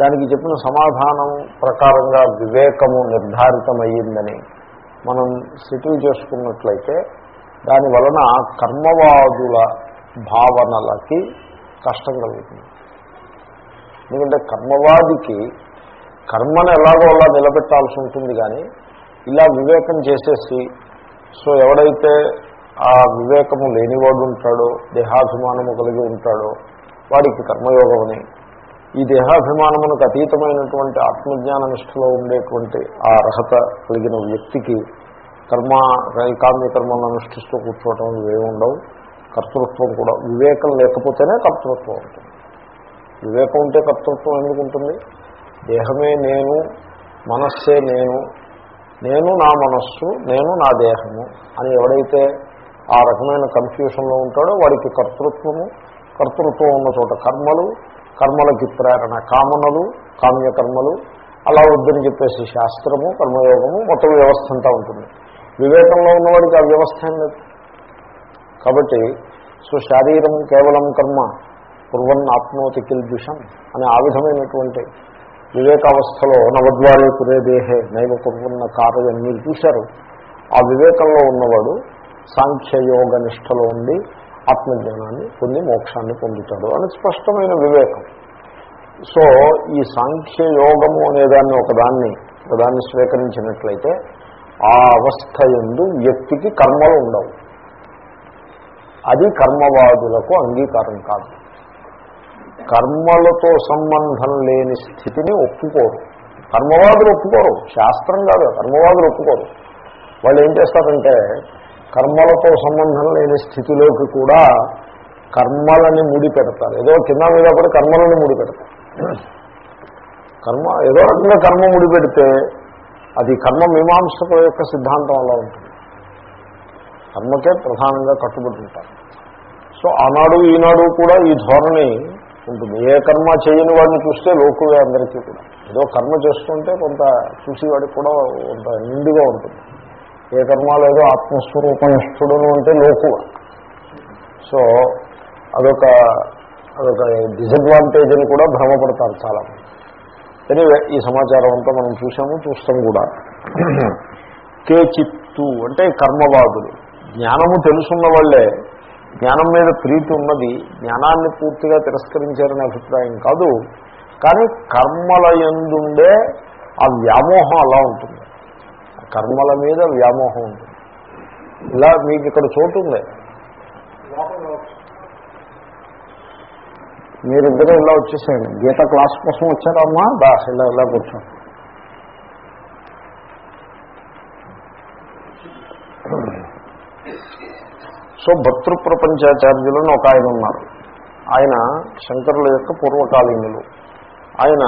దానికి చెప్పిన సమాధానం ప్రకారంగా వివేకము నిర్ధారితమయ్యిందని మనం సెటిల్ చేసుకున్నట్లయితే దాని వలన కర్మవాదుల భావనలకి కష్టం కలుగుతుంది. ఎందుకంటే కర్మవాదికి కర్మను ఎలాగో అలా నిలబెట్టాల్సి ఉంటుంది కానీ ఇలా వివేకం చేసేసి సో ఎవడైతే ఆ వివేకము లేనివాడు ఉంటాడో దేహాభిమానము కలిగి ఉంటాడో వాడికి కర్మయోగం అని ఈ దేహాభిమానమునకు అతీతమైనటువంటి ఆత్మజ్ఞాన నిష్ఠలో ఉండేటువంటి ఆ అర్హత కలిగిన వ్యక్తికి కర్మ కామ్య కర్మలను అనుష్ఠిస్తూ కూర్చోవటం ఇవే ఉండవు. కర్తృత్వం కూడా వివేకం లేకపోతేనే కర్తృత్వం ఉంటుంది. వివేకం ఉంటే కర్తృత్వం ఎందుకు ఉంటుంది? దేహమే నేను మనస్సే నేను నేను నా మనస్సు నేను నా దేహము అని ఎవడైతే ఆ రకమైన కన్ఫ్యూషన్లో ఉంటాడో వాడికి కర్తృత్వము కర్తృత్వం ఉన్న చోట కర్మలు కర్మలకి ప్రేరణ. కామనలు కామ్యకర్మలు అలా వద్దని చెప్పేసి శాస్త్రము కర్మయోగము మొత్తం వ్యవస్థ అంతా ఉంటుంది. వివేకంలో ఉన్నవాడికి ఆ వ్యవస్థ ఏం లేదు. కాబట్టి సో శారీరం కేవలం కర్మ కుర్వన్ ఆత్మోతి కిల్బిషం అనే ఆ విధమైనటువంటి వివేకావస్థలో నవద్వారే కురే దేహే నైవ కుర్వన్న కార్యం మీరు చూశారు. ఆ వివేకంలో ఉన్నవాడు సాంఖ్యయోగ నిష్టలో ఉండి ఆత్మజ్ఞానాన్ని పొంది మోక్షాన్ని పొందుతాడు అని స్పష్టమైన వివేకం. సో ఈ సాంఖ్యయోగము అనేదాన్ని ఒకదాన్ని ఒకదాన్ని స్వీకరించినట్లయితే ఆ అవస్థ ఎందు వ్యక్తికి కర్మలు ఉండవు. అది కర్మవాదులకు అంగీకారం కాదు. కర్మలతో సంబంధం లేని స్థితిని ఒప్పుకోరు. కర్మవాదులు ఒప్పుకోరు. శాస్త్రం కాదు కర్మవాదులు ఒప్పుకోరు. వాళ్ళు ఏం చేస్తారంటే కర్మలతో సంబంధం లేని స్థితిలోకి కూడా కర్మలని ముడి పెడతారు. ఏదో కింద మీద కూడా కర్మలని ముడి పెడతారు. కర్మ ఏదో రకంగా కర్మ ముడి పెడితే అది కర్మ మీమాంసకుల యొక్క సిద్ధాంతం అలా ఉంటుంది. కర్మకే ప్రధానంగా కట్టుబడి ఉంటారు. సో ఆనాడు ఈనాడు కూడా ఈ ధోరణి ఉంటుంది. ఏ కర్మ చేయని వాడిని చూస్తే లోకువే అందరికీ కూడా. ఏదో కర్మ చేస్తుంటే కొంత చూసేవాడికి కూడా కొంత నిండుగా ఉంటుంది. ఏ కర్మ లేదో ఆత్మస్వరూపనిష్ఠుడును అంటే లోకువ. సో అదొక అదొక డిసడ్వాంటేజ్ అని కూడా భ్రమపడతారు చాలా ఎనివే ఈ సమాచారం అంతా మనం చూసాము చూస్తాం కూడా. కేచిత్తు అంటే కర్మవాదులు. జ్ఞానము తెలుసున్న వాళ్ళే జ్ఞానం మీద ప్రీతి ఉన్నది జ్ఞానాన్ని పూర్తిగా తిరస్కరించారనే అభిప్రాయం కాదు కానీ కర్మల ఎందుండే ఆ వ్యామోహం అలా ఉంటుంది. కర్మల మీద వ్యామోహం ఉంది. ఇలా మీకు ఇక్కడ చోటు ఉంది. మీరిద్దరూ ఇలా వచ్చేసేయండి. గీత క్లాస్ కోసం వచ్చారమ్మా? దాస్ ఇలా ఇలా కూర్చోండి సో భర్తృప్రపంచాచార్యులను ఒక ఆయన ఉన్నారు. ఆయన శంకరుల యొక్క పూర్వకాలీనులు. ఆయన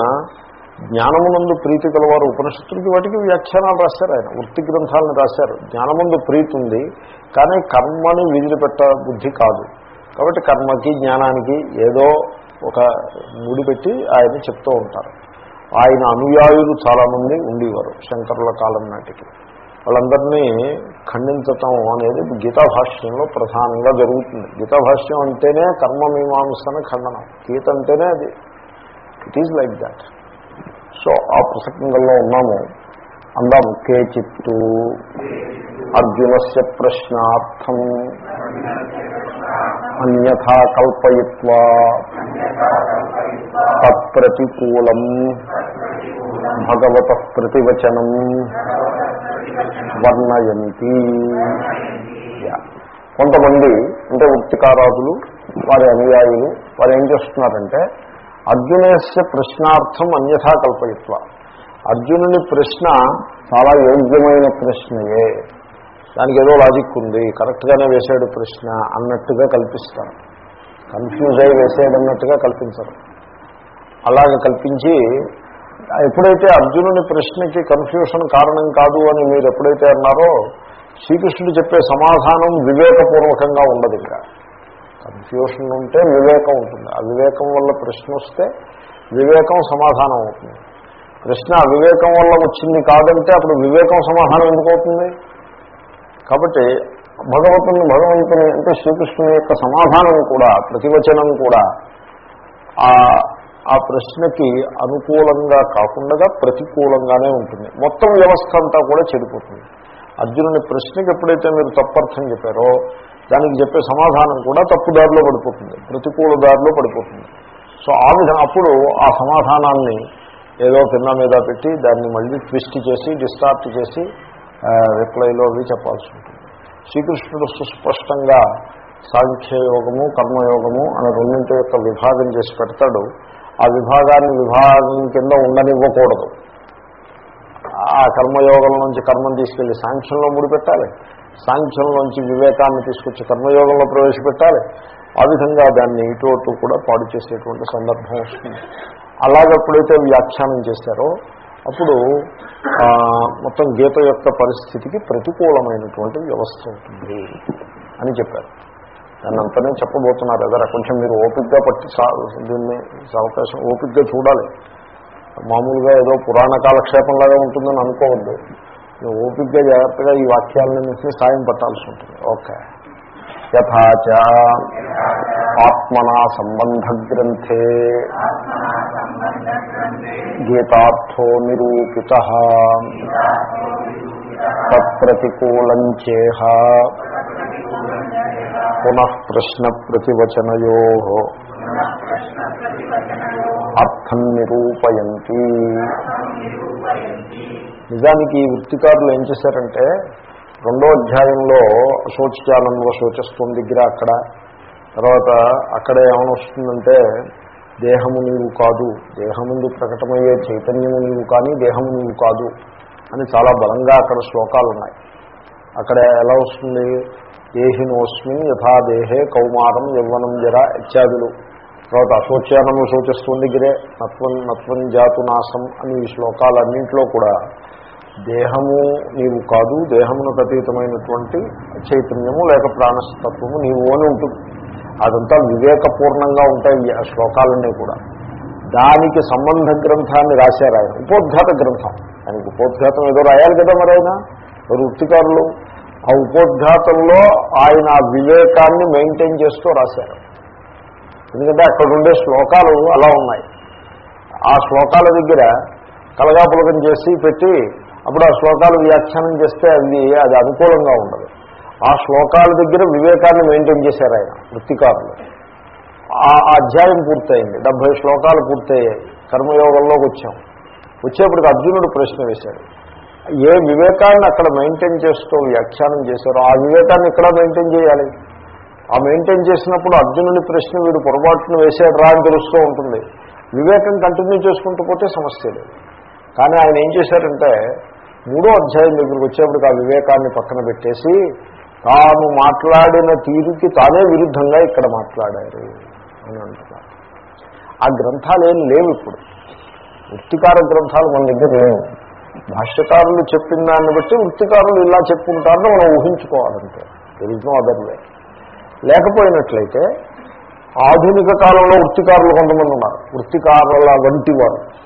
జ్ఞానమునందు ప్రీతి గలవారు ఉపనిషత్తులకి వాటికి వ్యాఖ్యానాలు రాశారు ఆయన వృత్తి గ్రంథాలను రాశారు. జ్ఞానముందు ప్రీతి ఉంది కానీ కర్మని విదిలిపెట్ట బుద్ధి కాదు. కాబట్టి కర్మకి జ్ఞానానికి ఏదో ఒక ముడిపెట్టి ఆయన చెప్తూ ఉంటారు. ఆయన అనుయాయులు చాలామంది ఉండేవారు శంకరుల కాలం నాటికి. వాళ్ళందరినీ ఖండించటం అనేది గీతాభాష్యంలో ప్రధానంగా జరుగుతుంది. గీతాభాష్యం అంటేనే కర్మమీమాంసన ఖండనం. గీత అంటేనే అది. It is like that so ఆ ప్రసంగంలో ఉన్నాము. అందాము కేచిత్తు అర్జునస్య ప్రశ్నార్థం. అన్యథా కల్పయిత్వా? తత్ప్రతికూలం. భగవత ప్రతివచనం. వర్ణయంతి. కొంతమంది అంటే వృత్తికారాదులు వారి అనుయాయులు వారు ఏం చేస్తున్నారంటే అర్జునస్య ప్రశ్నార్థం అన్యథా కల్పయత్వ. అర్జునుని ప్రశ్న చాలా యోగ్యమైన ప్రశ్నయే. దానికి ఏదో లాజిక్ ఉంది. కరెక్ట్గానే వేసాడు ప్రశ్న అన్నట్టుగా కల్పిస్తారు. కన్ఫ్యూజ్ అయి వేసాడు అన్నట్టుగా కల్పించరు. అలాగే కల్పించి ఎప్పుడైతే అర్జునుని ప్రశ్నకి కన్ఫ్యూషన్ కారణం కాదు అని మీరు ఎప్పుడైతే అన్నారో శ్రీకృష్ణుడు చెప్పే సమాధానం వివేకపూర్వకంగా ఉండదు ఇంకా. కన్ఫ్యూషన్ ఉంటే వివేకం ఉంటుంది. అవివేకం వివేకం వల్ల ప్రశ్న వస్తే వివేకం సమాధానం అవుతుంది. ప్రశ్న అవివేకం వల్ల వచ్చింది కాదంటే అప్పుడు వివేకం సమాధానం ఎందుకు అవుతుంది? కాబట్టి భగవంతుని భగవంతుని అంటే శ్రీకృష్ణుని యొక్క సమాధానం కూడా ప్రతివచనం కూడా ఆ ఆ ప్రశ్నకి అనుకూలంగా కాకుండా ప్రతికూలంగానే ఉంటుంది. మొత్తం వ్యవస్థ అంతా కూడా చెడిపోతుంది. అర్జునుని ప్రశ్నకి ఎప్పుడైతే మీరు తప్పర్థం చెప్పారో దానికి చెప్పే సమాధానం కూడా తప్పుదారిలో పడిపోతుంది ప్రతికూల దారిలో పడిపోతుంది. సో ఆ విధంగా అప్పుడు ఆ సమాధానాన్ని ఏదో కింద మీద పెట్టి దాన్ని మళ్ళీ ట్విస్ట్ చేసి డిస్టార్ట్ చేసి రిప్లైలో అవి చెప్పాల్సి ఉంటుంది. శ్రీకృష్ణుడు సుస్పష్టంగా సాంఖ్యయోగము కర్మయోగము అనే రెండింటి యొక్క విభాగం చేసి పెడతాడు. ఆ విభాగాన్ని విభాగం కింద ఉండనివ్వకూడదు. ఆ కర్మయోగం నుంచి కర్మం తీసుకెళ్ళి సాంఖ్యంలో ముడిపెట్టాలి. సాంఖ్యంలోంచి వివేకాన్ని తీసుకొచ్చి కర్మయోగంలో ప్రవేశపెట్టాలి. ఆ విధంగా దాన్ని ఇటు అటు కూడా పాడు చేసేటువంటి సందర్భం వస్తుంది. అలాగప్పుడైతే వ్యాఖ్యానం చేశారో అప్పుడు మొత్తం గీత యొక్క పరిస్థితికి ప్రతికూలమైనటువంటి వ్యవస్థ ఉంటుంది అని చెప్పారు. దాన్ని అంతనే చెప్పబోతున్నారు. ఎదర కొంచెం మీరు ఓపిక్గా పట్టి సా- దీన్ని అవకాశం ఓపిక్గా చూడాలి. మామూలుగా ఏదో పురాణ కాలక్షేపంలాగా ఉంటుందని అనుకోవద్దు. మీరు ఓపిక్గా జాగ్రత్తగా ఈ వాక్యాలన్నింటినీ సాయం పట్టాల్సి ఉంటుంది. ఓకే. యథాచ ఆత్మనా సంబంధ గ్రంథే గీతార్థో నిరూపిత తత్ప్రతికూలంచేహ పునః ప్రశ్న ప్రతివచనయో అర్థం నిరూపయంతి. నిజానికి ఈ వృత్తికారులు ఏం చేశారంటే రెండో అధ్యాయంలో శోచిచానంలో శోచిస్తుంది దగ్గర అక్కడ తర్వాత అక్కడ ఏమైనా వస్తుందంటే దేహము నీవు కాదు దేహముందు ప్రకటమయ్యే చైతన్యము నీవు కానీ దేహము నీవు కాదు అని చాలా బలంగా అక్కడ శ్లోకాలు ఉన్నాయి. అక్కడ ఎలా వస్తుంది? దేహినోస్మిన్ యథా దేహే కౌమారం యవ్వనం జర ఇత్యాదులు. తర్వాత అశోచ్యానము శోచిస్తుంది గిరే నత్వం నత్వం జాతు నాశం అని ఈ శ్లోకాలన్నింటిలో కూడా దేహము నీవు కాదు దేహమునకు అతీతమైనటువంటి చైతన్యము లేక ప్రాణస్తత్వము నీవు అని ఉంటుంది. అదంతా వివేకపూర్ణంగా ఉంటాయి ఆ శ్లోకాలన్నీ కూడా. దానికి సంబంధ గ్రంథాన్ని రాశారు ఆయన. ఉపోద్ఘాత గ్రంథం. దానికి ఉపోద్ఘాతం ఏదో రాయాలి కదా మరి ఆయన వృత్తికారులు. ఆ ఉపోద్ఘాతంలో ఆయన ఆ వివేకాన్ని మెయింటైన్ చేస్తూ రాశారు. ఎందుకంటే అక్కడ ఉండే శ్లోకాలు అలా ఉన్నాయి. ఆ శ్లోకాల దగ్గర కలగాపులకం చేసి పెట్టి అప్పుడు ఆ శ్లోకాలు వ్యాఖ్యానం చేస్తే అది అది అనుకూలంగా ఉండదు. ఆ శ్లోకాల దగ్గర వివేకాన్ని మెయింటైన్ చేశారు ఆయన వృత్తికారులు. ఆ అధ్యాయం పూర్తయింది డెబ్భై శ్లోకాలు పూర్తయ్యాయి కర్మయోగంలోకి వచ్చాం. వచ్చేప్పటికి అర్జునుడు ప్రశ్న వేశాడు ఏ వివేకాన్ని అక్కడ మెయింటైన్ చేస్తూ వ్యాఖ్యానం చేశారో ఆ వివేకాన్ని ఇక్కడ మెయింటైన్ చేయాలి? ఆ మెయింటైన్ చేసినప్పుడు అర్జునుడి ప్రశ్న వీడు పొరపాటును వేసాడు రా అని తెలుస్తూ ఉంటుంది. వివేకం కంటిన్యూ చేసుకుంటూ పోతే సమస్య లేదు. కానీ ఆయన ఏం చేశారంటే మూడో అధ్యాయం దగ్గరికి వచ్చేప్పటికి ఆ వివేకాన్ని పక్కన పెట్టేసి తాను మాట్లాడిన తీరుకి తానే విరుద్ధంగా ఇక్కడ మాట్లాడారు అని అంటున్నారు. ఆ గ్రంథాలు ఏం లేవు ఇప్పుడు. వృత్తికార గ్రంథాలు మన దగ్గర లేవు. భాష్యకారులు చెప్పిన దాన్ని బట్టి వృత్తికారులు ఇలా చెప్పుకుంటారని మనం ఊహించుకోవాలంటే. దెర్ అదర్ వే లేకపోయినట్లయితే ఆధునిక కాలంలో వృత్తికారులు కొంతమంది ఉన్నారు. వృత్తికారుల వంటి వారు.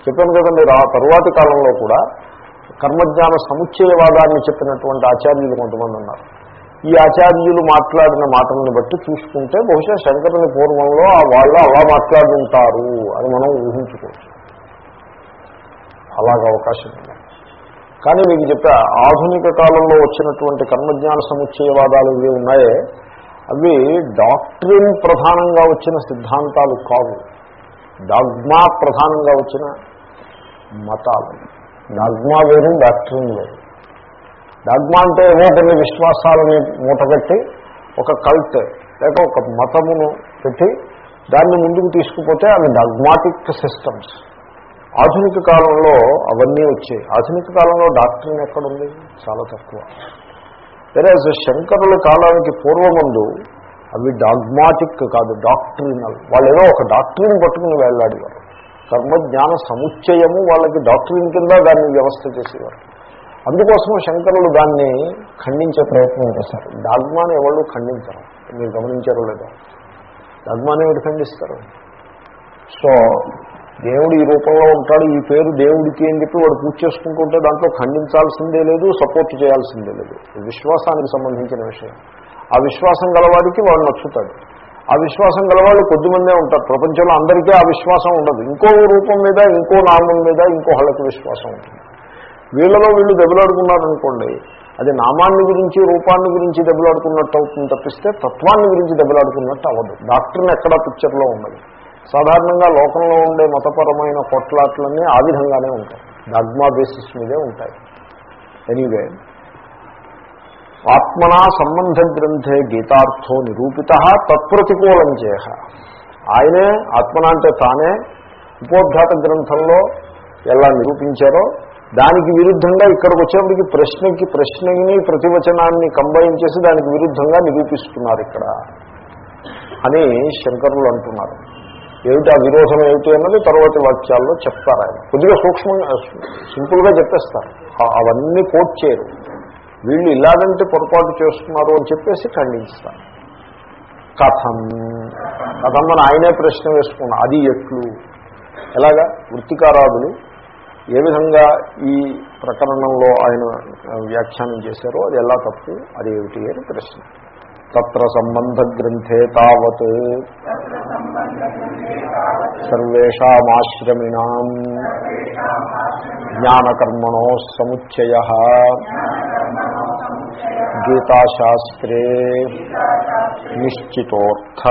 చెప్పాను కదండి ఆ తరువాతి కాలంలో కూడా కర్మజ్ఞాన సముచ్చయవాదాన్ని చెప్పినటువంటి ఆచార్యులు కొంతమంది ఉన్నారు. ఈ ఆచార్యులు మాట్లాడిన మాటలను బట్టి చూసుకుంటే బహుశా శంకరుని పూర్వంలో ఆ వాళ్ళు అలా మాట్లాడుంటారు అని మనం ఊహించుకోవచ్చు. అలాగ అవకాశం ఉంది. కానీ మీకు చెప్పా ఆధునిక కాలంలో వచ్చినటువంటి కర్మజ్ఞాన సముచ్చయవాదాలు ఇవి ఉన్నాయే. అవి డాక్ట్రిన్ ప్రధానంగా వచ్చిన సిద్ధాంతాలు కావు. డాగ్మా ప్రధానంగా వచ్చిన మతాలు. డాగ్మా వేరు డాక్టరీన్ వేరు. డాగ్మా అంటే ఏమో కొన్ని విశ్వాసాలని మూటగట్టి ఒక కల్ట్ లేక ఒక మతమును పెట్టి దాన్ని ముందుకు తీసుకుపోతే అవి డాగ్మాటిక్ సిస్టమ్స్. ఆధునిక కాలంలో అవన్నీ వచ్చాయి. ఆధునిక కాలంలో డాక్టరీన్ ఎక్కడుంది? చాలా తక్కువ. వేరే శంకరుల కాలానికి పూర్వముందు అవి డాగ్మాటిక్ కాదు డాక్టరీనల్. వాళ్ళు ఏదో ఒక డాక్టరీని పట్టుకుని వెళ్ళాడేవారు కర్మజ్ఞాన సముచ్చయము వాళ్ళకి డాక్టరీన్ కింద దాన్ని వ్యవస్థ చేసేవారు. అందుకోసం శంకరులు దాన్ని ఖండించే ప్రయత్నం చేశారు డాగ్మాని ఎవరు ఖండించరు. మీరు గమనించారో లేదో. డాగ్మాని ఎవరు ఖండిస్తారు? సో దేవుడు ఈ రూపంలో ఉంటాడు ఈ పేరు దేవుడికి అని చెప్పి వాడు పూజ చేసుకుంటుంటే దాంట్లో ఖండించాల్సిందే లేదు సపోర్ట్ చేయాల్సిందే లేదు. విశ్వాసానికి సంబంధించిన విషయం. ఆ విశ్వాసం గలవాడికి వాడు నచ్చుతాడు. ఆ విశ్వాసం గలవాళ్ళు కొద్దిమందే ఉంటారు. ప్రపంచంలో అందరికీ ఆ విశ్వాసం ఉండదు. ఇంకో రూపం మీద ఇంకో నామం మీద ఇంకో వాళ్ళకి విశ్వాసం ఉంటుంది. వీళ్ళలో వీళ్ళు దెబ్బలాడుకున్నారనుకోండి అది నామాన్ని గురించి రూపాన్ని గురించి దెబ్బలాడుకున్నట్టు అవుతుంది తప్పిస్తే తత్వాన్ని గురించి దెబ్బలాడుకున్నట్టు అవ్వదు. డాక్టర్ని ఎక్కడా పిక్చర్లో ఉండదు. సాధారణంగా లోకంలో ఉండే మతపరమైన కొట్లాట్లన్నీ ఆ విధంగానే ఉంటాయి. డాగ్మా బేసిస్ మీదే ఉంటాయి. ఎనీవే ఆత్మనా సంబంధ గ్రంథే గీతార్థో నిరూపిత తత్ప్రతికూలం చేహ ఆయనే ఆత్మన అంటే తానే ఉపోద్ఘాత గ్రంథంలో ఎలా నిరూపించారో దానికి విరుద్ధంగా ఇక్కడికి వచ్చేప్పటికి ప్రశ్నకి ప్రశ్నని ప్రతివచనాన్ని కంబైన్ చేసి దానికి విరుద్ధంగా నిరూపిస్తున్నారు ఇక్కడ. అని శంకరులు అంటున్నారు. ఏమిటి ఆ విరోధం ఏమిటి అన్నది తర్వాతి వాక్యాల్లో చెప్తారు ఆయన. కొద్దిగా సూక్ష్మంగా సింపుల్గా చెప్పేస్తారు. అవన్నీ కోట్ చేయరు. వీళ్ళు ఇలాగంటే పొరపాటు చేస్తున్నారు అని చెప్పేసి ఖండించారు కథం. కథం ఆయనే ప్రశ్న వేసుకున్నా అది ఎట్లు? ఎలాగా? వృత్తికారాదులు ఏ విధంగా ఈ ప్రకరణంలో ఆయన వ్యాఖ్యానం చేశారో అది ఎలా తప్పు? అది ఏమిటి అని ప్రశ్న. తత్ర సంబంధ గ్రంథే తావత్ సర్వేషామాశ్రమిణాం జ్ఞానకర్మణో సముచ్చయ గీతాశాస్త్రే నిశ్చితోర్థ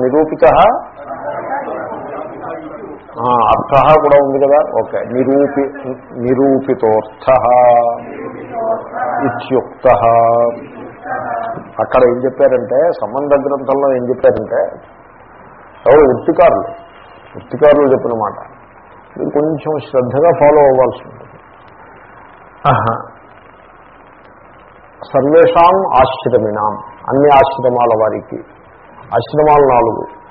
నిరూపిత అర్థ కూడా ఉంది కదా? ఓకే. నిరూపి నిరూపితోర్థ ఇత్యుక్త. అక్కడ ఏం చెప్పారంటే సంబంధ గ్రంథంలో ఏం చెప్పారంటే ఎవరు వృత్తికారులు వృత్తికారులు చెప్పిన మాట. మీరు కొంచెం శ్రద్ధగా ఫాలో అవ్వాల్సి ఉంటుంది. సర్వేషాం ఆశ్రమినాం అన్ని ఆశ్రమాల వారికి. ఆశ్రమాలు నాలుగు.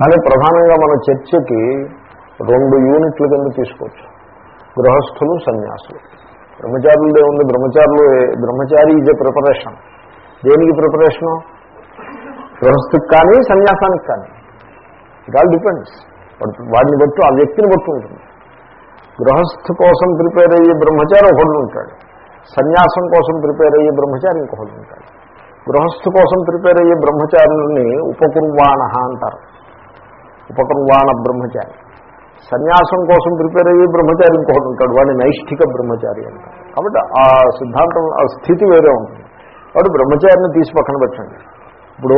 కానీ ప్రధానంగా మన చర్చకి రెండు యూనిట్ల కింద తీసుకోవచ్చు. గృహస్థులు సన్యాసులు. బ్రహ్మచారులు ఉంది బ్రహ్మచారులు బ్రహ్మచారి ఈజ్ ప్రిపరేషన్ దేనికి ప్రిపరేషను గృహస్థుకి కానీ సన్యాసానికి కానీ. ఇట్ ఆల్ డిపెండ్స్ వాడిని బట్టి ఆ వ్యక్తిని బట్టి ఉంటుంది. గృహస్థు కోసం ప్రిపేర్ అయ్యే బ్రహ్మచారి ఒకడు ఉంటాడు. సన్యాసం కోసం ప్రిపేర్ అయ్యే బ్రహ్మచారి ఇంకొకడు ఉంటాడు గృహస్థు కోసం ప్రిపేర్ అయ్యే బ్రహ్మచారుల్ని ఉపకుర్వాణ అంటారు. ఉపకుర్వాణ బ్రహ్మచారి. సన్యాసం కోసం ప్రిపేర్ అయ్యే బ్రహ్మచారి ఇంకొకటి ఉంటాడు వాడిని నైష్ఠిక బ్రహ్మచారి అంటారు. కాబట్టి ఆ సిద్ధాంతం ఆ స్థితి వేరే ఉంటుంది. వాడు బ్రహ్మచారిని తీసి పక్కన పెట్టండి. ఇప్పుడు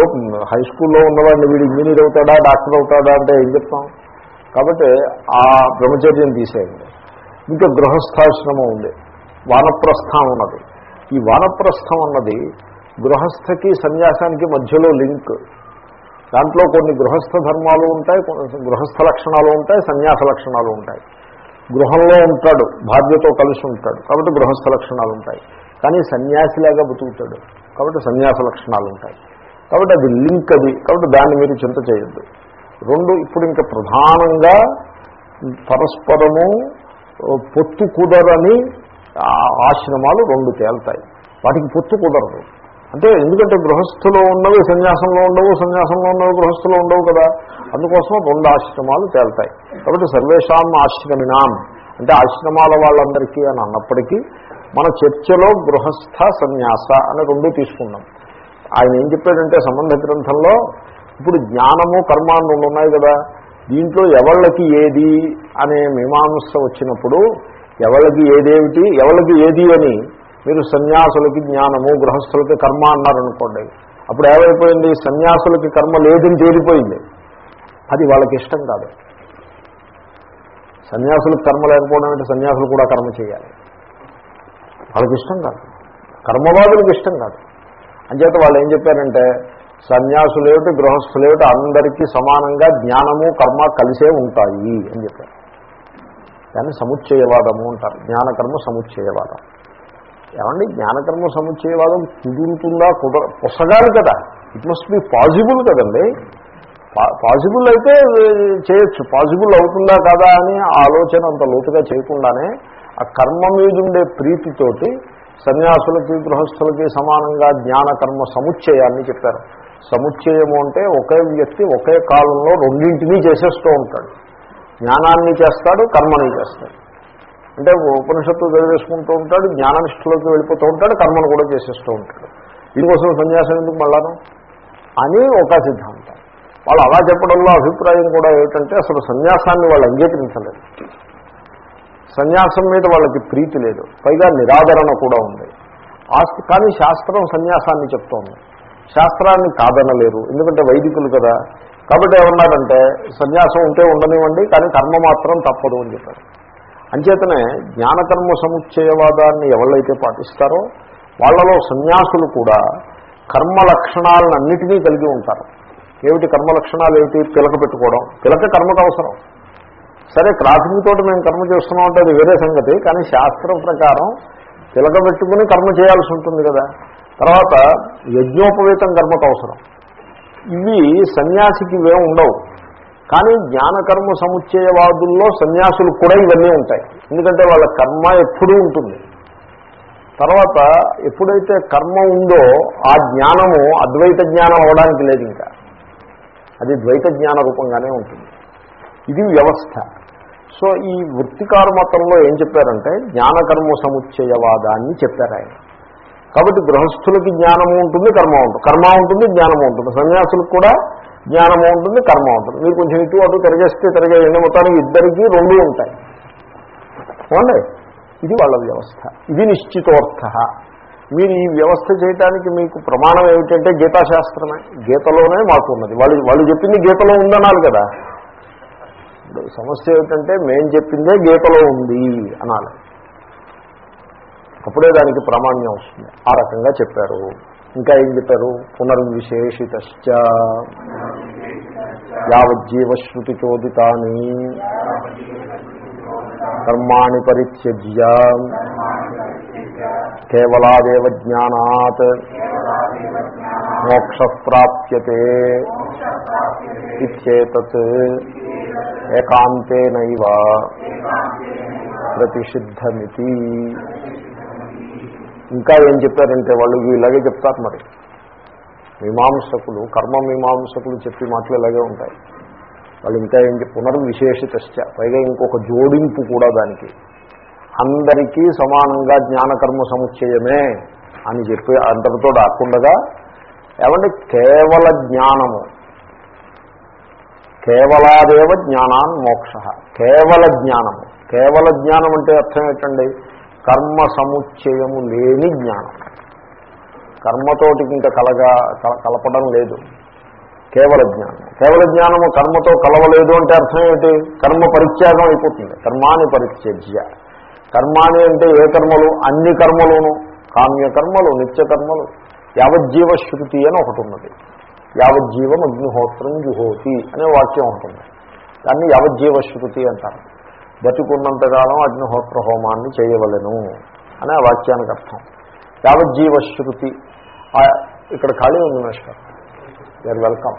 హై స్కూల్లో ఉన్నవాడిని వీడు ఇంజనీర్ అవుతాడా డాక్టర్ అవుతాడా అంటే ఏం చెప్తాం? కాబట్టి ఆ బ్రహ్మచర్యం తీసేయండి. ఇంకా గృహస్థాశ్రమం ఉంది. వానప్రస్థం ఉన్నది. ఈ వానప్రస్థం అన్నది గృహస్థకి సన్యాసానికి మధ్యలో లింక్. దాంట్లో కొన్ని గృహస్థ ధర్మాలు ఉంటాయి కొన్ని గృహస్థ లక్షణాలు ఉంటాయి సన్యాస లక్షణాలు ఉంటాయి. గృహంలో ఉంటాడు భార్యతో కలిసి ఉంటాడు కాబట్టి గృహస్థ లక్షణాలు ఉంటాయి. కానీ సన్యాసిలాగా బతుకుతాడు కాబట్టి సన్యాస లక్షణాలు ఉంటాయి. కాబట్టి అది లింక్ అది కాబట్టి దాన్ని మీరు చింత చేయొద్దు. రెండు ఇప్పుడు ఇంకా ప్రధానంగా పరస్పరము పొత్తు కుదరని ఆశ్రమాలు రెండు తేలుతాయి. వాటికి పొత్తు కుదరదు. అంటే ఎందుకంటే గృహస్థులో ఉన్నవి సన్యాసంలో ఉండవు సన్యాసంలో ఉన్నవి గృహస్థులో ఉండవు కదా. అందుకోసం రెండు ఆశ్రమాలు తేల్తాయి. కాబట్టి సర్వేషాం ఆశ్రమినాం అంటే ఆశ్రమాల వాళ్ళందరికీ అని అన్నప్పటికీ మన చర్చలో గృహస్థ సన్యాస అని రెండు తీసుకున్నాం. ఆయన ఏం చెప్పాడంటే సంబంధ గ్రంథంలో ఇప్పుడు జ్ఞానము కర్మ రెండు ఉన్నాయి కదా. దీంట్లో ఎవళ్ళకి ఏది అనే మీమాంస వచ్చినప్పుడు ఎవళ్ళకి ఏదేమిటి ఎవళ్ళకి ఏది అని మీరు సన్యాసులకి జ్ఞానము గృహస్థులకి కర్మ అన్నారనుకోండి అప్పుడు ఏమైపోయింది? సన్యాసులకి కర్మ లేదని తేలిపోయింది. అది వాళ్ళకి ఇష్టం కాదు. సన్యాసులకు కర్మ లేకపోవడం అంటే సన్యాసులు కూడా కర్మ చేయాలి. వాళ్ళకి ఇష్టం కాదు. కర్మవాదులకు ఇష్టం కాదు. అంచేత వాళ్ళు ఏం చెప్పారంటే సన్యాసులేమిటి గృహస్థులేమిటి అందరికీ సమానంగా జ్ఞానము కర్మ కలిసే ఉంటాయి అని చెప్పారు. దాన్ని సముచ్చయవాదము అంటారు. జ్ఞానకర్మ సముచ్చయవాదం. ఏమండి జ్ఞానకర్మ సముచ్చయవాదం కుదురుతుందా కుదర పుసగాలి కదా. ఇట్ మస్ట్ బి పాజిబుల్ కదండి. పాజిబుల్ అయితే చేయొచ్చు. పాజిబుల్ అవుతుందా కదా అని ఆ ఆలోచన అంత లోతుగా చేయకుండానే ఆ కర్మ మీద ఉండే ప్రీతితోటి సన్యాసులకి గృహస్థులకి సమానంగా జ్ఞానకర్మ సముచ్చయాన్ని చెప్పారు. సముచ్చయము అంటే ఒకే వ్యక్తి ఒకే కాలంలో రెండింటినీ చేసేస్తూ ఉంటాడు. జ్ఞానాన్ని చేస్తాడు కర్మని చేస్తాడు. అంటే ఉపనిషత్తు చదివేసుకుంటూ ఉంటాడు జ్ఞాననిష్టలోకి వెళ్ళిపోతూ ఉంటాడు కర్మను కూడా చేసేస్తూ ఉంటాడు. దీనికోసం సన్యాసం ఎందుకు మళ్ళాను? అని ఒక సిద్ధాంతం. వాళ్ళు అలా చెప్పడంలో అభిప్రాయం కూడా ఏమిటంటే అసలు సన్యాసాన్ని వాళ్ళు అంగీకరించలేదు. సన్యాసం మీద వాళ్ళకి ప్రీతి లేదు. పైగా నిరాదరణ కూడా ఉంది. ఆస్తి కానీ శాస్త్రం సన్యాసాన్ని చెప్తోంది. శాస్త్రాన్ని కాదనలేరు. ఎందుకంటే వైదికులు కదా. కాబట్టి ఏమన్నారంటే సన్యాసం ఉంటే ఉండనివ్వండి కానీ కర్మ మాత్రం తప్పదు అని చెప్పారు. అంచేతనే జ్ఞానకర్మ సముచ్చయవాదాన్ని ఎవళ్ళైతే పాటిస్తారో వాళ్ళలో సన్యాసులు కూడా కర్మ లక్షణాలను అన్నిటినీ కలిగి ఉంటారు. ఏమిటి కర్మ లక్షణాలు ఏమిటి పిలక పెట్టుకోవడం. పిలక కర్మకు అవసరం. సరే క్రాఫింగ్ తోటి మేము కర్మ చేస్తున్నాం అంటే అది వేరే సంగతి కానీ శాస్త్రం ప్రకారం పిలక పెట్టుకుని కర్మ చేయాల్సి ఉంటుంది కదా. తర్వాత యజ్ఞోపవేతం కర్మకు అవసరం. ఇవి సన్యాసికి ఇవే ఉండవు. కానీ జ్ఞానకర్మ సముచ్చయవాదుల్లో సన్యాసులు కూడా ఇవన్నీ ఉంటాయి. ఎందుకంటే వాళ్ళ కర్మ ఎప్పుడూ ఉంటుంది. తర్వాత ఎప్పుడైతే కర్మ ఉందో ఆ జ్ఞానము అద్వైత జ్ఞానం అవడానికి లేదు ఇంకా. అది ద్వైత జ్ఞాన రూపంగానే ఉంటుంది. ఇది వ్యవస్థ. సో ఈ వృత్తికారు మతంలో ఏం చెప్పారంటే జ్ఞానకర్మ సముచ్చయవాదాన్ని చెప్పారు ఆయన. కాబట్టి గృహస్థులకి జ్ఞానము ఉంటుంది కర్మ ఉంటుంది. కర్మ ఉంటుంది జ్ఞానము ఉంటుంది. సన్యాసులకు కూడా జ్ఞానము ఉంటుంది కర్మ ఉంటుంది. మీరు కొంచెం ఇటు అటు తిరిగేస్తే తిరగే ఎండ మొత్తానికి ఇద్దరికీ రెండు ఉంటాయి. అవునండి ఇది వాళ్ళ వ్యవస్థ. ఇది నిశ్చితోర్థ. మీరు ఈ వ్యవస్థ చేయడానికి మీకు ప్రమాణం ఏమిటంటే గీతాశాస్త్రమే. గీతలోనే మాకు ఉన్నది. వాళ్ళు వాళ్ళు చెప్పింది గీతలో ఉందన్నారు కదా. సమస్య ఏమిటంటే మేం చెప్పిందే గీతలో ఉంది అనాలి. అప్పుడే దానికి ప్రామాణ్యం వస్తుంది. ఆ రకంగా చెప్పారు. ఇంకా ఏం చెప్పారు? పునర్విశేషిత యావజ్జీవశ్రుతి చోదితాని కర్మాణి పరిత్యజ్య. కేవలాదేవ జ్ఞానాత్. మోక్ష ప్రాప్యతే ఇచ్చేతత్ ఏకాంతేనైవ. ప్రతిషిద్ధమితి. ఇంకా ఏం చెప్పారంటే వాళ్ళు ఇలాగే చెప్తారు మరి. మీమాంసకులు కర్మ మీమాంసకులు చెప్పి మాటలు ఇలాగే ఉంటాయి. వాళ్ళు ఇంకా ఏం చెప్పి పునర్విశేషిత పైగా ఇంకొక జోడింపు కూడా దానికి. అందరికీ సమానంగా జ్ఞానకర్మ సముచ్చయమే అని చెప్పి అంతటితో రాకుండగా ఏమంటే కేవల జ్ఞానము. కేవలాదేవ జ్ఞానాన్ మోక్ష. కేవల జ్ఞానము. కేవల జ్ఞానం అంటే అర్థం ఏంటండి? కర్మ సముచ్చయము లేని జ్ఞానం. కర్మతోటి ఇంకా కలగా కలపడం లేదు. కేవల జ్ఞానం. కేవల జ్ఞానము కర్మతో కలవలేదు అంటే అర్థం ఏమిటి కర్మ పరిత్యాగం అయిపోతుంది. కర్మాని పరిత్యజ్య. కర్మాని అంటే ఏ కర్మలు? అన్ని కర్మలును. కామ్యకర్మలు నిత్యకర్మలు. యావజ్జీవ శృతి అని ఒకటి ఉన్నది. యావజ్జీవం అగ్నిహోత్రం జుహోతి అనే వాక్యం ఉంటుంది. దాన్ని యావజ్జీవ శృతి అంటారు. బతికున్నంతకాలం అగ్నిహోత్ర హోమాన్ని చేయవలను అనే వాక్యానికి అర్థం. యావజ్జీవ శృతి ఇక్కడ ఖాళీ ఉంది master you're welcome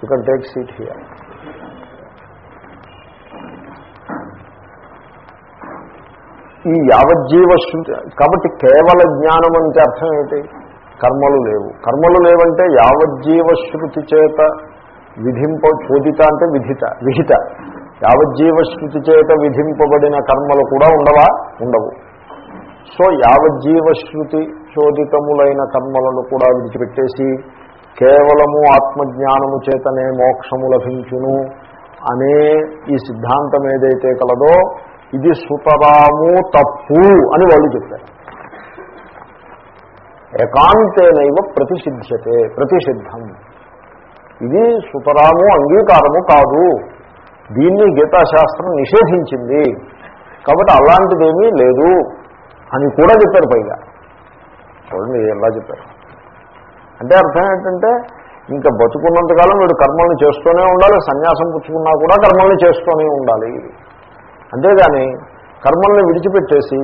you can take seat here ఈ యావజ్జీవ శృతి కాబట్టి కేవల జ్ఞానం అంటే అర్థం ఏంటి? కర్మలు లేవు. కర్మలు లేవంటే యావజ్జీవ శృతి చేత విధింప చోదిత అంటే విధిత విహిత. యావజ్జీవశ్రుతి చేత విధింపబడిన కర్మలు కూడా ఉండవా? ఉండవు. సో యావజ్జీవశ్రుతి శోధితములైన చోదితములైన కర్మలను కూడా విడిచిపెట్టేసి కేవలము ఆత్మజ్ఞానము చేతనే మోక్షము లభించును అనే ఈ సిద్ధాంతం ఏదైతే కలదో ఇది సుతరాము తప్పు అని వాళ్ళు చెప్పారు. ఏకాంతేనైవ ప్రతిసిద్ధ్యతే ప్రతిషిద్ధం. ఇది సుతరాము అంగీకారము కాదు. దీన్ని గీతాశాస్త్రం నిషేధించింది. కాబట్టి అలాంటిదేమీ లేదు అని కూడా చెప్పారు పైగా. చూడండి ఎలా చెప్పారు. అంటే అర్థం ఏంటంటే ఇంకా బతుకున్నంతకాలం వీడు కర్మల్ని చేస్తూనే ఉండాలి సన్యాసం పుచ్చుకున్నా కూడా కర్మల్ని చేస్తూనే ఉండాలి. అంతేగాని కర్మల్ని విడిచిపెట్టేసి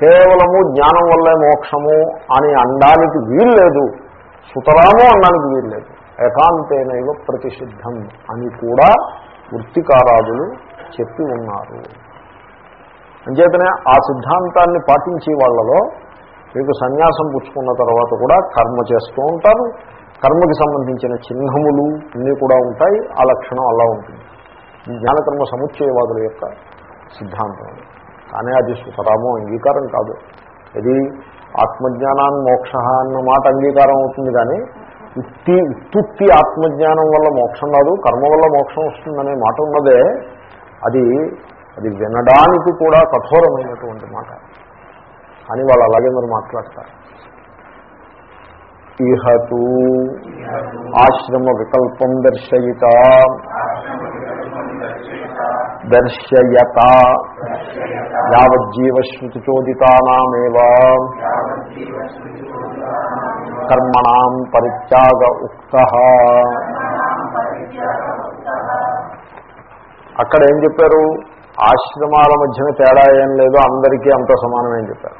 కేవలము జ్ఞానం వల్లే మోక్షము అని అనడానికి వీల్లేదు. సుతరాము అనడానికి వీల్లేదు. ఏకాంతేనైవ ప్రతిషిద్ధం అని కూడా వృత్తికారాదులు చెప్పి ఉన్నారు. అంచేతనే ఆ సిద్ధాంతాన్ని పాటించే వాళ్ళలో మీకు సన్యాసం పుచ్చుకున్న తర్వాత కూడా కర్మ చేస్తూ ఉంటారు. కర్మకి సంబంధించిన చిహ్నములు అన్నీ కూడా ఉంటాయి. ఆ లక్షణం అలా ఉంటుంది. ఈ జ్ఞానకర్మ సముచ్చయవాదుల యొక్క సిద్ధాంతం. కానీ అది సుఖరామం అంగీకారం కాదు. ఇది ఆత్మజ్ఞానాన్ని మోక్ష అన్న మాట అంగీకారం అవుతుంది కానీ ఉత్తి ఉత్తుత్తి ఆత్మజ్ఞానం వల్ల మోక్షం రాదు కర్మ వల్ల మోక్షం వస్తుందనే మాట ఉన్నదే అది అది వినడానికి కూడా కఠోరమైనటువంటి మాట. అని వాళ్ళు అలాగే మరి మాట్లాడతారు. ఇహతు ఆశ్రమ వికల్పం దర్శయిత. దర్శయత. యావజ్జీవశ్రుతిచోదితానామేవ కర్మణం పరిత్యాగ ఉక్త అక్కడ ఏం చెప్పారు? ఆశ్రమాల మధ్యన తేడా ఏం లేదు అందరికీ అంత సమానమేం చెప్పారు.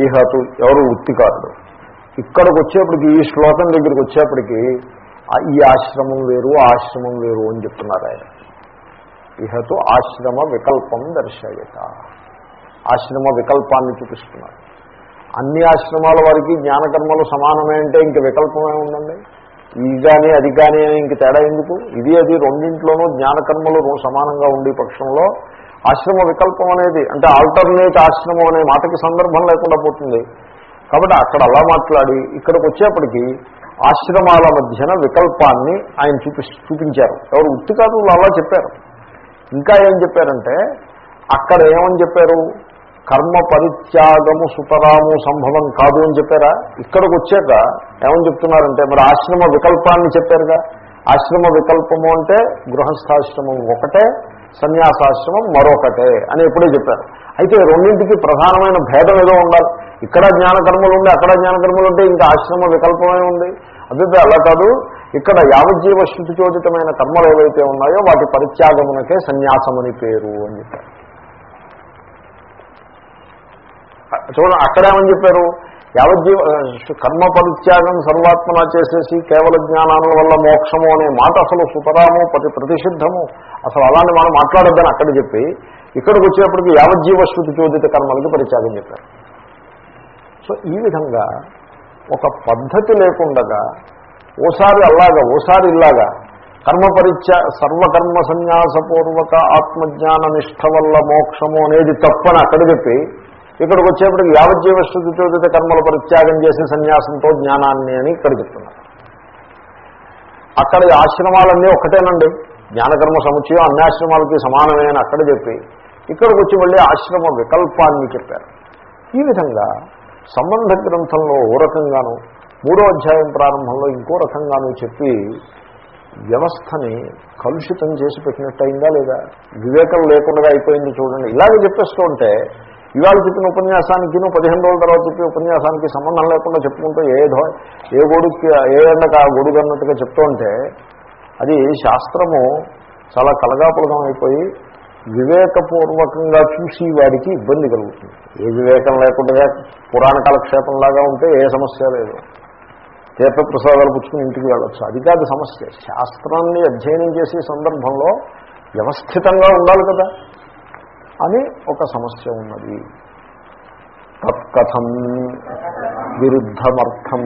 ఈ హతు ఎవరు? వృత్తికారుడు. ఇక్కడికి వచ్చేప్పటికి ఈ శ్లోకం దగ్గరికి వచ్చేప్పటికి ఈ ఆశ్రమం వేరు ఆశ్రమం వేరు అని చెప్తున్నారు ఆయన. ఇహతు ఆశ్రమ వికల్పం దర్శయత. ఆశ్రమ వికల్పాన్ని చూపిస్తున్నారు. అన్ని ఆశ్రమాల వారికి జ్ఞానకర్మలు సమానమే అంటే ఇంక వికల్పమే ఉందండి. ఇది కానీ అది కానీ అని ఇంక తేడా ఎందుకు? ఇది అది రెండింట్లోనూ జ్ఞానకర్మలు సమానంగా ఉండే పక్షంలో ఆశ్రమ వికల్పం అనేది అంటే ఆల్టర్నేట్ ఆశ్రమం అనే మాటకి సందర్భం లేకుండా పోతుంది. కాబట్టి అక్కడ అలా మాట్లాడి ఇక్కడికి వచ్చేప్పటికీ ఆశ్రమాల మధ్యన వికల్పాన్ని ఆయన చూపి చూపించారు. ఎవరు ఉత్తికారులు అలా చెప్పారు. ఇంకా ఏం చెప్పారంటే అక్కడ ఏమని చెప్పారు? కర్మ పరిత్యాగము సుతరాము సంభవం కాదు అని చెప్పారా? ఇక్కడికి వచ్చాక ఏమని చెప్తున్నారంటే మరి ఆశ్రమ వికల్పాన్ని చెప్పారుగా. ఆశ్రమ వికల్పము అంటే గృహస్థాశ్రమం ఒకటే సన్యాసాశ్రమం మరొకటే అని ఎప్పుడే చెప్పారు. అయితే రెండింటికి ప్రధానమైన భేదం ఏదో ఉండాలి. ఇక్కడ జ్ఞానకర్మలు ఉండి అక్కడ జ్ఞానకర్మలు ఉంటే ఇంకా ఆశ్రమ వికల్పమే ఉంది. అభిప్రాయం అలా కాదు. ఇక్కడ యావజ్జీవ శృతి కర్మలు ఏవైతే ఉన్నాయో వాటి పరిత్యాగమునకే సన్యాసమని పేరు అని చెప్పారు. చూడండి అక్కడేమని చెప్పారు? యావజ్జీవ కర్మ పరిత్యాగం సర్వాత్మన చేసేసి కేవల జ్ఞానాల వల్ల మోక్షము అనే మాట అసలు సుతరాము ప్రతి ప్రతిషిద్ధము. అసలు అలాంటి మనం మాట్లాడొద్దని అక్కడ చెప్పి ఇక్కడికి వచ్చేప్పటికి యావజ్జీవ శృతి చోదిత కర్మలకి పరిత్యాగం చెప్పారు. సో ఈ విధంగా ఒక పద్ధతి లేకుండగా ఓసారి అలాగా ఓసారి ఇలాగా కర్మ పరిత్యా సర్వకర్మ సన్యాసపూర్వక ఆత్మజ్ఞాన నిష్ట వల్ల మోక్షము అనేది తప్పని అక్కడ చెప్పి ఇక్కడికి వచ్చేప్పటికి యావజ్జీవ శుద్ధి కర్మల పరిత్యాగం చేసి సన్యాసంతో జ్ఞానాన్ని అని ఇక్కడ చెప్తున్నారు. అక్కడ ఆశ్రమాలన్నీ ఒకటేనండి జ్ఞానకర్మ సముచ్చయం అన్ని ఆశ్రమాలకి సమానమే అని అక్కడ చెప్పి ఇక్కడికి వచ్చి మళ్ళీ ఆశ్రమ వికల్పాన్ని చెప్పారు. ఈ విధంగా సంబంధ గ్రంథంలో ఓ రకంగాను మూడో అధ్యాయం ప్రారంభంలో ఇంకో రకంగాను చెప్పి వ్యవస్థని కలుషితం చేసి పెట్టినట్టు అయిందా లేదా? వివేకం లేకుండా అయిపోయింది చూడండి. ఇలాగే చెప్పేస్తూ ఉంటే ఇవాళ చెప్పిన ఉపన్యాసానికి పదిహేను రోజుల తర్వాత చెప్పిన ఉపన్యాసానికి సంబంధం లేకుండా చెప్పుకుంటూ ఏదో ఏ గొడుగుకి ఏ ఎండకు ఆ గొడుగు అన్నట్టుగా చెప్తూ ఉంటే అది శాస్త్రము చాలా కలగాపులగం అయిపోయి వివేకపూర్వకంగా చూసి వాడికి ఇబ్బంది కలుగుతుంది. ఏ వివేకం లేకుండా పురాణ కాలక్షేపంలాగా ఉంటే ఏ సమస్య లేదు. తీర్థప్రసాదాలు పుచ్చుకుని ఇంటికి వెళ్ళొచ్చు. అది కాదు సమస్య. శాస్త్రాన్ని అధ్యయనం చేసే సందర్భంలో వ్యవస్థితంగా ఉండాలి కదా. అని ఒక సమస్య ఉన్నది. తత్కథం విరుద్ధమర్థం.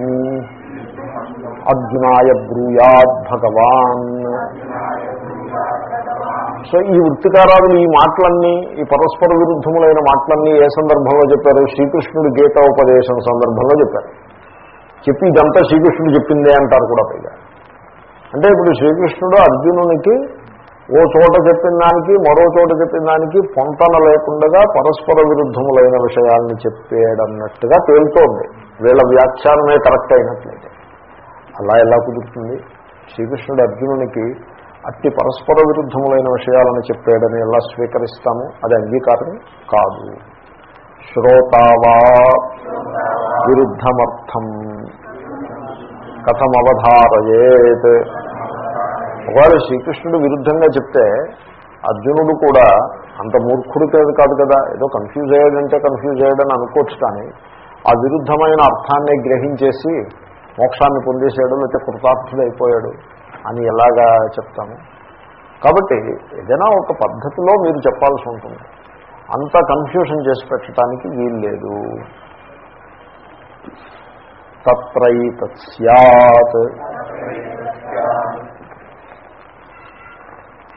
అజ్ఞాయ బ్రూయాద్ భగవాన్. సో ఈ వృత్తికారాలు ఈ మాటలన్నీ ఈ పరస్పర విరుద్ధములైన మాటలన్నీ ఏ సందర్భంలో చెప్పారు? శ్రీకృష్ణుడు గీత ఉపదేశం సందర్భంలో చెప్పారు. చెప్పి ఇదంతా శ్రీకృష్ణుడు చెప్పిందే అంటారు కూడా పైగా. అంటే ఇప్పుడు శ్రీకృష్ణుడు అర్జునునికి ఓ చోట చెప్పిన దానికి మరో చోట చెప్పిన దానికి పొంతన లేకుండా పరస్పర విరుద్ధములైన విషయాల్ని చెప్పేడన్నట్టుగా తేలుతోంది. వీళ్ళ వ్యాఖ్యానమే కరెక్ట్ అయినట్లయితే. అలా ఎలా కుదురుతుంది? శ్రీకృష్ణుడు అర్జునునికి అట్టి పరస్పర విరుద్ధములైన విషయాలను చెప్పాడని ఎలా స్వీకరిస్తాము? అది అంగీకారం కాదు. శ్రోతావా విరుద్ధమర్థం. కథమవధారయేత్. ఒకవేళ శ్రీకృష్ణుడు విరుద్ధంగా చెప్తే అర్జునుడు కూడా అంత మూర్ఖుడు కాదు కాదు కదా ఏదో కన్ఫ్యూజ్ అయ్యాడంటే కన్ఫ్యూజ్ అయ్యాడని అనుకోవచ్చు కానీ ఆ విరుద్ధమైన అర్థాన్ని గ్రహించేసి మోక్షాన్ని పొందేశాడు లేకపోతే కృతార్థుడు అయిపోయాడు అని ఎలాగా చెప్తాము? కాబట్టి ఏదైనా ఒక పద్ధతిలో మీరు చెప్పాల్సి ఉంటుంది. అంత కన్ఫ్యూషన్ చేసి పెట్టడానికి వీలు లేదు తత్రైతత్ సత్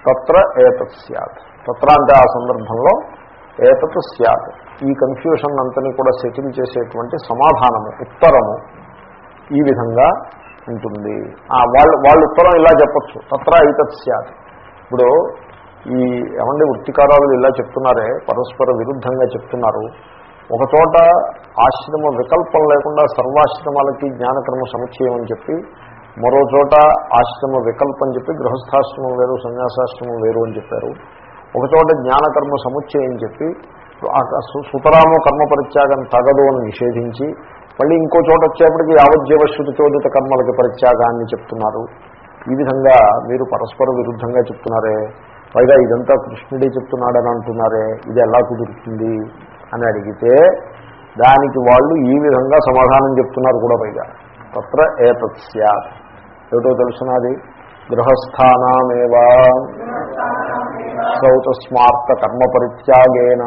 తత్ర ఏతత్ సత్ తత్ర అంటే ఆ సందర్భంలో ఏతత్ స్యాత్. ఈ కన్ఫ్యూషన్ అంతని కూడా సెటిల్ చేసేటువంటి సమాధానము ఉత్తరము ఈ విధంగా ఉంటుంది. వాళ్ళు వాళ్ళు వాళ్ళ ఉత్తరం ఇలా చెప్పచ్చు. తత్ర ఏతత్ సత్ ఇప్పుడు ఈ ఏమండి వృత్తికారాలు ఇలా చెప్తున్నారే పరస్పర విరుద్ధంగా చెప్తున్నారు. ఒక చోట ఆశ్రమ వికల్పం లేకుండా సర్వాశ్రమాలకి జ్ఞానక్రమ సముచ్చయం అని చెప్పి మరో చోట ఆశ్రమ వికల్పం చెప్పి గృహస్థాశ్రమం వేరు సన్యాసాశ్రమం వేరు అని చెప్పారు. ఒక చోట జ్ఞానకర్మ సముచ్చయం చెప్పి ఆ సు- సుతరాము కర్మ పరిత్యాగం తగదు అని నిషేధించి మళ్ళీ ఇంకో చోట వచ్చేప్పటికి యావజ్జీవశ్రుతి చోదిత కర్మలకి పరిత్యాగాన్ని చెప్తున్నారు. ఈ విధంగా మీరు పరస్పర విరుద్ధంగా చెప్తున్నారే పైగా ఇదంతా కృష్ణుడే చెప్తున్నాడని అంటున్నారే ఇది ఎలా కుదురుతుంది అని అడిగితే దానికి వాళ్ళు ఈ విధంగా సమాధానం చెప్తున్నారు కూడా పైగా. తత్ర ఏతత్ స్యాత్. ఏమిటో తెలుసున్నది గృహస్థానమేవా. సౌతస్మార్త కర్మ పరిత్యాగేన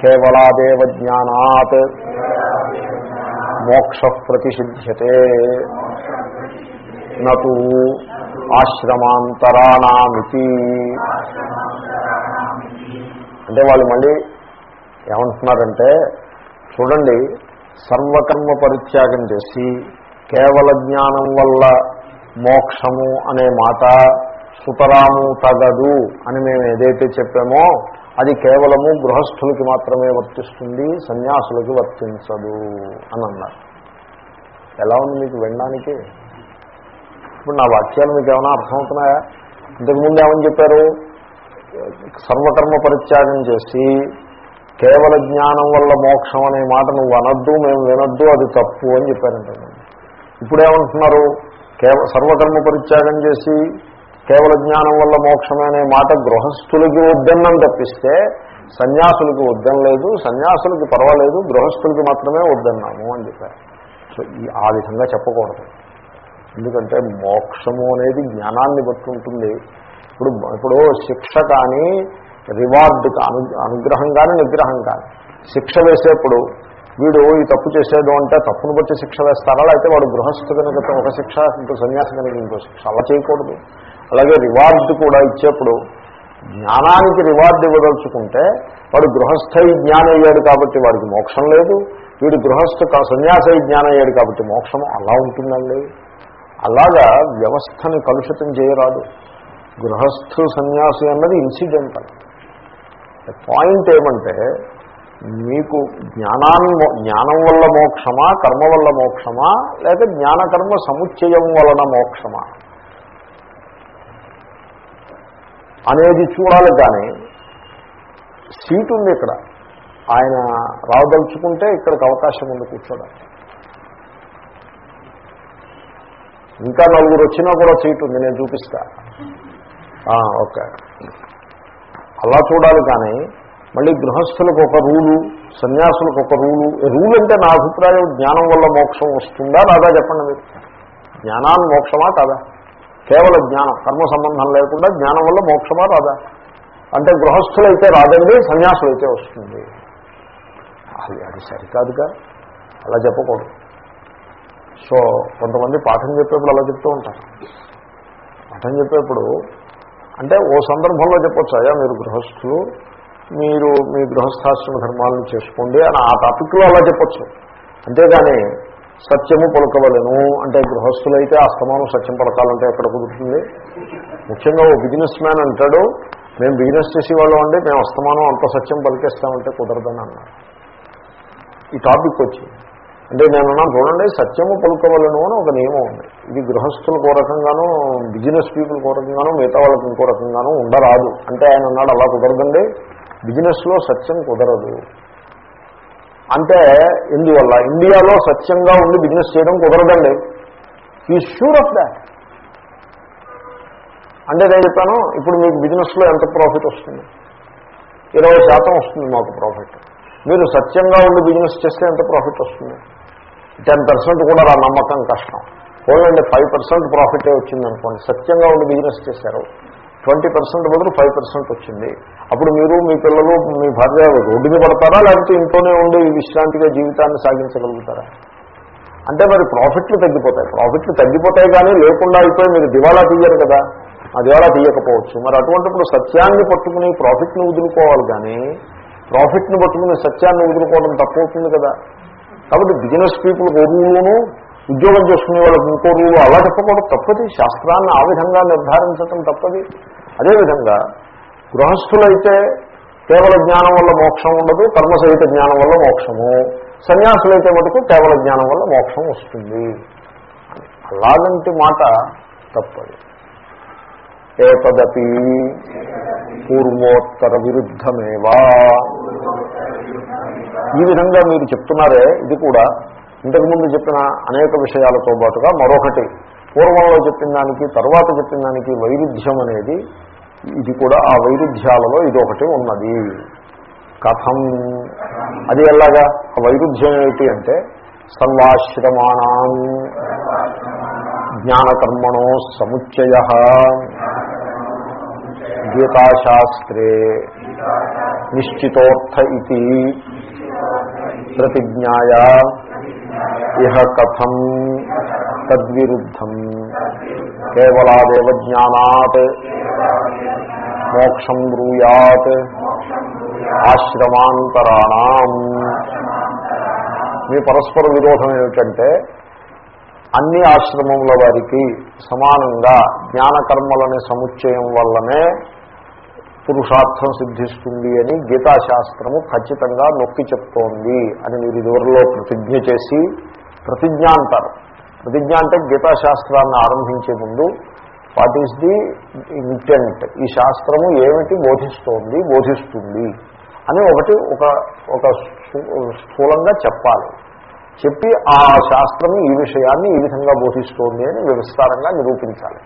కేవలాదేవ జ్ఞానాత్. మోక్ష ప్రతిషిధ్యతే. నూ ఆశ్రమాంతరాణామితి. అంటే వాళ్ళు మళ్ళీ ఏమంటున్నారంటే చూడండి సర్వకర్మ పరిత్యాగం చేసి కేవల జ్ఞానం వల్ల మోక్షము అనే మాట సుతరాము తగదు అని మేము ఏదైతే చెప్పామో అది కేవలము గృహస్థులకి మాత్రమే వర్తిస్తుంది సన్యాసులకి వర్తించదు అని అన్నారు. ఎలా ఉంది మీకు వినడానికి? ఇప్పుడు నా వాక్యాలు మీకు ఏమైనా అర్థమవుతున్నాయా? ఇంతకుముందు ఏమని చెప్పారు? సర్వకర్మ పరిత్యాగం చేసి కేవల జ్ఞానం వల్ల మోక్షం అనే మాట నువ్వు అనద్దు మేము వినద్దు అది తప్పు అని చెప్పారంటే ఇప్పుడేమంటున్నారు? కేవ సర్వకర్మ పరిత్యాగం చేసి కేవల జ్ఞానం వల్ల మోక్షమే అనే మాట గృహస్థులకి వద్దన్నం తప్పిస్తే సన్యాసులకి వద్దం లేదు సన్యాసులకి పర్వాలేదు గృహస్థులకి మాత్రమే వద్దన్నాము అని చెప్పారు. సో ఆ విధంగా చెప్పకూడదు. ఎందుకంటే మోక్షము అనేది జ్ఞానాన్ని బట్టి ఉంటుంది. ఇప్పుడు ఇప్పుడు శిక్ష కానీ రివార్డ్ అను అనుగ్రహం కానీ నిగ్రహం కానీ శిక్ష వేసేప్పుడు వీడు ఈ తప్పు చేసేది అంటే తప్పును బట్టి శిక్ష వేస్తారా? లేకపోతే వాడు గృహస్థు కనుక ఒక శిక్ష ఇంకో సన్యాసి కనుక ఇంకో శిక్ష. అలా చేయకూడదు. అలాగే రివార్డ్ కూడా ఇచ్చేప్పుడు జ్ఞానానికి రివార్డు ఇవ్వదలుచుకుంటే వాడు గృహస్థై జ్ఞానం అయ్యాడు కాబట్టి వాడికి మోక్షం లేదు. వీడు గృహస్థు సన్యాసై జ్ఞానం అయ్యాడు కాబట్టి మోక్షం అలా ఉంటుందండి. అలాగా వ్యవస్థని కలుషితం చేయరాదు. గృహస్థు సన్యాసి అన్నది ఇన్సిడెంటల్. పాయింట్ ఏమంటే మీకు జ్ఞానాన్ని జ్ఞానం వల్ల మోక్షమా కర్మ వల్ల మోక్షమా లేక జ్ఞానకర్మ సముచ్చయం వలన మోక్షమా? అనేది చూడాలి కానీ సీట్ ఉంది ఇక్కడ. ఆయన రావదలుచుకుంటే ఇక్కడికి అవకాశం ఉంది కూర్చోడానికి. ఇంకా నలుగురు వచ్చినా కూడా సీట్ ఉంది నేను చూపిస్తా. ఓకే. అలా చూడాలి కానీ మళ్ళీ గృహస్థులకు ఒక రూలు సన్యాసులకు ఒక రూలు. రూల్ అంటే నా అభిప్రాయం జ్ఞానం వల్ల మోక్షం వస్తుందా రాదా చెప్పండి మీరు? జ్ఞానాన్ని మోక్షమా కాదా? కేవలం జ్ఞానం కర్మ సంబంధం లేకుండా జ్ఞానం వల్ల మోక్షమా రాదా? అంటే గృహస్థులైతే రాదండి సన్యాసులైతే వస్తుంది. అది అది సరికాదుగా. అలా చెప్పకూడదు. సో కొంతమంది పాఠం చెప్పేప్పుడు అలా చెప్తూ ఉంటారు. పాఠం చెప్పేప్పుడు అంటే ఓ సందర్భంలో చెప్పొచ్చు అయ్యా మీరు గృహస్థులు మీరు మీ గృహస్థాశ్రమ ధర్మాలను చేసుకోండి అని ఆ టాపిక్లో అలా చెప్పొచ్చు. అంతేగాని సత్యము పలుకవలను అంటే గృహస్థులైతే అస్తమానం సత్యం పలకాలంటే ఎక్కడ కుదురుతుంది? ముఖ్యంగా ఓ బిజినెస్ మ్యాన్ అంటాడు మేము బిజినెస్ చేసేవాళ్ళం అండి మేము అస్తమానం అంత సత్యం పలికేస్తామంటే కుదరదని అన్నారు ఈ టాపిక్ వచ్చి అంటే నేను చూడండి సత్యము పలుకవలను అని ఒక నియమం ఉంది. ఇది గృహస్థులకు ఒక బిజినెస్ పీపుల్ ఒక మిగతా వాళ్ళకి ఇంకో రకంగాను ఉండరాదు. అంటే ఆయన అన్నాడు అలా కుదరదండి. బిజినెస్లో సత్యం కుదరదు. అంటే ఎందువల్ల? ఇండియాలో సత్యంగా ఉండి బిజినెస్ చేయడం కుదరదండి. ఈ షూర్ ఆఫ్ దాట్ అంటే నేను చెప్పాను ఇప్పుడు మీకు బిజినెస్లో ఎంత ప్రాఫిట్ వస్తుంది? ఇరవై శాతం వస్తుంది మాకు ప్రాఫిట్. మీరు సత్యంగా ఉండి బిజినెస్ చేస్తే ఎంత ప్రాఫిట్ వస్తుంది? టెన్ పర్సెంట్ కూడా రా నమ్మకం కష్టం. పోలండి ఫైవ్ పర్సెంట్ ప్రాఫిటే వచ్చిందనుకోండి సత్యంగా ఉండి బిజినెస్ చేశారు. ట్వంటీ పర్సెంట్ బదులు ఫైవ్ పర్సెంట్ వచ్చింది. అప్పుడు మీరు మీ పిల్లలు మీ భార్య రోడ్డుని పడతారా? లేకపోతే ఇంట్లోనే ఉండి విశ్రాంతిగా జీవితాన్ని సాగించగలుగుతారా? అంటే మరి ప్రాఫిట్లు తగ్గిపోతాయి. ప్రాఫిట్లు తగ్గిపోతాయి కానీ లేకుండా అయిపోయి మీరు దివాలా తీయరు కదా. ఆ దివాలా తీయకపోవచ్చు. మరి అటువంటిప్పుడు సత్యాన్ని పట్టుకుని ప్రాఫిట్ని వదులుకోవాలి కానీ ప్రాఫిట్ని పట్టుకుని సత్యాన్ని వదులుకోవడం తప్పవుతుంది కదా. కాబట్టి బిజినెస్ పీపుల్ ఒక రూలును ఉద్యోగం చేసుకునే వాళ్ళకి ఇంకో రూలు అలా చెప్పకూడదు తప్పది. శాస్త్రాన్ని ఆ విధంగా నిర్ధారించడం తప్పది. అదేవిధంగా గృహస్థులైతే కేవల జ్ఞానం వల్ల మోక్షం ఉండదు కర్మసహిత జ్ఞానం వల్ల మోక్షము. సన్యాసులైతే మటుకు కేవల జ్ఞానం వల్ల మోక్షం వస్తుంది. అలాగంటి మాట తప్పది. ఏతదపి పూర్వోత్తర విరుద్ధమేవా ఈ విధంగా మీరు చెప్తున్నారే ఇది కూడా ఇంతకుముందు చెప్పిన అనేక విషయాలతో పాటుగా మరొకటి. పూర్వంలో చెప్పిన దానికి తర్వాత చెప్పిన దానికి వైరుధ్యం అనేది ఇది కూడా ఆ వైరుధ్యాలలో ఇదొకటి ఉన్నది. కథం. అది ఎలాగా? ఆ వైరుధ్యం ఏమిటి అంటే సర్వాశ్రమాణం జ్ఞానకర్మణో సముచ్చయ. గీతాశాస్త్రే నిశ్చితోర్థ ఇది ప్రతిజ్ఞాయా ఇహ కథం తద్విరుద్ధం కేవలాదేవ జ్ఞానాత్ మోక్షం బ్రూయాత్ ఆశ్రమాంతరాణం మీ పరస్పర విరోధం ఏమిటంటే అన్ని ఆశ్రమముల వారికి సమానంగా జ్ఞానకర్మలనే సముచ్చయం వల్లనే పురుషార్థం సిద్ధిస్తుంది అని గీతాశాస్త్రము ఖచ్చితంగా నొక్కి చెప్తోంది అని మీరు ఇదివరలో ప్రతిజ్ఞ చేసి ప్రతిజ్ఞ అంటారు. ప్రతిజ్ఞ అంటే గీతాశాస్త్రాన్ని ఆరంభించే ముందు వాట్ ఈస్ ది ఇంటెంట్? ఈ శాస్త్రము ఏమిటి బోధిస్తోంది బోధిస్తుంది అని ఒకటి ఒక ఒక స్థూలంగా చెప్పాలి. చెప్పి ఆ శాస్త్రము ఈ విషయాన్ని ఈ విధంగా బోధిస్తోంది అని విస్తారంగా నిరూపించాలి.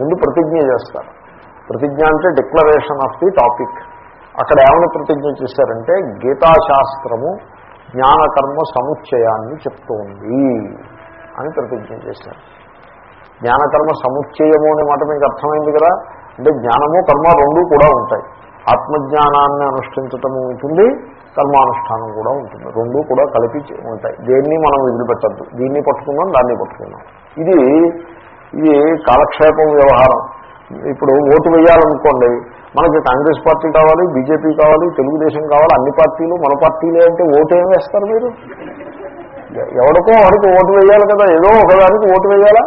ముందు ప్రతిజ్ఞ చేస్తారు. ప్రతిజ్ఞ అంటే డిక్లరేషన్ ఆఫ్ ది టాపిక్ అక్కడ ఏమైనా ప్రతిజ్ఞ చేశారంటే గీతాశాస్త్రము జ్ఞానకర్మ సముచ్చయాన్ని చెప్తోంది అని ప్రతిజ్ఞ చేశారు. జ్ఞానకర్మ సముచ్చయము అనే మాట మీకు అర్థమైంది కదా? అంటే జ్ఞానము కర్మ రెండూ కూడా ఉంటాయి. ఆత్మజ్ఞానాన్ని అనుష్ఠించటము ఉంటుంది కర్మానుష్ఠానం కూడా ఉంటుంది. రెండూ కూడా కలిపి ఉంటాయి. దేన్ని మనం వదిలిపెట్టద్దు. దీన్ని పట్టుకుందాం దాన్ని పట్టుకుందాం. ఇది ఇది కాలక్షేపం వ్యవహారం. ఇప్పుడు ఓటు వేయాలనుకోండి మనకి కాంగ్రెస్ పార్టీ కావాలి బీజేపీ కావాలి తెలుగుదేశం కావాలి అన్ని పార్టీలు మన పార్టీలే అంటే ఓటు ఏం వేస్తారు మీరు? ఎవరికో వాడికి ఓటు వేయాలి కదా. ఏదో ఒకదానికి ఓటు వేయాలా?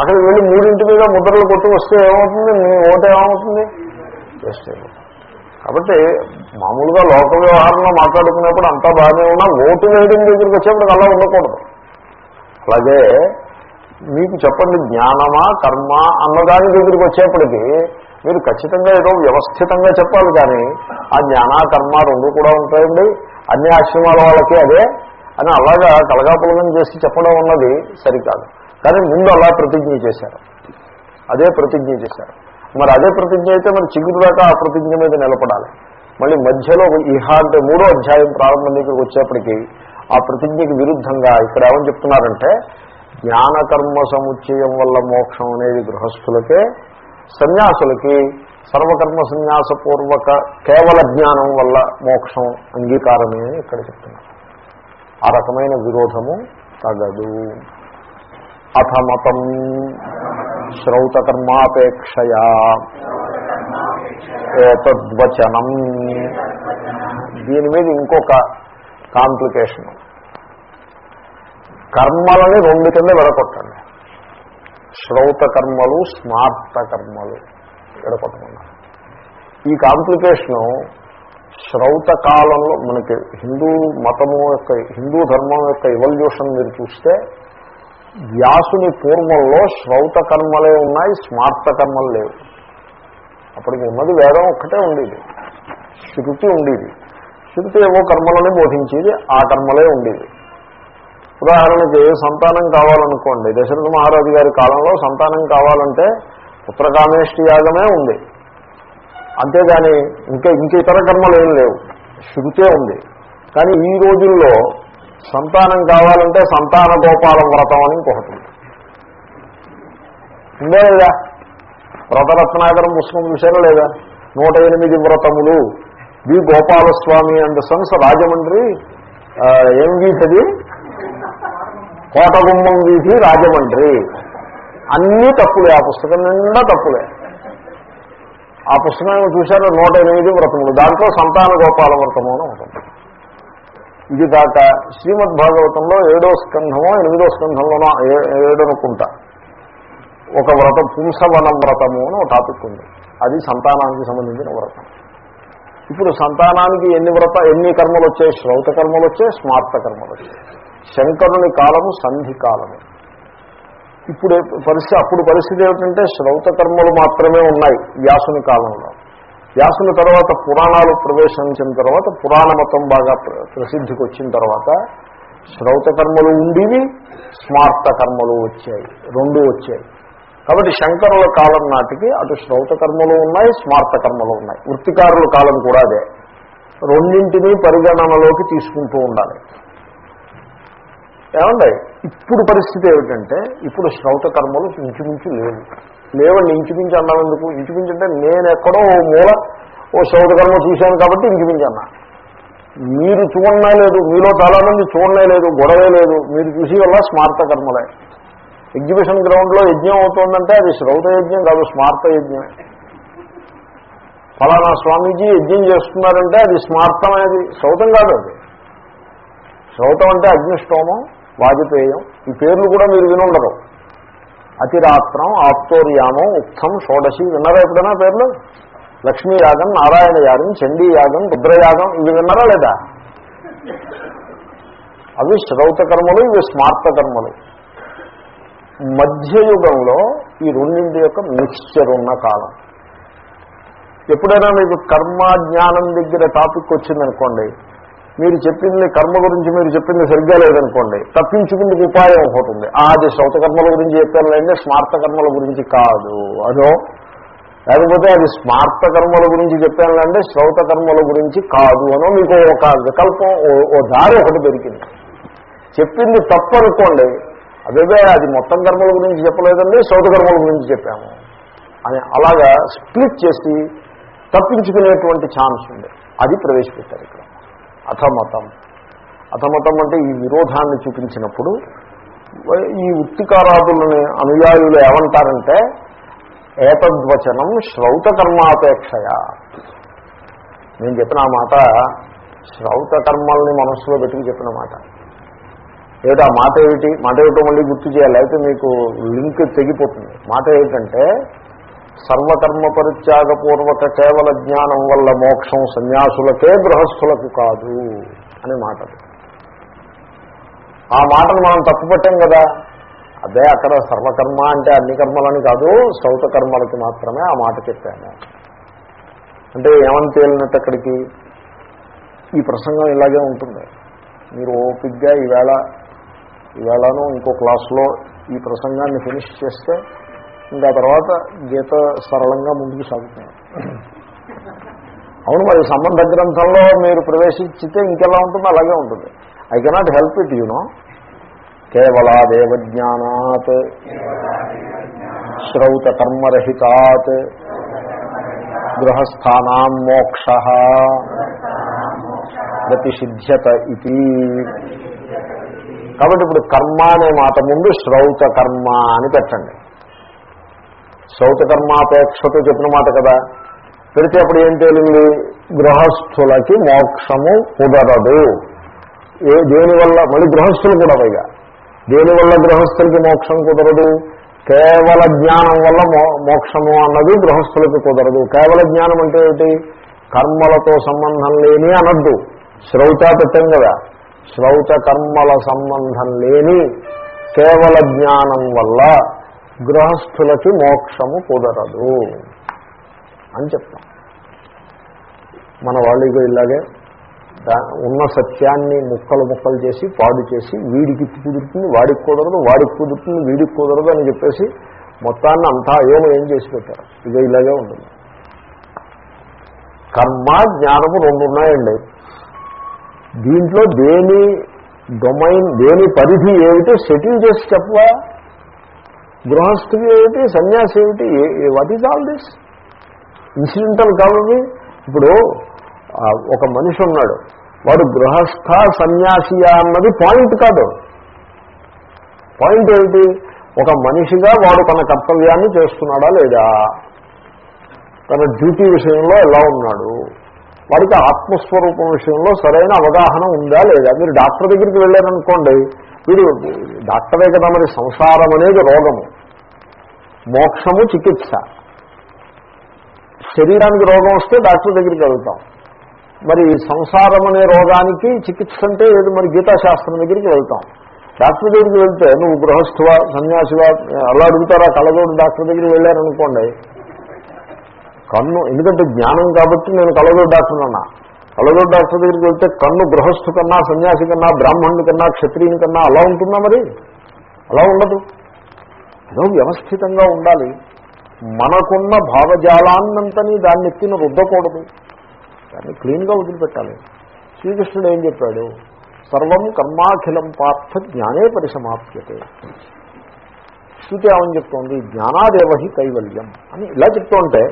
అక్కడికి వెళ్ళి మూడింటి మీద ముద్రలు కొట్టి వస్తే ఏమవుతుంది? మీ ఓటు ఏమవుతుంది? వేస్ట్ అయిపోతుంది. కాబట్టి మామూలుగా లోక వ్యవహారంలో మాట్లాడుకునేప్పుడు అంతా బాగానే ఉన్నా ఓటు వేయడం దగ్గరికి వచ్చేప్పుడు అలా ఉండకూడదు. అలాగే మీకు చెప్పండి జ్ఞానమా కర్మ అన్నదాని దగ్గరికి వచ్చేప్పటికీ మీరు ఖచ్చితంగా ఏదో వ్యవస్థితంగా చెప్పాలి కానీ ఆ జ్ఞాన కర్మ రెండు కూడా ఉంటాయండి. అన్ని ఆశ్రమాల వాళ్ళకి అదే అని అలాగా కలగాపులగం చేసి చెప్పడం ఉన్నది సరికాదు. కానీ ముందు అలా ప్రతిజ్ఞ చేశారు. అదే ప్రతిజ్ఞ చేశారు. మరి అదే ప్రతిజ్ఞ అయితే మరి చిగురు దాకా ఆ ప్రతిజ్ఞ మీద నిలబడాలి. మళ్ళీ మధ్యలో ఇహ అంటే మూడో అధ్యాయం ప్రారంభం దగ్గరికి వచ్చేప్పటికీ ఆ ప్రతిజ్ఞకి విరుద్ధంగా ఇక్కడ ఏమని చెప్తున్నారంటే జ్ఞానకర్మ సముచ్చయం వల్ల మోక్షం అనేది గృహస్థులకే సన్యాసులకి సర్వకర్మ సన్యాసపూర్వక కేవల జ్ఞానం వల్ల మోక్షం అంగీకారమే అని ఇక్కడ చెప్తున్నారు. ఆ రకమైన విరోధము తగదు. అథమతం శ్రౌతకర్మాపేక్షయా ఏతద్వచనం. దీని మీద ఇంకొక కాంప్లికేషన్. కర్మలని రెండు కింద విడగొట్టండి. శ్రౌత కర్మలు స్మార్త కర్మలు విడగొట్టమన్నారు. ఈ కాంప్లికేషను శ్రౌత కాలంలో మనకి హిందూ మతము యొక్క హిందూ ధర్మం యొక్క ఇవల్యూషన్ మీరు చూస్తే వ్యాసుని పూర్వంలో శ్రౌత కర్మలే ఉన్నాయి స్మార్త కర్మలు లేవు. అప్పటికి ఉన్నది వేదం ఒక్కటే ఉండేది. శృతి ఉండేది. శృతి ఏవో కర్మలని బోధించేది ఆ కర్మలే ఉండేది. ఉదాహరణకి సంతానం కావాలనుకోండి దశరథ మహారాజు గారి కాలంలో సంతానం కావాలంటే పుత్రకామేష్టి యాగమే ఉంది. అంతేగాని ఇంకా ఇంక ఇతర కర్మలు ఏం లేవు. శృతే ఉంది. కానీ ఈ రోజుల్లో సంతానం కావాలంటే సంతాన గోపాల వ్రతం అని ఇంకొకటి ఉందే. లేదా? వ్రతరత్నాకరం పుస్తకం చూసారా లేదా? నూట ఎనిమిది వ్రతములు. V Gopalaswamy and sons Rajahmundry ఏం వీధది కోటగుమ్మం వీధి రాజమండ్రి. అన్నీ తప్పులే ఆ పుస్తకం నిండా తప్పులే. ఆ పుస్తకం చూశారు? నూట ఎనిమిది వ్రతములు. దాంట్లో సంతాన గోపాల వ్రతము అని ఉంటుంది ఇది కాక శ్రీమద్ భాగవతంలో ఏడో స్కంధమో ఎనిమిదో స్కంధంలోనో ఏ- ఏడనుకుంటా. ఒక వ్రతం పుంసవన వ్రతము అని ఒక టాపిక్ ఉంది. అది సంతానానికి సంబంధించిన వ్రతం. ఇప్పుడు సంతానానికి ఎన్ని వ్రత ఎన్ని కర్మలు వచ్చాయి శ్రౌత కర్మలు వచ్చాయి స్మార్త కర్మలు వచ్చాయి శంకరుని కాలము సంధి కాలము. ఇప్పుడు పరిస్థితి అప్పుడు పరిస్థితి ఏమిటంటే శ్రౌత కర్మలు మాత్రమే ఉన్నాయి వ్యాసుని కాలంలో. వ్యాసుల తర్వాత పురాణాలు ప్రవేశించిన తర్వాత పురాణ మతం బాగా ప్ర- ప్రసిద్ధికి వచ్చిన తర్వాత శ్రౌత కర్మలు ఉండేవి స్మార్త కర్మలు వచ్చాయి రెండు వచ్చాయి. కాబట్టి శంకరుల కాలం నాటికి అటు శ్రౌత కర్మలు ఉన్నాయి స్మార్త కర్మలు ఉన్నాయి. వృత్తికారుల కాలం కూడా అదే. రెండింటినీ పరిగణనలోకి తీసుకుంటూ ఉండాలి. ఏమండి? ఇప్పుడు పరిస్థితి ఏమిటంటే ఇప్పుడు శ్రౌత కర్మలు ఇంచుమించు లేవు. లేవండి ఇంచుమించు అన్నాం ఎందుకు? ఇంచుమించు అంటే నేను ఎక్కడో ఓ మూల ఓ శ్రౌత చూశాను కాబట్టి ఇంచుమించు అన్నా. మీరు చూడనే లేదు మీలో చాలామంది చూడనే లేదు గొడవే లేదు. మీరు చూసి వల్ల స్మార్త కర్మలే ఎగ్జిబిషన్ గ్రౌండ్లో యజ్ఞం అవుతుందంటే అది శ్రౌత యజ్ఞం కాదు స్మార్త యజ్ఞమే. ఫలానా స్వామీజీ యజ్ఞం చేస్తున్నారంటే అది స్మార్థమైనది శ్రౌతం కాదు అది. శ్రౌతం అంటే అగ్నిష్టోమం వాజపేయం ఈ పేర్లు కూడా మీరు వినుండరు. అతిరాత్రం ఆప్తోర్యామం ఉక్తం షోడశి విన్నారా ఎప్పుడైనా పేర్లు? లక్ష్మీయాగం నారాయణ యాగం చండీ యాగం రుద్రయాగం ఇవి విన్నారా లేదా? అవి శ్రౌత కర్మలు ఇవి స్మార్త కర్మలు. మధ్యయుగంలో ఈ రెండింటి యొక్క మిక్స్చర్ ఉన్న కాలం. ఎప్పుడైనా మీకు కర్మ జ్ఞానం దగ్గర టాపిక్ వచ్చిందనుకోండి మీరు చెప్పింది కర్మ గురించి మీరు చెప్పింది సరిగ్గా లేదనుకోండి తప్పించుకుంటే ఉపాయం ఒకటి ఉంది. ఆ, అది శ్రౌత కర్మల గురించి లేదంటే స్మార్త కర్మల గురించి కాదు. అదో లేకపోతే అది స్మార్త కర్మల గురించి చెప్పాను అంటే శ్రౌత కర్మల గురించి కాదు అనో మీకు ఒక వికల్పం ఓ- ఓ దారి ఒకటి దొరికింది. చెప్పింది తప్పు అనుకోండి అదే అది మొత్తం కర్మల గురించి చెప్పలేదండి శ్రౌత కర్మల గురించి చెప్పాము. అని అలాగా స్ప్లిట్ చేసి తప్పించుకునేటువంటి ఛాన్స్ ఉంది. అది ప్రవేశపెట్టారు ఇక్కడ. అథమతం అథమతం అంటే ఈ విరోధాన్ని చూపించినప్పుడు ఈ ఉత్తికారాదులని అనుయాయులు ఏమంటారంటే ఏతద్వచనం శ్రౌతకర్మాపేక్షయ. నేను చెప్పిన ఆ మాట శ్రౌతకర్మల్ని మనస్సులో పెట్టుకు చెప్పిన మాట. ఏమిటి? ఆ మాట ఏమిటి? మాట ఏమిటో మళ్ళీ గుర్తు చేయాలి. అయితే మీకు లింక్ తెగిపోతుంది. మాట ఏమిటంటే సర్వకర్మ పరిత్యాగపూర్వక కేవల జ్ఞానం వల్ల మోక్షం సన్యాసులకే గృహస్థులకు కాదు అనే మాట. ఆ మాటను మనం తప్పుపట్టాం కదా. అదే అక్కడ సర్వకర్మ అంటే అన్ని కర్మలని కాదు సౌత కర్మలకి మాత్రమే ఆ మాట చెప్పాను. అంటే ఏమని తేలినట్టు అక్కడికి? ఈ ప్రసంగం ఇలాగే ఉంటుంది. మీరు ఓపిక్గా ఈవేళ ఈవేళను ఇంకో క్లాస్లో ఈ ప్రసంగాన్ని ఫినిష్ చేస్తే ఇంకా తర్వాత గీత సరళంగా ముందుకు సాగుతుంది. అవును మరి సంబంధ గ్రంథంలో మీరు ప్రవేశించితే ఇంకెలా ఉంటుంది అలాగే ఉంటుంది. I cannot help it you కేవలాదేవజ్ఞానాత్ శ్రౌత కర్మరహితాత్ గృహస్థానా మోక్ష ప్రతిషిధ్యత ఇది కాబట్టి ఇప్పుడు కర్మ అనే మాట ముందు శ్రౌత కర్మ అని పెట్టండి. శ్రౌత చెప్పిన మాట కదా. పెడితే అప్పుడు ఏం తేలింది? గృహస్థులకి మోక్షము కుదరదు. ఏ దేనివల్ల మళ్ళీ గృహస్థులు కూడా పైగా. దేనివల్ల గృహస్థులకి మోక్షం కుదరదు? కేవల జ్ఞానం వల్ల మో- మోక్షము అన్నది గృహస్థులకు కుదరదు. కేవల జ్ఞానం అంటే ఏమిటి కర్మలతో సంబంధం లేని అనద్దు. శ్రౌత పెట్టాం కదా. శ్రౌత కర్మల సంబంధం లేని కేవల జ్ఞానం వల్ల గృహస్థులకి మోక్షము కుదరదు అని చెప్తాం. మన వాళ్ళు ఇలాగే ఉన్న సత్యాన్ని ముక్కలు ముక్కలు చేసి పాడు చేసి వీడికి కుదురుతుంది వాడికి కుదరదు వాడికి కుదురుతుంది వీడికి కుదరదు అని చెప్పేసి మొత్తాన్ని అంతా అయోమయం చేసి పెట్టారు? ఇక ఇలాగే ఉంటుంది. కర్మ జ్ఞానము రెండు ఉన్నాయండి. దీంట్లో దేని డొమైన్ దేని పరిధి ఏమిటో సెటిల్ చేసి చెప్పవా? గృహస్థుకి ఏమిటి? సన్యాసి ఏమిటి? What is all this incidental కావాలి ఇప్పుడు ఒక మనిషి ఉన్నాడు. వాడు గృహస్థ సన్యాసియా అన్నది పాయింట్ కాదు. పాయింట్ ఏమిటి? ఒక మనిషిగా వాడు తన కర్తవ్యాన్ని చేస్తున్నాడా లేదా? తన డ్యూటీ విషయంలో ఎలా ఉన్నాడు? వాడికి ఆత్మస్వరూపం విషయంలో సరైన అవగాహన ఉందా లేదా? మీరు డాక్టర్ దగ్గరికి వెళ్ళారనుకోండి వీడు డాక్టరే కదా మరి సంసారం అనేది రోగము. మోక్షము చికిత్స. శరీరానికి రోగం వస్తే డాక్టర్ దగ్గరికి వెళ్తాం. మరి సంసారం అనే రోగానికి చికిత్స అంటే ఏది? మరి గీతాశాస్త్రం దగ్గరికి వెళ్తాం. డాక్టర్ దగ్గరికి వెళ్తే నువ్వు గృహస్థువా? సన్యాసివా? అలా అడుగుతారా? కళ్ళజోడు డాక్టర్ దగ్గరికి వెళ్ళారనుకోండి. కన్ను ఎందుకంటే జ్ఞానం కాబట్టి నేను కళ్ళజోడు డాక్టర్ అన్నా. కళ్ళజోడు డాక్టర్ దగ్గరికి వెళ్తే కన్ను గృహస్థు కన్నా సన్యాసి కన్నా బ్రాహ్మణుడి కన్నా క్షత్రియుని కన్నా అలా ఉంటుందా మరి? అలా ఉండదు. ఏదో వ్యవస్థితంగా ఉండాలి. మనకున్న భావజాలాన్నంతని దాన్ని ఎత్తిన రుద్దకూడదు. దాన్ని క్లీన్గా వదిలిపెట్టాలి. శ్రీకృష్ణుడు ఏం చెప్పాడు? సర్వం కర్మాఖిలం పార్థ జ్ఞానే పరిసమాప్యతే. శృతి ఏమని చెప్తోంది? జ్ఞానాదేవహి కైవల్యం అని ఇలా చెప్తుంటే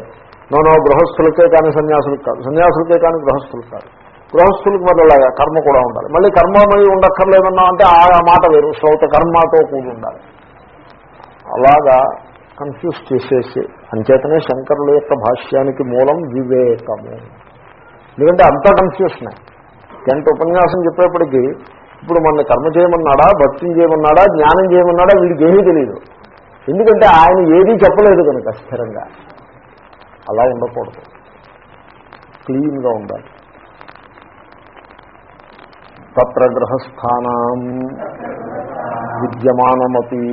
నోనో గృహస్థులకే కానీ సన్యాసులకు కాదు. సన్యాసులకే కానీ గృహస్థులు కాదు. గృహస్థులకు మరి అలాగా కర్మ కూడా ఉండాలి. మళ్ళీ కర్మమై ఉండక్కర్లేదన్నా అంటే ఆ మాట వేరు. శ్రౌత కర్మతో కూడి ఉండాలి. అలాగా కన్ఫ్యూజ్ చేసేసి అంచేతనే శంకరుల యొక్క భాష్యానికి మూలం వివేకము. ఎందుకంటే అంతా కన్ఫ్యూషనే గంట ఉపన్యాసం చెప్పేప్పటికీ ఇప్పుడు మన కర్మ చేయమన్నాడా భక్తిని చేయమన్నాడా జ్ఞానం చేయమన్నాడా వీడికి ఏమీ తెలియదు ఎందుకంటే ఆయన ఏదీ చెప్పలేదు కనుక స్థిరంగా. అలా ఉండకూడదు. క్లీన్గా ఉండాలి. తత్ర గ్రహస్థానం విద్యమానమపి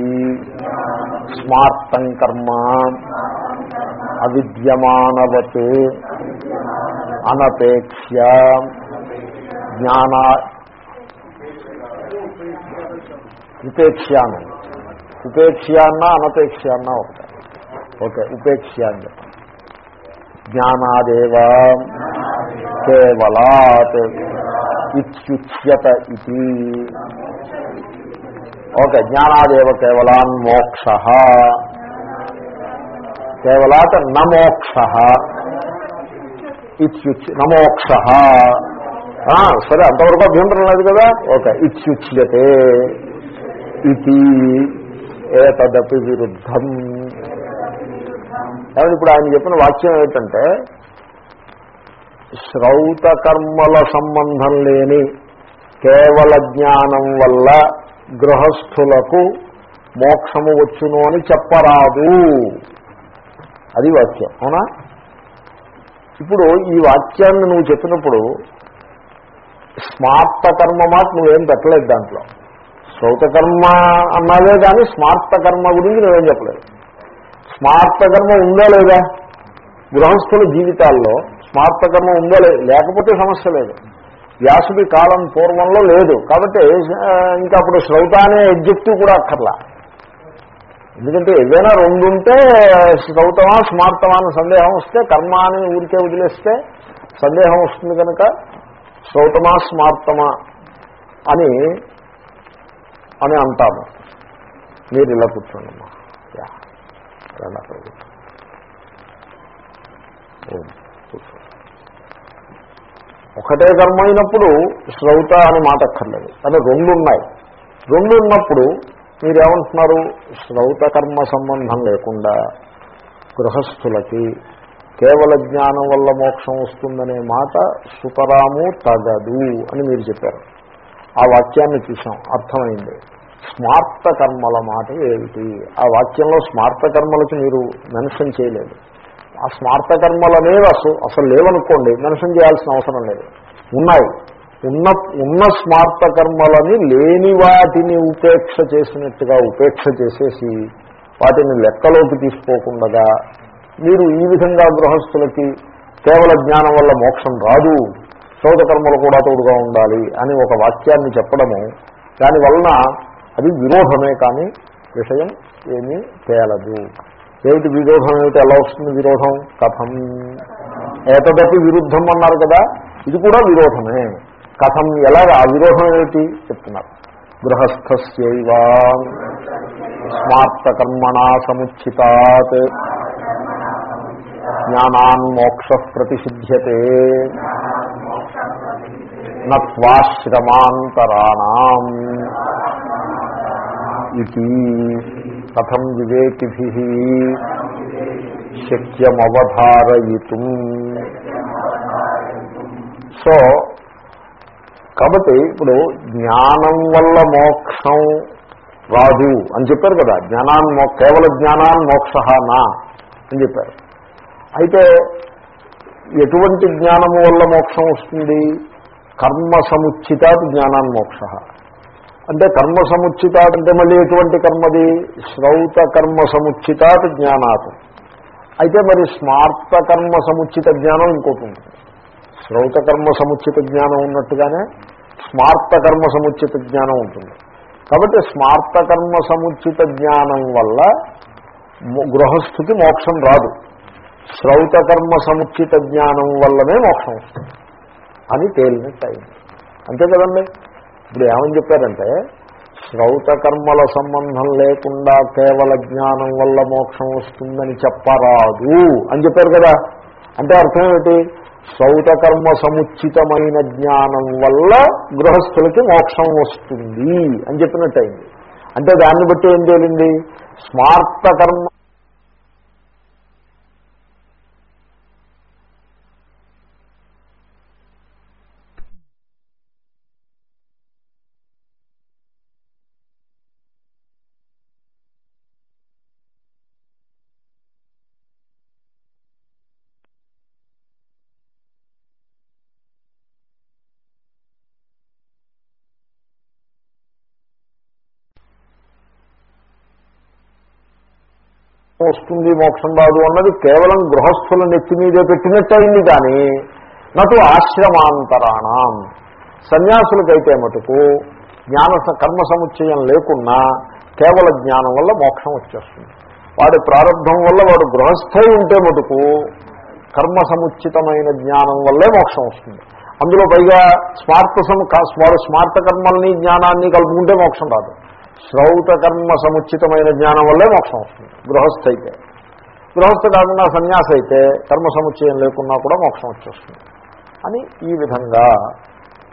స్మార్తం కర్మ అవిద్యమానవత్ అనపేక్ష జ్ఞాన ఉపేక్ష్యాన్ని ఉపేక్ష్యాన్న అనపేక్ష్యాన్న ఒకటే. ఓకే ఉపేక్ష్యాన్ని జ్ఞానాదేవ కేవలాత్ ఇత్యుచ్యత ఇది. ఓకే జ్ఞానాదేవ కేవలాన్ మోక్ష. కేవలాత్ నమోక్ష. ఇత్యుచ్య నమోక్ష. సరే అంతవరకు అభ్యంతరం లేదు కదా? ఓకే ఇత్యుచ్యతే ఇది ఏతదపి విరుద్ధం. కాబట్టి ఇప్పుడు ఆయన చెప్పిన వాక్యం ఏంటంటే శ్రౌత కర్మల సంబంధం లేని కేవల జ్ఞానం వల్ల గృహస్థులకు మోక్షము వచ్చును అని చెప్పరాదు. అది వాక్యం అవునా? ఇప్పుడు ఈ వాక్యాన్ని నువ్వు చెప్పినప్పుడు స్మార్త కర్మ మాట నువ్వేం పెట్టలేదు దాంట్లో. శ్రౌత కర్మ అన్నాలే కానీ స్మార్త కర్మ గురించి నువ్వేం చెప్పలేదు. స్మార్త కర్మ ఉందా లేదా? గృహస్థుల జీవితాల్లో స్మార్త కర్మ ఉందా లేకపోతే సమస్య లేదు. వ్యాసుడి కాలం పూర్వంలో లేదు. కాబట్టి ఇంకా అప్పుడు శ్రౌత అనే ఎగ్జెక్టివ్ కూడా అక్కర్లా. ఎందుకంటే ఏదైనా రెండు ఉంటే శ్రౌతమా స్మార్తమా అని సందేహం వస్తే కర్మ అని ఊరికే వదిలేస్తే సందేహం వస్తుంది కనుక శ్రౌతమా స్మార్తమా అని అని అంటాము. మీరు ఇలా కూర్చోండి. అమ్మా కూర్చోండి. ఒకటే కర్మ అయినప్పుడు శ్రౌత అని మాట అక్కర్లేదు. కానీ రెండు ఉన్నాయి రెండు ఉన్నప్పుడు మీరేమంటున్నారు? శ్రౌత కర్మ సంబంధం లేకుండా గృహస్థులకి కేవల జ్ఞానం వల్ల మోక్షం వస్తుందనే మాట సుతరాము తగదు అని మీరు చెప్పారు. ఆ వాక్యాన్ని చూసాం. అర్థమైంది. స్మార్త కర్మల మాట ఏమిటి? ఆ వాక్యంలో స్మార్త కర్మలకి మీరు మెన్షన్ చేయలేదు. ఆ స్మార్త కర్మలనేవి అసలు అసలు లేవనుకోండి మెన్షన్ చేయాల్సిన అవసరం లేదు. ఉన్నాయి. ఉన్న ఉన్న స్మార్త కర్మలని లేని వాటిని ఉపేక్ష చేసినట్టుగా ఉపేక్ష చేసేసి వాటిని లెక్కలోకి తీసుకోకుండా మీరు ఈ విధంగా గృహస్థులకి కేవల జ్ఞానం వల్ల మోక్షం రాదు సౌద కర్మలు కూడా తోడుగా ఉండాలి అని ఒక వాక్యాన్ని చెప్పడము దానివలన అది విరోధమే కానీ విషయం ఏమీ తేలదు. ఏమిటి విరోధం ఏమిటి ఎలా వస్తుంది విరోధం? కథం. ఏతదపి విరుద్ధం అన్నారు కదా ఇది కూడా విరోధమే. కథం ఎలాగ? ఆ విరోధం ఏమిటి? చెప్తున్నారు. గృహస్థస్యైవ స్మార్తకర్మణా సముచితాత్. జ్ఞానాన్ మోక్ష ప్రతిషిధ్యతే. నత్వాశ్రమాంతరాణం. ఇది కథం వివేకి శక్యమవధారయితుం. సో కాబట్టి ఇప్పుడు జ్ఞానం వల్ల మోక్షం రాదు అని చెప్పారు కదా. జ్ఞానాన్ మో కేవల జ్ఞానాన్ మోక్ష నా అని చెప్పారు. అయితే ఎటువంటి జ్ఞానము వల్ల మోక్షం వస్తుంది? కర్మ సముచితాత్ జ్ఞానాన్ మోక్ష. అంటే కర్మ సముచితాత్ అంటే మళ్ళీ ఎటువంటి కర్మది? శ్రౌత కర్మ సముచితాత్ జ్ఞానాత్. అయితే మరి స్మార్త కర్మ సముచిత జ్ఞానం ఇంకోటి ఉంటుంది శ్రౌత కర్మ సముచిత జ్ఞానం ఉన్నట్టుగానే స్మార్త కర్మ సముచిత జ్ఞానం ఉంటుంది. కాబట్టి స్మార్త కర్మ సముచిత జ్ఞానం వల్ల మో- గృహస్థుకి మోక్షం రాదు. శ్రౌత కర్మ సముచిత జ్ఞానం వల్లనే మోక్షం వస్తుంది. అని తేలినట్టు అయింది. అంతే కదండి? ఇప్పుడు ఏమని చెప్పారంటే శ్రౌత కర్మల సంబంధం లేకుండా కేవల జ్ఞానం వల్ల మోక్షం వస్తుందని చెప్పరాదు అని చెప్పారు కదా. అంటే అర్థం ఏమిటి? శ్రౌత కర్మ సముచితమైన జ్ఞానం వల్ల గృహస్థులకి మోక్షం వస్తుంది అని చెప్పినట్టయింది అంటే దాన్ని బట్టి ఏం తేలింది? స్మార్త కర్మ వస్తుంది మోక్షం రాదు అన్నది కేవలం గృహస్థుల నెత్తి మీదే పెట్టినట్టయింది కానీ నటు ఆశ్రమాంతరాణం. సన్యాసులకైతే మటుకు జ్ఞాన కర్మ సముచ్చయం లేకున్నా కేవల జ్ఞానం వల్ల మోక్షం వచ్చేస్తుంది. వాడి ప్రారంభం వల్ల వాడు గృహస్థై ఉంటే మటుకు కర్మ సముచితమైన జ్ఞానం వల్లే మోక్షం వస్తుంది. అందులో పైగా స్మార్త సమ కా- వాడు స్మార్త కర్మల్ని జ్ఞానాన్ని కలుపుకుంటే మోక్షం రాదు. శ్రౌత కర్మ సముచితమైన జ్ఞానం వల్లే మోక్షం వస్తుంది. గృహస్థ అయితే గృహస్థ కాకుండా సన్యాసి అయితే కర్మ సముచ్చయం లేకున్నా కూడా మోక్షం వచ్చేస్తుంది. అని ఈ విధంగా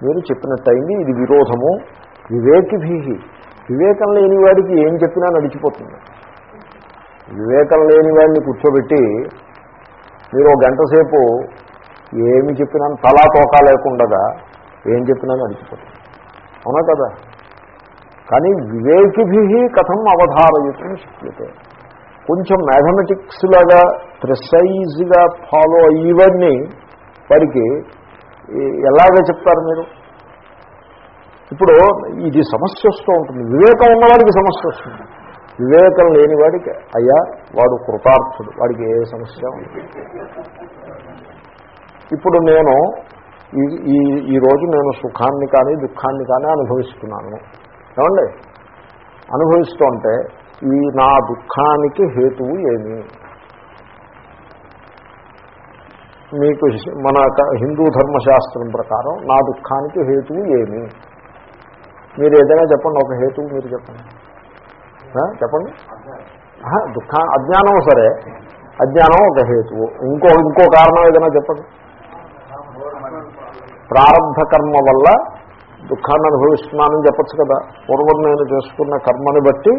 మీరు చెప్పినట్టయింది. ఇది విరోధము. వివేకిభి వివేకం లేని వాడికి ఏం చెప్పినా నడిచిపోతుంది. వివేకం లేని వాడిని కూర్చోబెట్టి మీరు ఒక గంట సేపు ఏమి చెప్పినా తలా తోకా లేకుండా ఏం చెప్పినా నడిచిపోతుంది. అవునా కదా? కానీ వివేకిభి కథం అవధారయుతం శక్యతే. కొంచెం మ్యాథమెటిక్స్ లాగా ప్రిసైజ్గా ఫాలో అయ్యేవన్నీ వారికి ఎలాగ చెప్తారు మీరు? ఇప్పుడు ఇది సమస్య వస్తూ ఉంటుంది. వివేకం ఉన్నవాడికి సమస్య వస్తుంది. వివేకం లేని వాడికి అయ్యా వాడు కృతార్థుడు. వాడికి ఏ సమస్య ఇప్పుడు నేను ఈ ఈ ఈరోజు నేను సుఖాన్ని కానీ దుఃఖాన్ని కానీ అనుభవిస్తున్నాను. ఏమండి? అనుభవిస్తుంటే ఈ నా దుఃఖానికి హేతువు ఏమి? మీకు మన హిందూ ధర్మశాస్త్రం ప్రకారం నా దుఃఖానికి హేతువు ఏమి? మీరు ఏదైనా చెప్పండి ఒక హేతువు మీరు చెప్పండి. చెప్పండి. దుఃఖ అజ్ఞానం సరే అజ్ఞానం ఒక హేతువు. ఇంకో ఇంకో కారణం ఏదైనా చెప్పండి. ప్రారంభ కర్మ వల్ల దుఃఖాన్ని అనుభవిస్తున్నానని చెప్పచ్చు కదా. పూర్వం నేను చేసుకున్న కర్మని బట్టి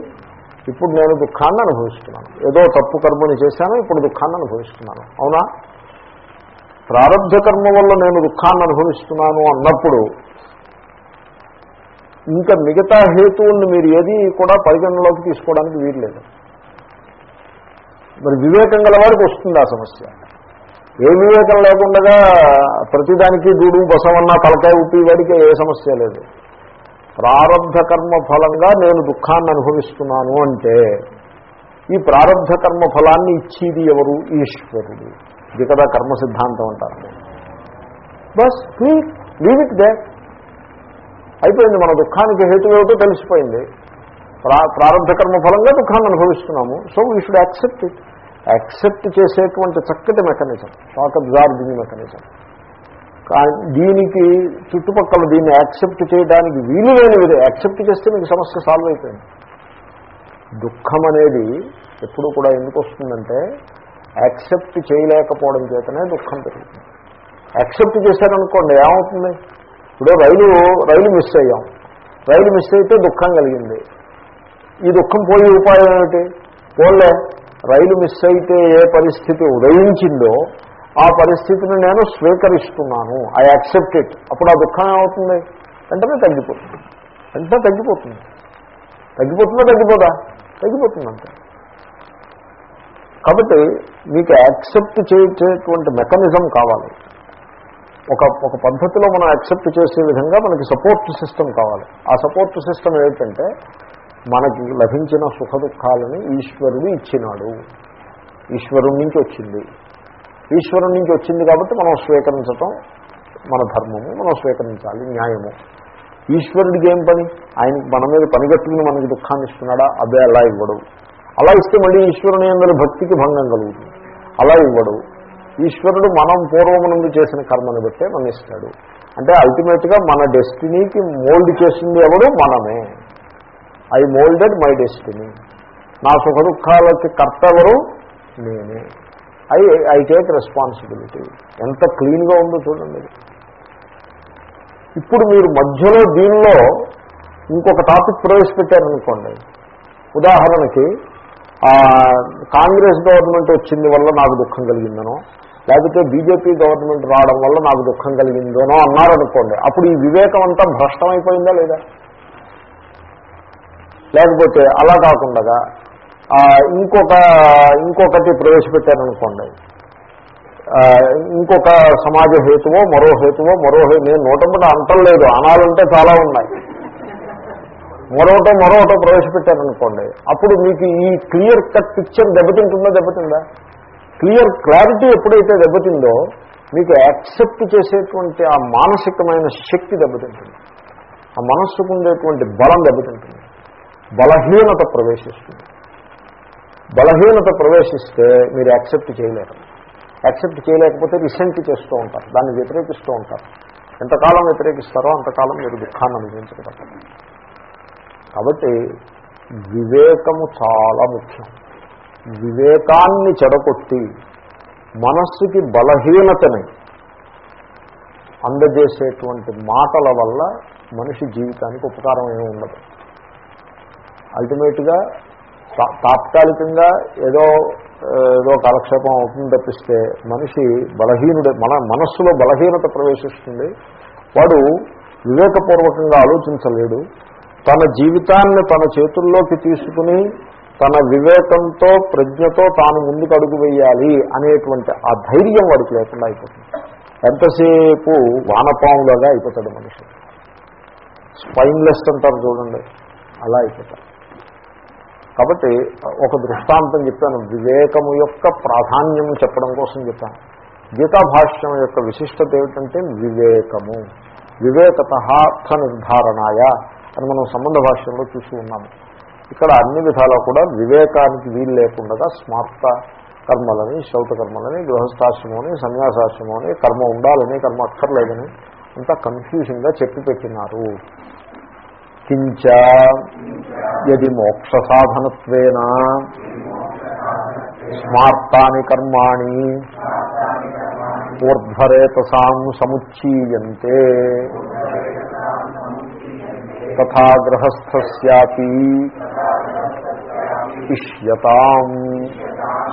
ఇప్పుడు నేను దుఃఖాన్ని అనుభవిస్తున్నాను. ఏదో తప్పు కర్మని చేశాను ఇప్పుడు దుఃఖాన్ని అనుభవిస్తున్నాను. అవునా? ప్రారంభ కర్మ వల్ల నేను దుఃఖాన్ని అనుభవిస్తున్నాను అన్నప్పుడు ఇంకా మిగతా హేతువుల్ని మీరు ఏది కూడా పరిగణనలోకి తీసుకోవడానికి వీల్లేదు. మరి వివేకం గలవాడికి వస్తుంది ఆ సమస్య. ఏ వివేకం లేకుండా ప్రతిదానికి దూడు బసవన్న తలకాయ ఉప్పి వాడికి ఏ సమస్య లేదు. ప్రారంధ కర్మ ఫలంగా నేను దుఃఖాన్ని అనుభవిస్తున్నాను అంటే ఈ ప్రారంధ కర్మ ఫలాన్ని ఇచ్చేది ఎవరు? ఈశ్వరుడు. ఇది కదా కర్మ సిద్ధాంతం అంటారు. బస్ క్లీక్ లీవ్ ఇట్ దే అయిపోయింది. మన దుఃఖానికి హేతు ఏమిటో తెలిసిపోయింది. ప్రా ప్రారంభ కర్మ ఫలంగా దుఃఖాన్ని అనుభవిస్తున్నాము. So we should accept it accept చేసేటువంటి చక్కటి మెకానిజం షాక్ అబ్జార్బింగ్ మెకానిజం కానీ దీనికి చుట్టుపక్కల దీన్ని యాక్సెప్ట్ చేయడానికి వీలు లేని విధంగా యాక్సెప్ట్ చేస్తే మీకు సమస్య సాల్వ్ అయిపోయింది. దుఃఖం అనేది ఎప్పుడు కూడా ఎందుకు వస్తుందంటే యాక్సెప్ట్ చేయలేకపోవడం చేతనే దుఃఖం పెరుగుతుంది. యాక్సెప్ట్ చేశారనుకోండి ఏమవుతుంది? ఇప్పుడు రైలు రైలు మిస్ అయ్యాం. రైలు మిస్ అయితే దుఃఖం కలిగింది. ఈ దుఃఖం పోయే ఉపాయం ఏమిటి? పోలే రైలు మిస్ అయితే ఏ పరిస్థితి ఉదయించిందో ఆ పరిస్థితిని నేను స్వీకరిస్తున్నాను. ఐ యాక్సెప్ట్ ఇట్ అప్పుడు ఆ దుఃఖం ఏమవుతుంది? వెంటనే తగ్గిపోతుంది. వెంటనే తగ్గిపోతుంది. తగ్గిపోతుందా తగ్గిపోదా? తగ్గిపోతుంది అంతే. కాబట్టి మీకు యాక్సెప్ట్ చేసేటువంటి మెకానిజం కావాలి. ఒక ఒక పద్ధతిలో మనం యాక్సెప్ట్ చేసే విధంగా మనకి సపోర్ట్ సిస్టమ్ కావాలి. ఆ సపోర్ట్ సిస్టమ్ ఏంటంటే మనకి లభించిన సుఖ దుఃఖాలని ఈశ్వరుడు ఇచ్చినాడు. ఈశ్వరుడి నుంచి వచ్చింది. ఈశ్వరుడి నుంచి వచ్చింది కాబట్టి మనం స్వీకరించటం మన ధర్మము మనం స్వీకరించాలి న్యాయము. ఈశ్వరుడికి ఏం పని? ఆయన మన మీద పనిగట్టుకుని మనకి దుఃఖాన్ని ఇస్తున్నాడా? అదే అలా ఇవ్వడు. అలా ఇస్తే మళ్ళీ ఈశ్వరుని అందరి భక్తికి భంగం కలుగుతుంది. అలా ఇవ్వడు. ఈశ్వరుడు మనం పూర్వమునందు చేసిన కర్మను బట్టే మన ఇస్తాడు అంటే అల్టిమేట్గా మన డెస్టినీకి మోల్డ్ చేసింది ఎవడు? మనమే. I moulded my destiny. నా సుఖ దుఃఖాలకి కర్త ఎవరు నేనే. I I take responsibility. ఎంత క్లీన్గా ఉందో చూడండి. ఇప్పుడు మీరు మధ్యలో దీనిలో ఇంకొక టాపిక్ ప్రవేశపెట్టారనుకోండి. ఉదాహరణకి కాంగ్రెస్ గవర్నమెంట్ వచ్చింది వల్ల నాకు దుఃఖం కలిగిందనో లేకపోతే బీజేపీ గవర్నమెంట్ రావడం వల్ల నాకు దుఃఖం కలిగిందనో అన్నారనుకోండి అప్పుడు ఈ వివేకం అంతా భ్రష్టమైపోయిందా లేదా? లేకపోతే అలా కాకుండా ఇంకొక ఇంకొకటి ప్రవేశపెట్టారనుకోండి. ఇంకొక సమాజ హేతువో మరో హేతువో మరో హే నేను నూటంపటి అంటలేదు అనాలంటే చాలా ఉన్నాయి. మరోటో మరోటో ప్రవేశపెట్టారనుకోండి అప్పుడు మీకు ఈ క్లియర్ కట్ పిక్చర్ దెబ్బతింటుందా దెబ్బతిందా? క్లియర్ క్లారిటీ ఎప్పుడైతే దెబ్బతిందో మీకు యాక్సెప్ట్ చేసేటువంటి ఆ మానసికమైన శక్తి దెబ్బతింటుంది. ఆ మనస్సుకు ఉండేటువంటి బలం దెబ్బతింటుంది. బలహీనత ప్రవేశిస్తుంది. బలహీనత ప్రవేశిస్తే మీరు యాక్సెప్ట్ చేయలేరు. యాక్సెప్ట్ చేయలేకపోతే రిసెంట్ చేస్తూ ఉంటారు. దాన్ని వ్యతిరేకిస్తూ ఉంటారు. ఎంతకాలం వ్యతిరేకిస్తారో అంతకాలం మీరు దుఃఖాన్ని అనుభవించగలరు. కాబట్టి వివేకము చాలా ముఖ్యం. వివేకాన్ని చెడగొట్టి మనస్సుకి బలహీనతని అందజేసేటువంటి మాటల వల్ల మనిషి జీవితానికి ఉపకారం ఏమి ఉండదు. అల్టిమేట్గా తాత్కాలికంగా ఏదో ఏదో కాలక్షేపం అవుతుంది తప్పిస్తే మనిషి బలహీనుడే మన మనస్సులో బలహీనత ప్రవేశిస్తుంది. వాడు వివేకపూర్వకంగా ఆలోచించలేడు. తన జీవితాన్ని తన చేతుల్లోకి తీసుకుని తన వివేకంతో ప్రజ్ఞతో తాను ముందుకు అడుగు వేయాలి అనేటువంటి ఆ ధైర్యం వాడికి లేకుండా అయిపోతుంది. ఎంతసేపు వానపాములాగా అయిపోతాడు మనిషి. స్పైన్లెస్ అంటారు చూడండి. అలా అయిపోతాడు. కాబట్టి ఒక దృష్టాంతం చెప్పాను. వివేకము యొక్క ప్రాధాన్యం చెప్పడం కోసం చెప్పాను. గీతా భాష్యం యొక్క విశిష్టత ఏమిటంటే వివేకము. వివేకత అర్థ నిర్ధారణాయ అని మనం సంబంధ భాష్యంలో చూసి ఉన్నాము. ఇక్కడ అన్ని విధాలా కూడా వివేకానికి వీలు లేకుండా స్మార్త కర్మలని శౌత కర్మలని గృహస్థాశ్రమని సన్యాసాశ్రమని కర్మ ఉండాలని కర్మ అక్కర్లేదని అంతా కన్ఫ్యూజన్గా చెప్పి పెట్టినారు. కించ యది మోక్ష సాధనత్వేన స్మార్తాని కర్మాణి ఊర్ధ్వరేతసాం సముచ్చీయంతే తథా గృహస్థస్యాపి ఇష్యతాం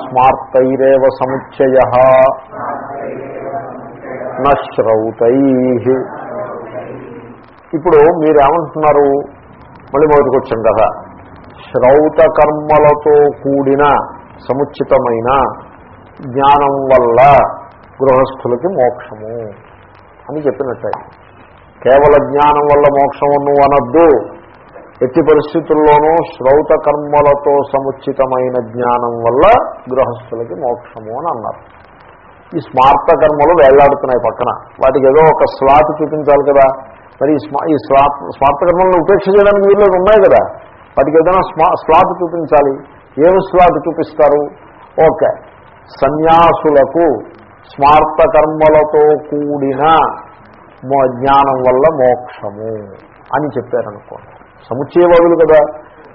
స్మార్తైరేవ సముచ్చయ నశ్రౌతై ఇప్పుడు మీరేమంటున్నారు మళ్ళీ మొదటికి వచ్చాం కదా. శ్రౌత కర్మలతో కూడిన సముచితమైన జ్ఞానం వల్ల గృహస్థులకి మోక్షము అని చెప్పినట్టే. కేవల జ్ఞానం వల్ల మోక్షము నువ్వు అనద్దు. ఎట్టి పరిస్థితుల్లోనూ శ్రౌత కర్మలతో సముచితమైన జ్ఞానం వల్ల గృహస్థులకి మోక్షము అని అన్నారు. ఈ స్మార్త కర్మలు వేలాడుతున్నాయి పక్కన. వాటికి ఏదో ఒక స్లాట్ చూపించాలి కదా. మరి ఈ స్మా ఈ కర్మలను ఉపేక్ష చేయడానికి వీళ్ళు ఉన్నాయి కదా? వాటికి ఏదైనా స్వా స్లాట్ చూపించాలి. ఏమి స్లాట్ చూపిస్తారు? ఓకే. సన్యాసులకు స్మార్త కర్మలతో కూడిన మో- జ్ఞానం వల్ల మోక్షము అని చెప్పారనుకోండి. సముచ్చయవాదులు కదా.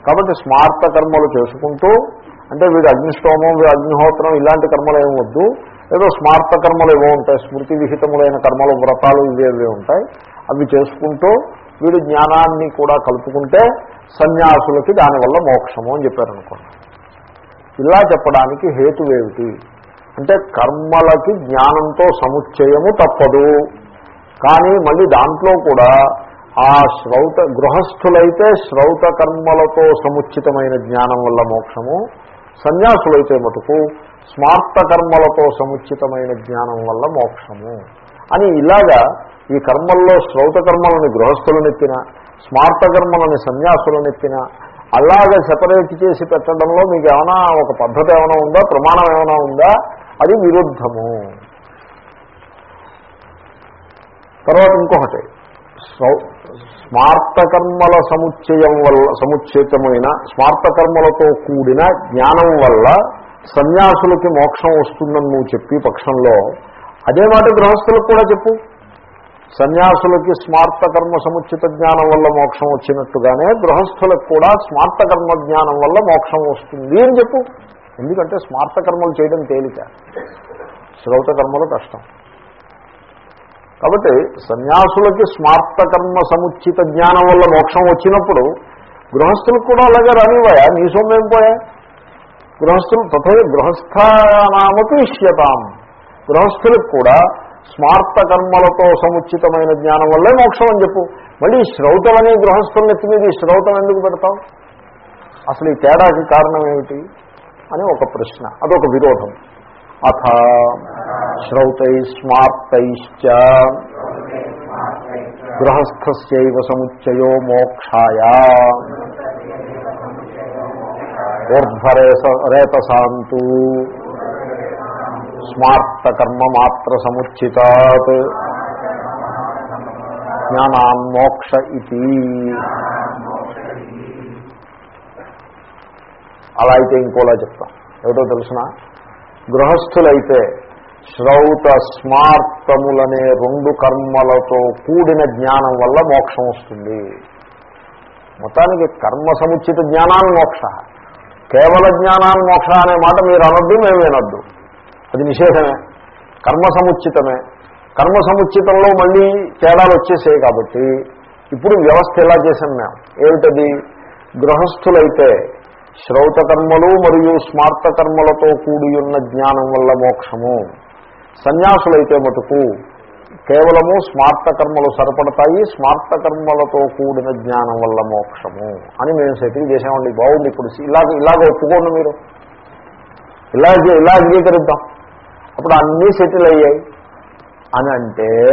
కాబట్టి స్మార్త కర్మలు చేసుకుంటూ అంటే వీడు అగ్నిష్టోమం వీడు అగ్నిహోత్రం ఇలాంటి కర్మలు ఏమి వద్దు. ఏదో స్మార్త కర్మలు ఏవో ఉంటాయి స్మృతి విహితములైన కర్మలు వ్రతాలు ఇవేవి ఉంటాయి. అవి చేసుకుంటూ వీడు జ్ఞానాన్ని కూడా కలుపుకుంటే సన్యాసులకి దానివల్ల మోక్షము అని చెప్పారనుకోండి. ఇలా చెప్పడానికి హేతువేమిటి? అంటే కర్మలకి జ్ఞానంతో సముచ్చయము తప్పదు. కానీ మళ్ళీ దాంట్లో కూడా ఆ శ్రౌత గృహస్థులైతే శ్రౌత కర్మలతో సముచితమైన జ్ఞానం వల్ల మోక్షము సన్యాసులైతే మటుకు స్మార్త కర్మలతో సముచితమైన జ్ఞానం వల్ల మోక్షము అని ఇలాగా ఈ కర్మల్లో శ్రౌత కర్మలని గృహస్థులనెత్తిన స్మార్త కర్మలని సన్యాసులనెత్తిన అలాగే సెపరేట్ చేసి పెట్టడంలో మీకు ఏమైనా ఒక పద్ధతి ఏమైనా ఉందా? ప్రమాణం ఏమైనా ఉందా? అది విరుద్ధము. తర్వాత ఇంకొకటి. స్మార్త స్మార్తకర్మల సముచ్చయం వల్ల సముచ్చేతమైన స్మార్తకర్మలతో కూడిన జ్ఞానం వల్ల సన్యాసులకి మోక్షం వస్తుందని నువ్వు చెప్పి పక్షంలో అదే మాట గృహస్థులకు కూడా చెప్పు. సన్యాసులకి స్మార్త కర్మ సముచిత జ్ఞానం వల్ల మోక్షం వచ్చినట్టుగానే గృహస్థులకు కూడా స్మార్త కర్మ జ్ఞానం వల్ల మోక్షం వస్తుంది అని చెప్పు. ఎందుకంటే స్మార్త కర్మలు చేయడం తేలిక. శ్రౌత కర్మలు కష్టం. కాబట్టి సన్యాసులకి స్మార్త కర్మ సముచిత జ్ఞానం వల్ల మోక్షం వచ్చినప్పుడు గృహస్థులకు కూడా అలాగే రానివ్వయా? నీ సొమ్మేం పోయా? గృహస్థులు తథే గృహస్థానామకు ఇష్యతాం. గృహస్థులకు కూడా స్మార్త కర్మలతో సముచితమైన జ్ఞానం వల్లే మోక్షం అని చెప్పు. మళ్ళీ శ్రౌతమని గృహస్థులను ఎత్తి మీద ఈ శ్రౌతం ఎందుకు పెడతాం? అసలు ఈ తేడాకి కారణం ఏమిటి? అని ఒక ప్రశ్న అదొక విరోధం. అథ శ్రౌతై స్మార్తైశ్చ. గృహస్థస్యవ సముచ్చయో మోక్షాయ. ఊర్ధ్వరేస రేతసాంతు స్మార్తకర్మ మాత్ర సముచితాత్ జ్ఞానాన్మోక్ష ఇది అలా అయితే ఇంకోలా చెప్తాం. ఏమిటో తెలిసిన? గృహస్థులైతే శ్రౌత స్మార్తములనే రెండు కర్మలతో కూడిన జ్ఞానం వల్ల మోక్షం వస్తుంది. మొత్తానికి కర్మ సముచిత జ్ఞానాన్ని మోక్ష కేవల జ్ఞానాన్ని మోక్ష అనే మాట మీరు అనొద్దు మేము వినొద్దు. అది నిషేధమే. కర్మ సముచితమే. కర్మ సముచితంలో మళ్ళీ తేడాలు వచ్చేసాయి కాబట్టి ఇప్పుడు వ్యవస్థ ఎలా చేసాం మేము? ఏమిటది? గృహస్థులైతే శ్రౌత కర్మలు మరియు స్మార్త కర్మలతో కూడి ఉన్న జ్ఞానం వల్ల మోక్షము. సన్యాసులైతే మటుకు కేవలము స్మార్త కర్మలు సరిపడతాయి స్మార్త కర్మలతో కూడిన జ్ఞానం వల్ల మోక్షము అని మేము సెటిల్ చేసామండి బాగుంది ఇప్పుడు. ఇలాగ ఇలాగ ఒప్పుకోండి మీరు. ఇలా ఇలా అంగీకరిద్దాం. అప్పుడు అన్నీ సెటిల్ అయ్యాయి. అని అంటే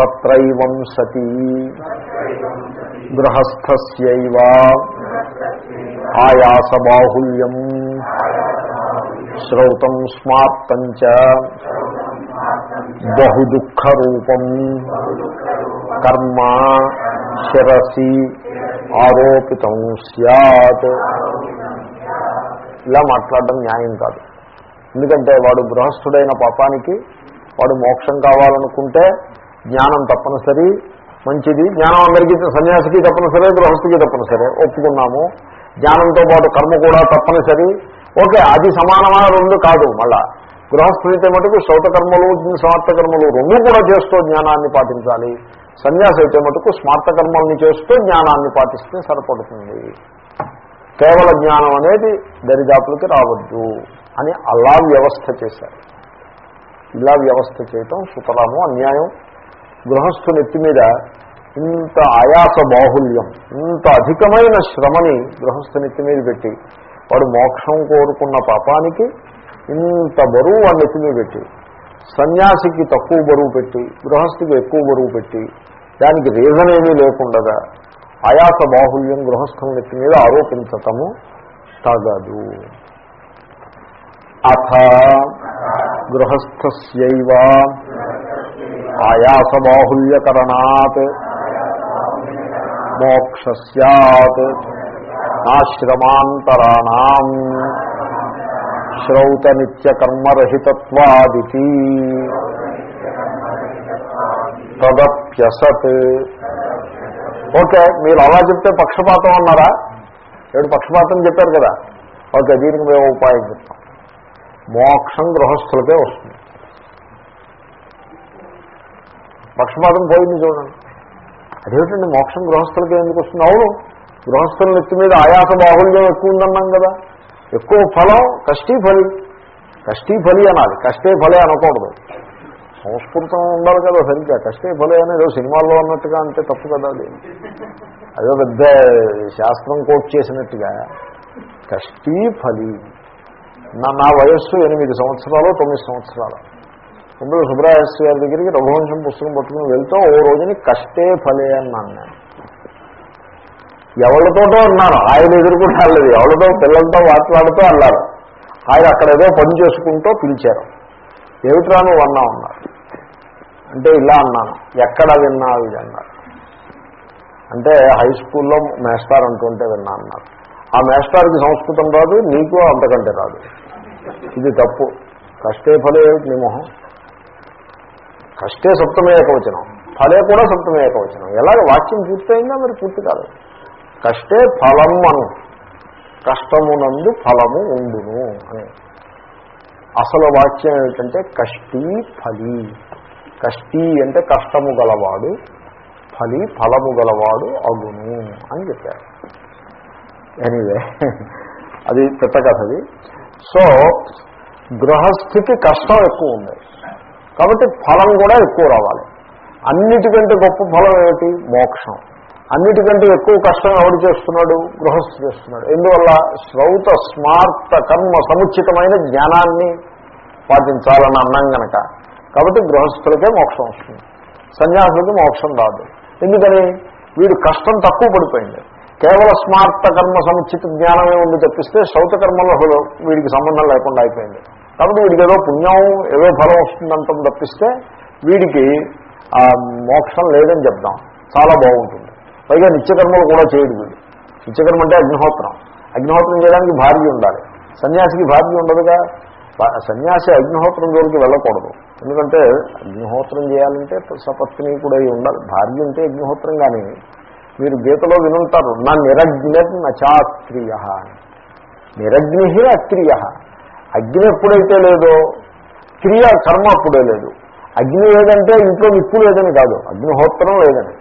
తత్రైవం సతీ. గృహస్థస్యవ. ఆయాస బాహుల్యం శ్రౌతం బహు దుఃఖ రూపం కర్మ శిరసి ఆరోపితం సత్ ఇలా మాట్లాడడం న్యాయం కాదు. ఎందుకంటే వాడు గృహస్థుడైన పాపానికి వాడు మోక్షం కావాలనుకుంటే జ్ఞానం తప్పనిసరి మంచిది. జ్ఞానం అందరికీ సన్యాసికి తప్పనిసరి గృహస్థికి తప్పనిసరి. ఒప్పుకున్నాము. జ్ఞానంతో పాటు కర్మ కూడా తప్పనిసరి. ఓకే అది సమానమైన రెండు కాదు మళ్ళా. గృహస్థితే మటుకు శ్రౌతకర్మలు కర్మలు రెండు కూడా చేస్తూ జ్ఞానాన్ని పాటించాలి. సన్యాసి అయితే మటుకు స్మార్థకర్మల్ని చేస్తూ జ్ఞానాన్ని పాటిస్తే సరిపడుతుంది. కేవల జ్ఞానం అనేది దరిదాపులకి రావద్దు అని అలా వ్యవస్థ చేశారు. ఇలా వ్యవస్థ చేయటం సుతరాము అన్యాయం. గృహస్థు నెత్తి మీద ఇంత ఆయాస బాహుల్యం ఇంత అధికమైన శ్రమని గృహస్థు నెత్తి మీద పెట్టి వాడు మోక్షం కోరుకున్న పాపానికి ఇంత బరువు వాడి నెత్తి మీద పెట్టి సన్యాసికి తక్కువ బరువు పెట్టి గృహస్థికి ఎక్కువ బరువు పెట్టి దానికి రీజన్ ఏమీ లేకుండా ఆయాస బాహుల్యం గృహస్థం నెత్తి మీద ఆరోపించటము తగదు. అథ గృహస్థస్యవ ఆయాస బాహుల్యకరణాత్ మోక్ష సత్ నాశ్రమాంతరాణం. శ్రౌత నిత్యకర్మరహితత్వాదితి తదప్యసత్. ఓకే మీరు అలా చెప్తే పక్షపాతం అన్నారా? ఏడు పక్షపాతం చెప్పారు కదా. ఓకే దీనికి మేము ఉపాయం చెప్తాం. మోక్షం గృహస్థులకే వస్తుంది. పక్షపాతం పోయింది చూడండి. అదేమిటండి మోక్షం గృహస్థులకే ఎందుకు వస్తుంది? అవును గృహస్థుల నెత్తి మీద ఆయాస బాహుల్యం ఎక్కువ ఉందన్నాం కదా. ఎక్కువ ఫలం కష్టీ ఫలి. కష్టీ ఫలి అనాలి. కష్టే ఫలే అనకూడదు. సంస్కృతం ఉండాలి కదా సరిగ్గా. కష్టే ఫలే అనేది సినిమాల్లో ఉన్నట్టుగా అంటే తప్పు కదా అది. అదో పెద్ద శాస్త్రం కోట్ చేసినట్టుగా. కష్టీ ఫలి. నా నా వయస్సు ఎనిమిది సంవత్సరాలు తొమ్మిది సంవత్సరాలు. ఇప్పుడు సుబ్రహ్మణ్య గారి దగ్గరికి రఘువంశం పుస్తకం పట్టుకుని వెళ్తూ ఓ రోజుని కష్టే ఫలే అన్నాను. నేను ఎవరితోటో అన్నాను. ఆయన ఎదుర్కొంటే వెళ్ళలేదు ఎవరితో పిల్లలతో మాట్లాడుతూ అన్నారు. ఆయన అక్కడ ఏదో పని చేసుకుంటూ పిలిచారు. ఏమిట్రా నువ్వు అన్నా ఉన్నారు అంటే ఇలా అన్నాను. ఎక్కడ విన్నావు ఇది అన్నారు. అంటే హై స్కూల్లో మేస్టార్ అంటుంటే విన్నా అన్నారు. ఆ మేస్టార్కి సంస్కృతం రాదు నీకు అంతకంటే రాదు. ఇది తప్పు. కష్టే ఫలే ఏమిటి నీ మొహం. కష్టే సప్తమే ఏకవచనం ఫలే కూడా సప్తమే ఏకవచనం ఎలాగ వాక్యం పూర్తయిందా మరి పూర్తి కాదు కష్టే ఫలం అను. కష్టమునందు ఫలము ఉండును అని. అసలు వాక్యం ఏమిటంటే కష్టీ ఫలి. కష్టీ అంటే కష్టము గలవాడు ఫలి ఫలము గలవాడు అగును అని చెప్పారు. ఎనీవే అది పెద్ద కథది సో గృహస్థికి కష్టం ఎక్కువ ఉంది. కాబట్టి ఫలం కూడా ఎక్కువ రావాలి. అన్నిటికంటే గొప్ప ఫలం ఏమిటి? మోక్షం. అన్నిటికంటే ఎక్కువ కష్టం ఎవడు చేస్తున్నాడు? గృహస్థు చేస్తున్నాడు. ఎందువల్ల? శ్రౌత స్మార్త కర్మ సముచితమైన జ్ఞానాన్ని పాటించాలని అన్నాం కనుక కాబట్టి గృహస్థులకే మోక్షం వస్తుంది. సన్యాసులకి మోక్షం రాదు. ఎందుకని? వీడు కష్టం తక్కువ పడిపోయింది. కేవల స్మార్త కర్మ సముచిత జ్ఞానమే ఉంది తప్పిస్తే శ్రౌత కర్మలో వీడికి సంబంధం లేకుండా అయిపోయింది. కాబట్టి వీడికి ఏదో పుణ్యం ఏదో ఫలం వస్తుందంటాం తప్పిస్తే వీడికి మోక్షం లేదని చెప్దాం. చాలా బాగుంటుంది. పైగా నిత్యకర్మలు కూడా చేయడు వీడు. నిత్యకర్మ అంటే అగ్నిహోత్రం. అగ్నిహోత్రం చేయడానికి భార్య ఉండాలి. సన్యాసికి భార్య ఉండదుగా. సన్యాసి అగ్నిహోత్రం జోలికి వెళ్ళకూడదు. ఎందుకంటే అగ్నిహోత్రం చేయాలంటే సపత్ని కూడా ఉండాలి. భార్య ఉంటే అగ్నిహోత్రం కానీ మీరు గీతలో వినుంటారు నా నిరగ్నిర్ నచాక్రియ అని నిరగ్ని అక్రియ అగ్ని ఎప్పుడైతే లేదో క్రియ కర్మ అప్పుడే లేదు. అగ్ని లేదంటే ఇంట్లో నిప్పు లేదని కాదు. అగ్నిహోత్రం లేదని.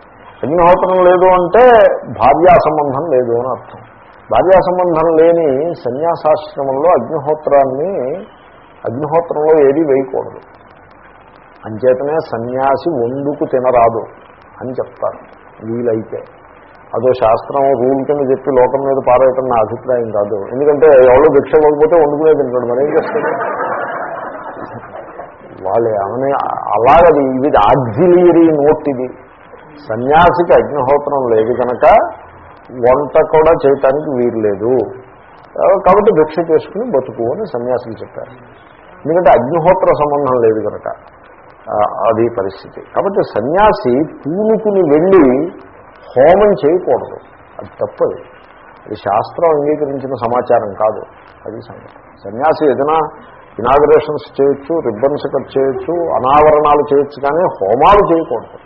అగ్నిహోత్రం లేదు అంటే భార్యా సంబంధం లేదు అని అర్థం. భార్యా సంబంధం లేని సన్యాసాశ్రమంలో అగ్నిహోత్రాన్ని అగ్నిహోత్రంలో ఏది వేయకూడదు. అంచేతనే సన్యాసి వండుకు తినరాదు అని చెప్తారు వీలైతే. అదో శాస్త్రం రూల్ కింద చెప్పి లోకం మీద పారేయటం నా అభిప్రాయం కాదు. ఎందుకంటే ఎవరో భిక్ష ఇవ్వకపోతే వండుకునే తింటాడు. మరి ఏం చేస్తాడు? వాళ్ళు. ఏమని అలాగది ఇది ఆగ్జిలియరీ నోట్ ఇది. సన్యాసికి అగ్నిహోత్రం లేదు కనుక వంట కూడా చేయటానికి వీలు లేదు కాబట్టి భిక్ష చేసుకుని బతుకు అని సన్యాసులు చెప్పారు. ఎందుకంటే అగ్నిహోత్ర సంబంధం లేదు కనుక అది పరిస్థితి. కాబట్టి సన్యాసి పూనుకుని వెళ్ళి హోమం చేయకూడదు. అది తప్పది. అది శాస్త్రం అంగీకరించిన సమాచారం కాదు. అది సంగతి. సన్యాసి ఏదైనా ఇనాగరేషన్స్ చేయొచ్చు రిబ్బన్స్ కట్ చేయొచ్చు అనావరణాలు చేయొచ్చు కానీ హోమాలు చేయకూడదు.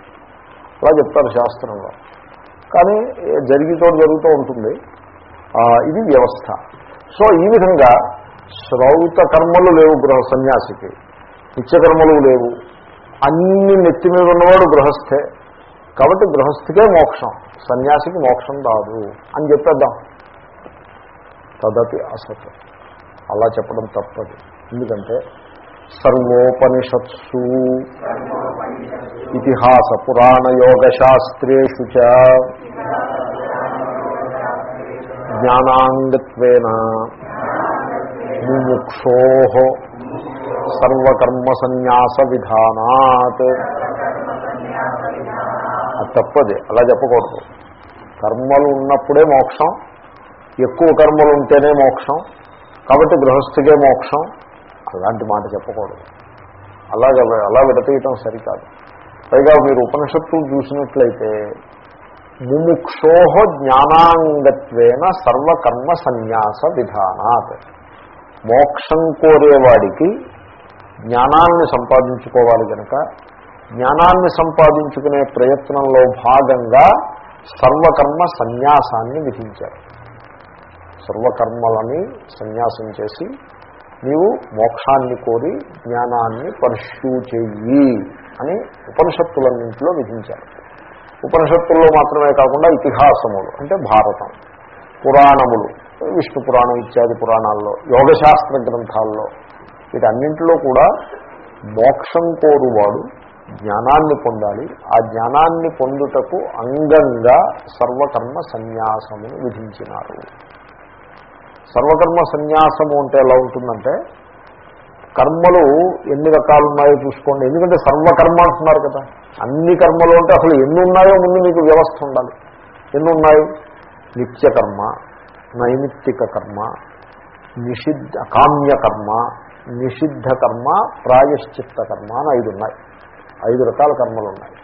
అలా చెప్తారు శాస్త్రంలో. కానీ జరిగితో జరుగుతూ ఉంటుంది. ఇది వ్యవస్థ. సో ఈ విధంగా శ్రౌత కర్మలు లేవు గృహ సన్యాసికి. నిత్యకర్మలు లేవు. అన్ని నెత్తి మీద ఉన్నవాడు గృహస్థే. కాబట్టి గృహస్థికే మోక్షం. సన్యాసికి మోక్షం రాదు. అని చెప్పేద్దాం. తదపి అసత్. అలా చెప్పడం తప్పదు. ఎందుకంటే సర్వోపనిషత్సు. ఇతిహాస పురాణ చ. జ్ఞానాంగత్వేన ముముక్షో సర్వకర్మ సన్యాస విధానాత్ తప్పది అలా చెప్పకూడదు. కర్మలు ఉన్నప్పుడే మోక్షం ఎక్కువ కర్మలు ఉంటేనే మోక్షం కాబట్టి గృహస్థికే మోక్షం అలాంటి మాట చెప్పకూడదు. అలాగ అలా విడతీయటం సరికాదు. పైగా మీరు ఉపనిషత్తులు చూసినట్లయితే ముముక్షోహ జ్ఞానాంగత్వేన సర్వకర్మ సన్యాస విధానాత్. మోక్షం కోరేవాడికి జ్ఞానాన్ని సంపాదించుకోవాలి కనుక జ్ఞానాన్ని సంపాదించుకునే ప్రయత్నంలో భాగంగా సర్వకర్మ సన్యాసాన్ని విధించారు. సర్వకర్మలని సన్యాసం చేసి నీవు మోక్షాన్ని కోరి జ్ఞానాన్ని పర్ష్యూ చెయ్యి అని ఉపనిషత్తులన్నింటిలో విధించారు. ఉపనిషత్తుల్లో మాత్రమే కాకుండా ఇతిహాసములు అంటే భారతం పురాణములు విష్ణు పురాణం ఇత్యాది పురాణాల్లో యోగశాస్త్ర గ్రంథాల్లో వీటన్నింటిలో కూడా మోక్షం కోరువాడు జ్ఞానాన్ని పొందాలి. ఆ జ్ఞానాన్ని పొందుటకు అంగంగా సర్వకర్మ సన్యాసమును విధించినారు. సర్వకర్మ సన్యాసము అంటే ఎలా ఉంటుందంటే కర్మలు ఎన్ని రకాలు ఉన్నాయో చూసుకోండి. ఎందుకంటే సర్వకర్మ అంటున్నారు కదా. అన్ని కర్మలు అంటే అసలు ఎన్ని ఉన్నాయో ముందు మీకు వ్యవస్థ ఉండాలి. ఎన్ని ఉన్నాయి నిత్యకర్మ నైమిత్తిక కర్మ నిషిద్ధ కామ్యకర్మ నిషిద్ధ కర్మ ప్రాయశ్చిత్త కర్మ అని ఐదు ఉన్నాయి. ఐదు రకాల కర్మలు ఉన్నాయి.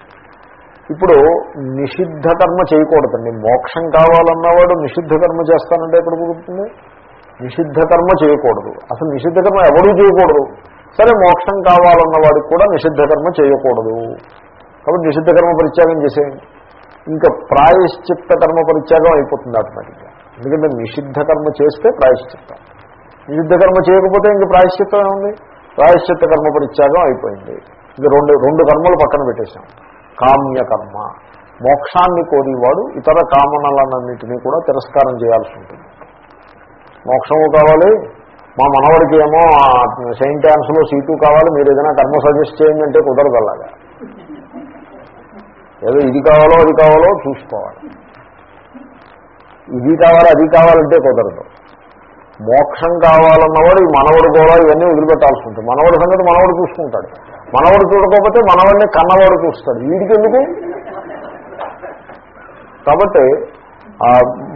ఇప్పుడు నిషిద్ధ కర్మ చేయకూడదండి. మోక్షం కావాలన్నవాడు నిషిద్ధ కర్మ చేస్తానంటే ఎక్కడ కుదురుతుంది? నిషిద్ధ కర్మ చేయకూడదు. అసలు నిషిద్ధ కర్మ చేయకూడదు. సరే మోక్షం కావాలన్న వాడికి కూడా నిషిద్ధ కర్మ చేయకూడదు. కాబట్టి నిషిద్ధ కర్మ పరిత్యాగం చేసేయండి. ఇంకా ప్రాయశ్చిత్త కర్మ పరిత్యాగం అయిపోతుంది ఆటోమేటిక్గా. ఎందుకంటే నిషిద్ధ కర్మ చేస్తే ప్రాయశ్చిత్తం. నిషిద్ధ కర్మ చేయకపోతే ఇంక ప్రాయశ్చిత్తం ఏముంది? ప్రాయశ్చిత్త కర్మ పరిత్యాగం అయిపోయింది. ఇది రెండు రెండు కర్మలు పక్కన పెట్టేశాం. కామ్యకర్మ మోక్షాన్ని కోరేవాడు ఇతర కామనలన్నింటినీ కూడా తిరస్కారం చేయాల్సి ఉంటుంది. మోక్షము కావాలి. మా మనవడికి ఏమో సెయింట్ యాన్స్లో సీటు కావాలి. మీరు ఏదైనా కర్మ సజెస్ట్ చేయండి అంటే కుదరదు అలాగా. ఏదో ఇది కావాలో అది కావాలో చూసుకోవాలి. ఇది కావాలి అది కావాలంటే కుదరదు. మోక్షం కావాలన్నవాడు ఈ మనవడు కూడా ఇవన్నీ వదిలిపెట్టాల్సి ఉంటుంది. మనవడి సంగతి మనవడు చూసుకుంటాడు. మనవడు చూడకపోతే మనవడిని కన్నవాడు చూస్తాడు. వీడికి ఎందుకు? కాబట్టి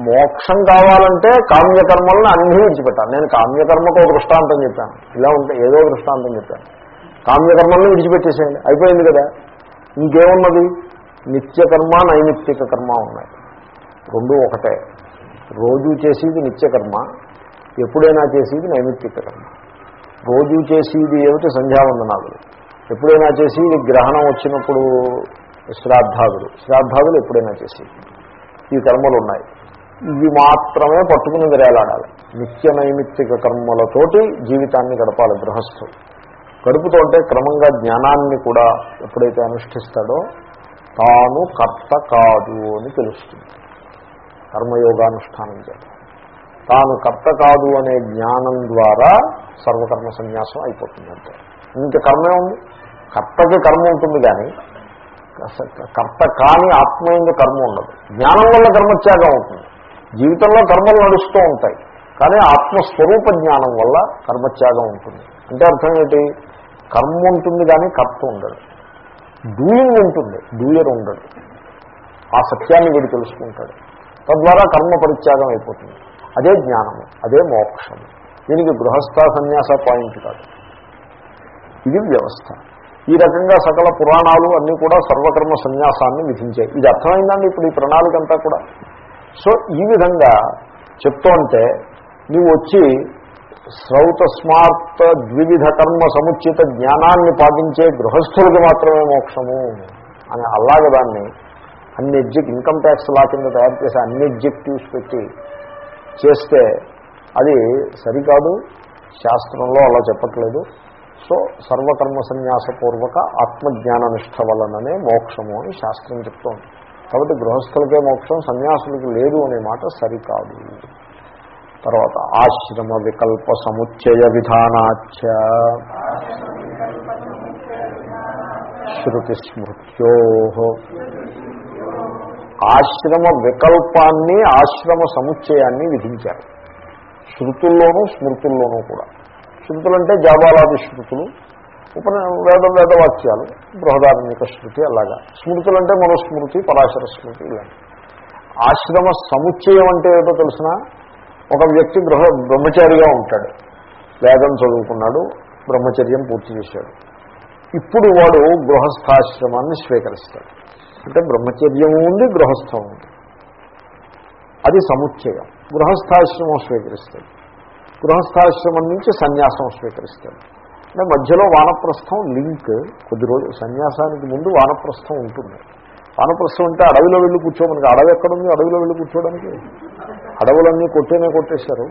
మోక్షం కావాలంటే కామ్యకర్మలను అన్నీ విడిచిపెట్టాలి నేను కామ్యకర్మకు ఒక దృష్టాంతం చెప్పాను. ఇలా ఉంటే ఏదో దృష్టాంతం చెప్పాను. కామ్యకర్మలను విడిచిపెట్టేసేయండి. అయిపోయింది కదా. ఇంకేమున్నది? నిత్యకర్మ నైమిత్తిక కర్మ ఉన్నాయి. రెండు ఒకటే. రోజు చేసేది నిత్యకర్మ ఎప్పుడైనా చేసేది నైమిత్తిక కర్మ. రోజు చేసేది ఏమిటి? సంధ్యావందనాలు. ఎప్పుడైనా చేసేది గ్రహణం వచ్చినప్పుడు శ్రాద్ధాదులు. శ్రాద్ధాదులు ఎప్పుడైనా చేసేది. ఈ కర్మలు ఉన్నాయి. ఇవి మాత్రమే పట్టుకుని విరేలాడాలి నిత్య నైమిత్తిక కర్మలతోటి జీవితాన్ని గడపాలి గృహస్థు. గడుపుతుంటే క్రమంగా జ్ఞానాన్ని కూడా ఎప్పుడైతే అనుష్ఠిస్తాడో తాను కర్త కాదు అని తెలుస్తుంది. కర్మయోగానుష్ఠానం చేత. తాను కర్త కాదు అనే జ్ఞానం ద్వారా సర్వకర్మ సన్యాసం అయిపోతుంది అంతే. ఇంక కర్మే ఉంది. కర్తకి కర్మ ఉంటుంది కానీ కర్త కాని ఆత్మయంగా కర్మ ఉండదు. జ్ఞానం వల్ల కర్మత్యాగం అవుతుంది. జీవితంలో కర్మలు నడుస్తూ ఉంటాయి. కానీ ఆత్మస్వరూప జ్ఞానం వల్ల కర్మత్యాగం ఉంటుంది. అంటే అర్థం ఏంటి? కర్మ ఉంటుంది కానీ కర్త ఉండడు. డూయింగ్ ఉంటుంది డూయర్ ఉండడు. ఆ సత్యాన్ని వీడు తెలుసుకుంటాడు. తద్వారా కర్మ పరిత్యాగం అయిపోతుంది. అదే జ్ఞానము అదే మోక్షము దీనికి గృహస్థ సన్యాస పాయింట్ కాదు. ఇది వ్యవస్థ. ఈ రకంగా సకల పురాణాలు అన్నీ కూడా సర్వకర్మ సన్యాసాన్ని విధించాయి. ఇది అర్థమైందండి ఇప్పుడు ఈ ప్రణాళిక అంతా కూడా? సో ఈ విధంగా చెప్తుంటే నీవు వచ్చి శ్రౌత స్మార్త ద్వివిధ కర్మ సముచిత జ్ఞానాన్ని పాటించే గృహస్థులకి మాత్రమే మోక్షము అని అలాగే దాన్ని అన్ని ఎగ్జిక్ ఇన్కమ్ ట్యాక్స్ లా కింద తయారు చేసి అన్ని ఎగ్జెక్టివ్స్ పెట్టి చేస్తే అది సరికాదు. శాస్త్రంలో అలా చెప్పట్లేదు. సో సర్వకర్మ సన్యాసపూర్వక ఆత్మజ్ఞాననిష్ట వలననే మోక్షము అని శాస్త్రం చెప్తోంది. కాబట్టి గృహస్థులకే మోక్షం సన్యాసులకి లేదు అనే మాట సరికాదు. తర్వాత ఆశ్రమ వికల్ప సముచ్చయ విధానాచ శృతి స్మృత్యో ఆశ్రమ వికల్పాన్ని ఆశ్రమ సముచ్చయాన్ని విధించారు. శృతుల్లోనూ స్మృతుల్లోనూ కూడా. శృతులంటే జాబాలాది శృతులు. ఉపన వేద వేదవాక్యాలు బృహదార్మిక స్మృతి అలాగా. స్మృతులు అంటే మనుస్మృతి పరాశర స్మృతి ఇలాంటి ఆశ్రమ సముచ్చయం అంటే ఏదో తెలిసిన ఒక వ్యక్తి గృహ బ్రహ్మచారిగా ఉంటాడు. వేదం చదువుకున్నాడు బ్రహ్మచర్యం పూర్తి చేశాడు. ఇప్పుడు వాడు గృహస్థాశ్రమాన్ని స్వీకరిస్తాడు. అంటే బ్రహ్మచర్యం ఉంది గృహస్థం ఉంది. అది సముచ్చయం. గృహస్థాశ్రమం స్వీకరిస్తాడు. గృహస్థాశ్రమం నుంచి సన్యాసం స్వీకరిస్తాడు. అంటే మధ్యలో వానప్రస్థం లింక్ కొద్ది రోజులు సన్యాసానికి ముందు వానప్రస్థం ఉంటుంది. వానప్రస్థం అంటే అడవిలో వెళ్ళి కూర్చోమని అడవి ఎక్కడుంది? అడవిలో వెళ్ళి కూర్చోవడానికి? అడవులన్నీ కొట్టేనే కొట్టేశారు.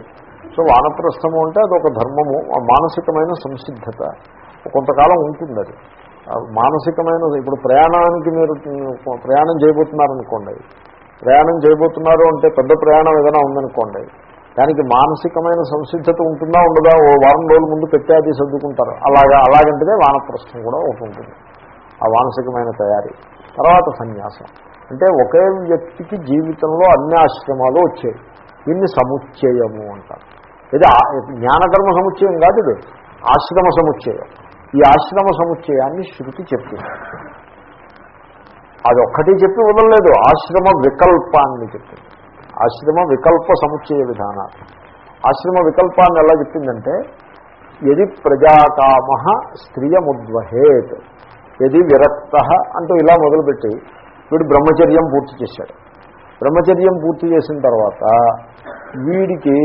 సో వానప్రస్థము అంటే అదొక ధర్మము మానసికమైన సంసిద్ధత. కొంతకాలం ఉంటుంది అది. మానసికమైన ఇప్పుడు ప్రయాణానికి మీరు ప్రయాణం చేయబోతున్నారనుకోండి. ప్రయాణం చేయబోతున్నారు అంటే పెద్ద ప్రయాణం ఏదైనా ఉందనుకోండి. దానికి మానసికమైన సంసిద్ధత ఉంటుందా ఉండదా ఓ వారం రోజుల ముందు పెట్టి అది సర్దుకుంటారు. అలాగా అలాగంటేనే వానప్రస్థం కూడా ఒకటి ఉంటుంది. ఆ మానసికమైన తయారీ. తర్వాత సన్యాసం. అంటే ఒకే వ్యక్తికి జీవితంలో అన్ని ఆశ్రమాలు వచ్చాయి. దీన్ని సముచ్చయము అంటారు. ఇది జ్ఞానకర్మ సముచ్చయం కాదు ఇది. ఆశ్రమ సముచ్చయం. ఈ ఆశ్రమ సముచ్చయాన్ని శృతి చెప్పింది. అది ఒక్కటి చెప్పి వదలలేదు. ఆశ్రమ వికల్పాన్ని చెప్పింది. ఆశ్రమ వికల్ప సముచ్చయ విధానాలు. ఆశ్రమ వికల్పాన్ని ఎలా చెప్పిందంటే ఎది ప్రజాకామ స్త్రియముద్వహేత్ ఎది విరక్త అంటూ ఇలా మొదలుపెట్టి వీడు బ్రహ్మచర్యం పూర్తి చేశాడు. బ్రహ్మచర్యం పూర్తి చేసిన తర్వాత వీడికి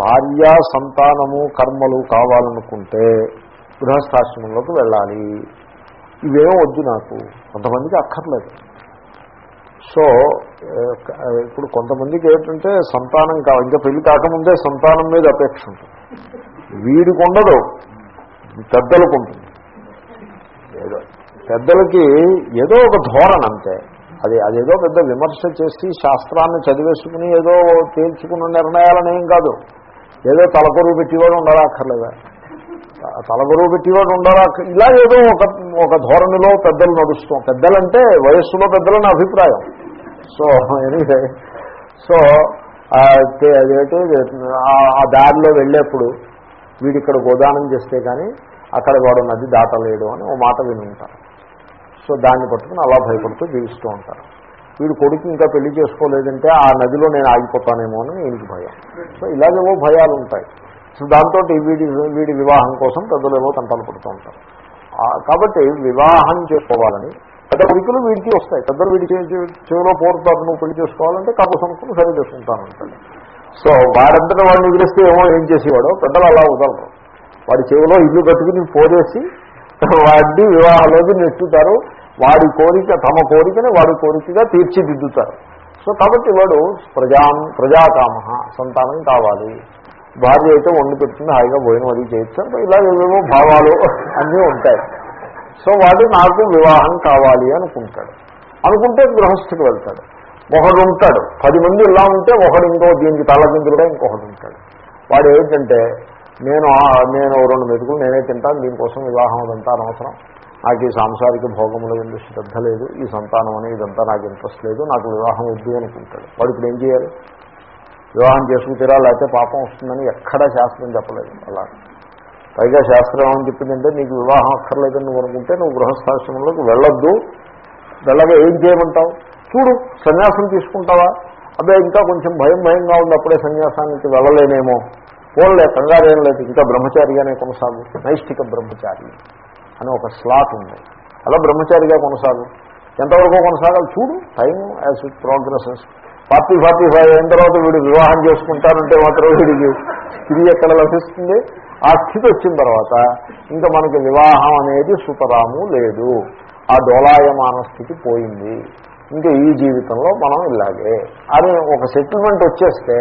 భార్య సంతానము కర్మలు కావాలనుకుంటే గృహస్థాశ్రమంలోకి వెళ్ళాలి. ఇవేం వద్దు నాకు కొంతమందికి అక్కర్లేదు. సో ఇప్పుడు కొంతమందికి ఏంటంటే సంతానం కా ఇంకా పెళ్ళి కాకముందే సంతానం మీద అపేక్ష ఉంటుంది. వీడికి ఉండదు. పెద్దలకు ఉంటుంది. ఏదో పెద్దలకి ఏదో ఒక ధోరణ అంతే. అది అదేదో పెద్ద విమర్శ చేసి శాస్త్రాన్ని చదివేసుకుని ఏదో తేల్చుకున్న నిర్ణయాలని ఏం కాదు. ఏదో తలకొరువు పెట్టేవాడు ఉండాలా అక్కర్లేదా తలగొరువు పెట్టేవాడు ఉండాలా? ఇలా ఏదో ఒక ఒక ధోరణిలో పెద్దలు నడుస్తాం పెద్దలంటే వయస్సులో పెద్దలని అభిప్రాయం. సో ఎనీవే సో ఆ, అదేంటి ఆ- దారిలో వెళ్ళేప్పుడు వీడి ఇక్కడ గోదానం చేస్తే కానీ అక్కడ వాడు నది దాటలేడు అని ఓ మాట విని ఉంటారు సో దాన్ని పట్టుకుని అలా భయపడుతూ జీవిస్తూ ఉంటారు. వీడు కొడుకు ఇంకా పెళ్ళి చేసుకోలేదంటే ఆ నదిలో నేను ఆగిపోతానేమో అని ఈయనకి భయం. సో ఇలాగేవో భయాలు ఉంటాయి దాంతో వీడి వీడి వివాహం కోసం పెద్దలేవో కంటలు పడుతూ ఉంటారు. కాబట్టి వివాహం చేసుకోవాలని పెద్ద కొడుకులు వీడికి వస్తాయి. పెద్దలు వీడి చెవిలో పోరుతారు నువ్వు పెళ్ళి చేసుకోవాలంటే కాపు సంస్కృతి సరి చేసుకుంటానంటాడు సో వారంతటా వాడిని వదిలేస్తే ఏమో ఏం చేసేవాడో? పెద్దలు అలా వదలరు. వాడి చెవిలో ఇల్లు కట్టుకుని పోరేసి వాడిని వివాహంలోకి నెట్టుతారు. వాడి కోరిక తమ కోరికని వాడి కోరికగా తీర్చిదిద్దుతారు. సో కాబట్టి వాడు ప్రజా ప్రజాకామ సంతానం కావాలి. భార్య అయితే వండి పెట్టుకుని హాయిగా భోజనం అది చేయొచ్చు ఇలా ఏవేవో భావాలు అన్నీ ఉంటాయి. సో వాడు నాకు వివాహం కావాలి అనుకుంటాడు. అనుకుంటే గృహస్థికి వెళ్తాడు. ఒకడు ఉంటాడు. పది మంది ఇలా ఉంటే ఒకడు ఇంకో దీనికి కూడా ఇంకొకడు ఉంటాడు. వాడు ఏంటంటే నేను నేను ఓ రెండు మెతుకులు నేనే తింటాను దీనికోసం వివాహం అదంతా అనవసరం. నాకు ఈ సాంసారిక భోగముల ఎందుకు శ్రద్ధ లేదు ఈ సంతానం అనే ఇదంతా నాకు ఇంట్రెస్ట్ లేదు నాకు వివాహం వద్దు అనుకుంటాడు. వాడు ఇప్పుడు ఏం చేయాలి? వివాహం చేసుకు తీరా లేకపోతే పాపం వస్తుందని ఎక్కడా శాస్త్రం చెప్పలేదు అలా. పైగా శాస్త్రం ఏమని చెప్పిందంటే నీకు వివాహం అక్కర్లేదని నువ్వు అనుకుంటే నువ్వు గృహస్థాశ్రమంలోకి వెళ్ళొద్దు. వెళ్ళగా ఏం చేయమంటావు? చూడు సన్యాసం తీసుకుంటావా? అదే ఇంకా కొంచెం భయం భయంగా ఉంది అప్పుడే సన్యాసానికి వెళ్ళలేనేమో. పోన్లే కంగారేం లేదు ఇంకా బ్రహ్మచారిగానే కొనసాగు. నైష్ఠిక బ్రహ్మచారి అని ఒక స్లాట్ ఉంది. అలా బ్రహ్మచారిగా కొనసాగు. ఎంతవరకు కొనసాగాలి? చూడు time as it progresses. Forty forty five అయిన తర్వాత వీడు వివాహం చేసుకుంటారంటే మాత్రం వీడికి తిరిగి ఎక్కడ లభిస్తుంది? ఆ స్థితి వచ్చిన తర్వాత ఇంకా మనకి వివాహం అనేది సుతరాము లేదు. ఆ డోలాయమాన స్థితి పోయింది. ఇంకా ఈ జీవితంలో మనం ఇలాగే. అని ఒక సెటిల్మెంట్ వచ్చేస్తే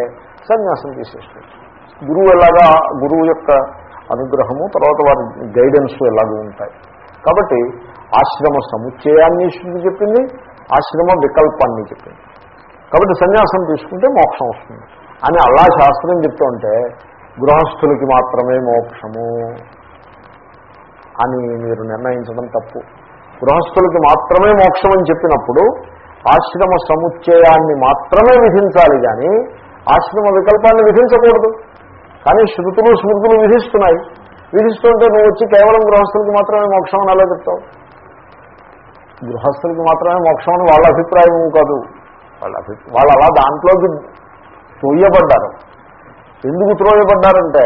సన్యాసం తీసేస్తుంది గురువు ఎలాగా గురువు యొక్క అనుగ్రహము తర్వాత వారి గైడెన్స్ ఎలాగూ ఉంటాయి. కాబట్టి ఆశ్రమ సముచ్చయాన్ని చెప్పింది ఆశ్రమ వికల్పాన్ని చెప్పింది. కాబట్టి సన్యాసం తీసుకుంటే మోక్షం వస్తుంది. అని అలా శాస్త్రం చెప్తుంటే గృహస్థులకి మాత్రమే మోక్షము అని మీరు నిర్ణయించడం తప్పు. గృహస్థులకి మాత్రమే మోక్షం అని చెప్పినప్పుడు ఆశ్రమ సముచ్చయాన్ని మాత్రమే విధించాలి కానీ ఆశ్రమ వికల్పాన్ని విధించకూడదు. కానీ శృతులు స్మృతులు విధిస్తున్నాయి. విధిస్తుంటే నువ్వు వచ్చి కేవలం గృహస్థులకి మాత్రమే మోక్షం అని అలా చెప్తావు. గృహస్థులకి మాత్రమే మోక్షం అని వాళ్ళ అభిప్రాయం కాదు. వాళ్ళ వాళ్ళు అలా దాంట్లోకి తోయబడ్డారు. ఎందుకు త్రోయబడ్డారంటే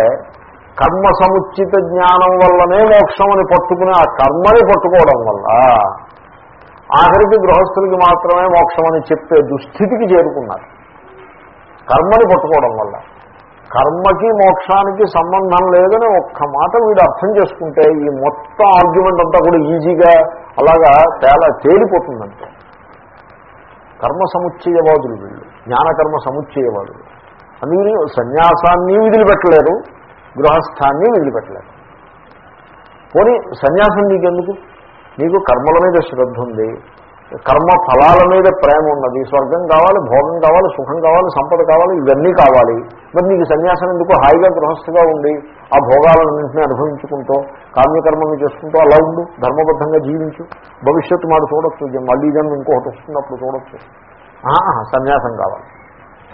కర్మ సముచిత జ్ఞానం వల్లనే మోక్షం అని పట్టుకుని ఆ కర్మని పట్టుకోవడం వల్ల ఆఖరికి గృహస్థులకి మాత్రమే మోక్షం అని చెప్పే దుస్థితికి చేరుకున్నారు. కర్మని పట్టుకోవడం వల్ల. కర్మకి మోక్షానికి సంబంధం లేదని ఒక్క మాట వీడు అర్థం చేసుకుంటే ఈ మొత్తం ఆర్గ్యుమెంట్ అంతా కూడా ఈజీగా అలాగా తేలా తేలిపోతుందంటే. కర్మ సముచ్చయవాదులు వీళ్ళు. జ్ఞానకర్మ సముచ్చయవాదులు అందుకని సన్యాసాన్ని విదిలిపెట్టలేరు గృహస్థాన్ని విదిలిపెట్టలేరు. పోనీ సన్యాసం నీకెందుకు? నీకు కర్మల మీద శ్రద్ధ ఉంది. కర్మ ఫలాల మీద ప్రేమ ఉన్నది స్వర్గం కావాలి భోగం కావాలి సుఖం కావాలి సంపద కావాలి ఇవన్నీ కావాలి. మరి నీకు సన్యాసం ఎందుకు హాయిగా గృహస్థగా ఉండి ఆ భోగాలన్నింటినీ అనుభవించుకుంటూ కామ్యకర్మలు చేసుకుంటూ అలా ఉండు ధర్మబద్ధంగా జీవించు. భవిష్యత్తు మాట చూడొచ్చు మళ్ళీ జన్మ ఇంకొకటి వస్తున్నప్పుడు చూడొచ్చు. సన్యాసం కావాలి.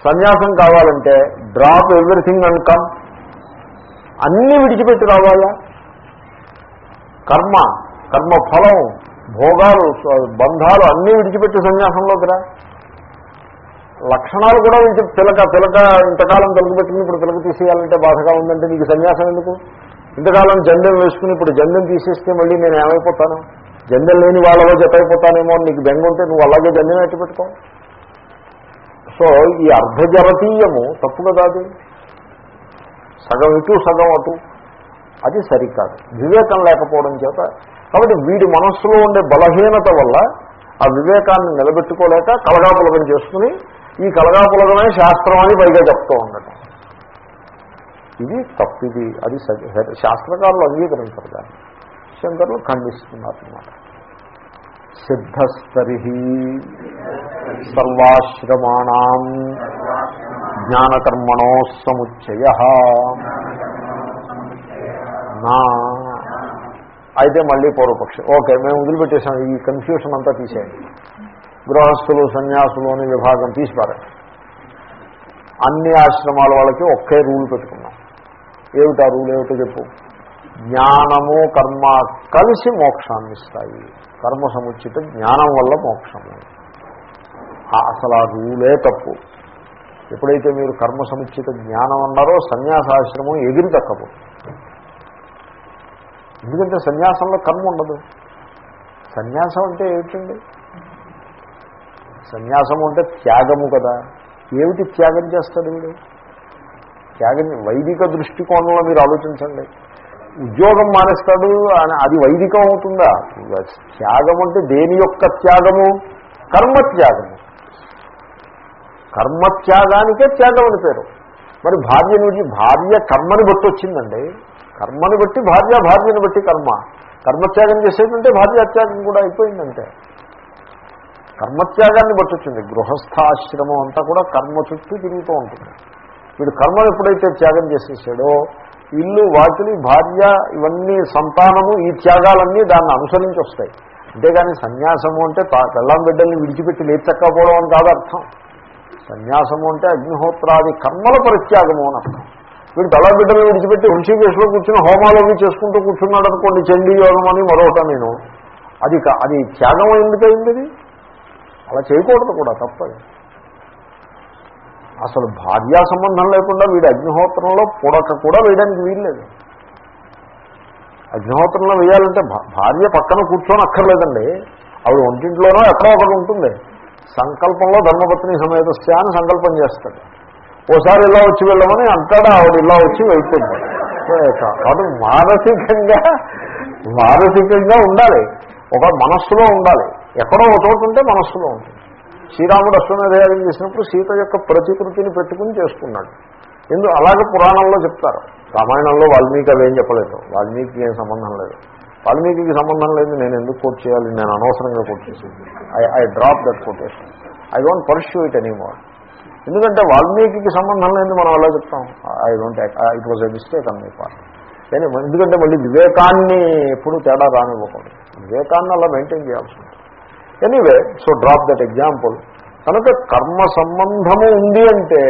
సన్యాసం కావాలంటే డ్రాప్ ఎవ్రీథింగ్ అండ్ కమ్. అన్నీ విడిచిపెట్టి రావాలా? కర్మ కర్మ ఫలం భోగాలు బంధాలు అన్నీ విడిచిపెట్టి సన్యాసంలోకి రా లక్షణాలు కూడా విడిచి పిలక పిలక ఇంతకాలం పిలక పెట్టుకుని ఇప్పుడు పిలక తీసేయాలంటే బాధగా ఉందంటే నీకు సన్యాసం ఎందుకు? ఇంతకాలం జందెం వేసుకుని ఇప్పుడు జందెం తీసేస్తే మళ్ళీ నేను ఏమైపోతాను? జందెం లేని వాళ్ళలో జతైపోతానేమో అని నీకు బెంగ ఉంటే నువ్వు అలాగే జందెం ఎట్టి పెట్టుకో సో ఈ అర్ధజరతీయము తప్పు కదా అది? సగం ఇటు సగం అటు. అది సరికాదు. వివేకం లేకపోవడం చేత కాబట్టి వీడి మనస్సులో ఉండే బలహీనత వల్ల ఆ వివేకాన్ని నిలబెట్టుకోలేక కలగాపులగం చేసుకుని ఈ కలగాపులగమే శాస్త్రం అని పైగా చెప్తూ ఉండటం. ఇది తప్పిది. అది శాస్త్రకారులు అంగీకరించరు దాన్ని. శంకరులు ఖండిస్తున్నారు అన్నమాట సిద్ధస్తరి సర్వాశ్రమాణం జ్ఞానకర్మణో సముచ్చయ నా అయితే మళ్ళీ పూర్వపక్షం ఓకే మేము వదిలిపెట్టేసాం. ఈ కన్ఫ్యూషన్ అంతా తీసేయండి. గృహస్థులు సన్యాసులు అనే విభాగం తీసిపారండి. అన్ని ఆశ్రమాల వాళ్ళకి ఒకే రూల్ పెట్టుకున్నాం. ఏమిటా రూల్? ఏమిటో చెప్పు. జ్ఞానము కర్మ కలిసి మోక్షాన్ని ఇస్తాయి కర్మ సముచిత జ్ఞానం వల్ల మోక్షము. అసలు ఆ రూలే తప్పు. ఎప్పుడైతే మీరు కర్మ సముచిత జ్ఞానం అన్నారో సన్యాసాశ్రమం ఎగిరి తక్కపోతుంది ఎందుకంటే సన్యాసంలో కర్మ ఉండదు. సన్యాసం అంటే ఏమిటండి? సన్యాసం అంటే త్యాగము కదా. ఏమిటి త్యాగం చేస్తాడు వీడు? త్యాగం వైదిక దృష్టికోణంలో మీరు ఆలోచించండి. ఉద్యోగం మానేస్తాడు అని అది వైదికం అవుతుందా? త్యాగం అంటే దేని యొక్క త్యాగము? కర్మత్యాగము. కర్మత్యాగానికే త్యాగం అని పేరు. మరి భార్య నుంచి భార్య కర్మని బట్టి వచ్చిందండి కర్మను బట్టి భార్య భార్యని బట్టి కర్మ. కర్మత్యాగం చేసేటంటే భార్యాత్యాగం కూడా అయిపోయిందంటే. కర్మత్యాగాన్ని బట్టి వచ్చింది గృహస్థాశ్రమం అంతా కూడా కర్మ చుట్టూ తిరుగుతూ ఉంటుంది. వీడు కర్మను ఎప్పుడైతే త్యాగం చేసేసాడో ఇల్లు వాకిలి భార్య ఇవన్నీ సంతానము ఈ త్యాగాలన్నీ దాన్ని అనుసరించి వస్తాయి అంతేగాని సన్యాసము అంటే తా- బిడ్డల్ని విడిచిపెట్టి లేచక్కపోవడం అని కాదు అర్థం. సన్యాసము అంటే అగ్నిహోత్రాది కర్మల పరిత్యాగము అని అర్థం. వీడు పెళ్ళాం బిడ్డలు విడిచిపెట్టి హృషికేశ్లో కూర్చుని హోమాలు అవి చేసుకుంటూ కూర్చున్నాడు అనుకోండి చండీ యోగం అని మరొకట నేను. అది అది త్యాగం ఎందుకైంది అది అలా చేయకూడదు కూడా తప్పదు. అసలు భార్యా సంబంధం లేకుండా వీడు అగ్నిహోత్రంలో పుడక కూడా వేయడానికి వీల్లేదు. అగ్నిహోత్రంలో వేయాలంటే భా- భార్య పక్కన కూర్చొని అక్కర్లేదండి. ఆవిడ ఒంటింట్లోనో ఎక్కడో ఒకటి ఉంటుంది. సంకల్పంలో ధర్మపత్ని సమేతస్య అని సంకల్పం చేస్తాడు. ఓసారి ఇలా వచ్చి వెళ్ళమని అంటాడు ఆవిడ ఇలా వచ్చి వెళ్తుంది. కాదు మానసికంగా మానసికంగా ఉండాలి. ఒక మనస్సులో ఉండాలి. ఎక్కడో ఒకటి ఉంటే మనస్సులో ఉంటుంది. శ్రీరాముడు అశ్వమేధయాగం చేసినప్పుడు సీత యొక్క ప్రతికృతిని పెట్టుకుని చేసుకున్నాడు. ఎందు అలాగే పురాణంలో చెప్తారు. రామాయణంలో వాల్మీకి అవేం చెప్పలేదు. వాల్మీకి ఏం సంబంధం లేదు. వాల్మీకి సంబంధం లేదు నేను ఎందుకు కోట్ చేయాలి? నేను అనవసరంగా కోట్ చేసింది. I I drop that quotation. I don't pursue it anymore ఎందుకంటే వాల్మీకి సంబంధం లేదు మనం అలా చెప్తాం? I don't it was a mistake on my part కానీ ఎందుకంటే మళ్ళీ వివేకాన్ని ఎప్పుడు తేడా రానివ్వకూడదు. వివేకాన్ని అలా మెయింటైన్ చేయాల్సి ఉంటుంది. Anyway so drop that example కనుక కర్మ సంబంధము ఉంది అంటే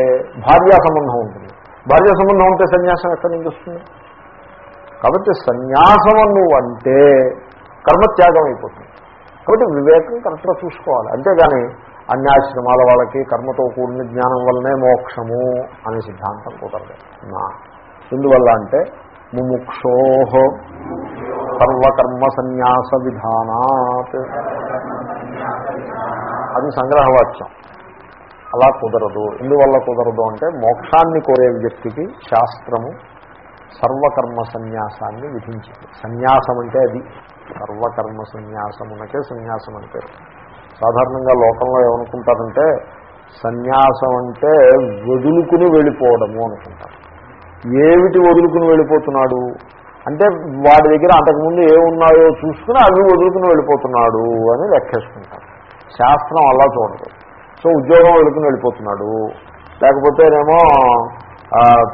భార్యా సంబంధం ఉంటుంది. భార్య సంబంధం ఉంటే సన్యాసం ఎక్కడి నుంచి వస్తుంది? కాబట్టి సన్యాసం నువ్వు అంటే కర్మత్యాగం అయిపోతుంది. కాబట్టి వివేకం కరెక్ట్గా చూసుకోవాలి. అంతేగాని అన్యాశ్రమాల వాళ్ళకి కర్మతో కూడిన జ్ఞానం వల్లనే మోక్షము అనే సిద్ధాంతం కుదరదు. నా. ఎందువల్ల అంటే ముముక్షో సర్వకర్మ సన్యాస విధానాత్ అది సంగ్రహవాక్యం అలా కుదరదు. ఎందువల్ల కుదరదు అంటే మోక్షాన్ని కోరే వ్యక్తికి శాస్త్రము సర్వకర్మ సన్యాసాన్ని విధించింది. సన్యాసం అంటే అది. సర్వకర్మ సన్యాసమునకే సన్యాసం అని పేరు. సాధారణంగా లోకంలో ఏమనుకుంటారంటే సన్యాసం అంటే వదులుకుని వెళ్ళిపోవడము అనుకుంటారు. ఏమిటి వదులుకుని వెళ్ళిపోతున్నాడు? అంటే వాడి దగ్గర అంతకుముందు ఏమున్నాయో చూసుకుని అవి వదులుకుని వెళ్ళిపోతున్నాడు అని లెక్కేసుకుంటారు. శాస్త్రం అలా చూడదు. సో ఉద్యోగం వెళుకుని వెళ్ళిపోతున్నాడు. లేకపోతేనేమో ఏమో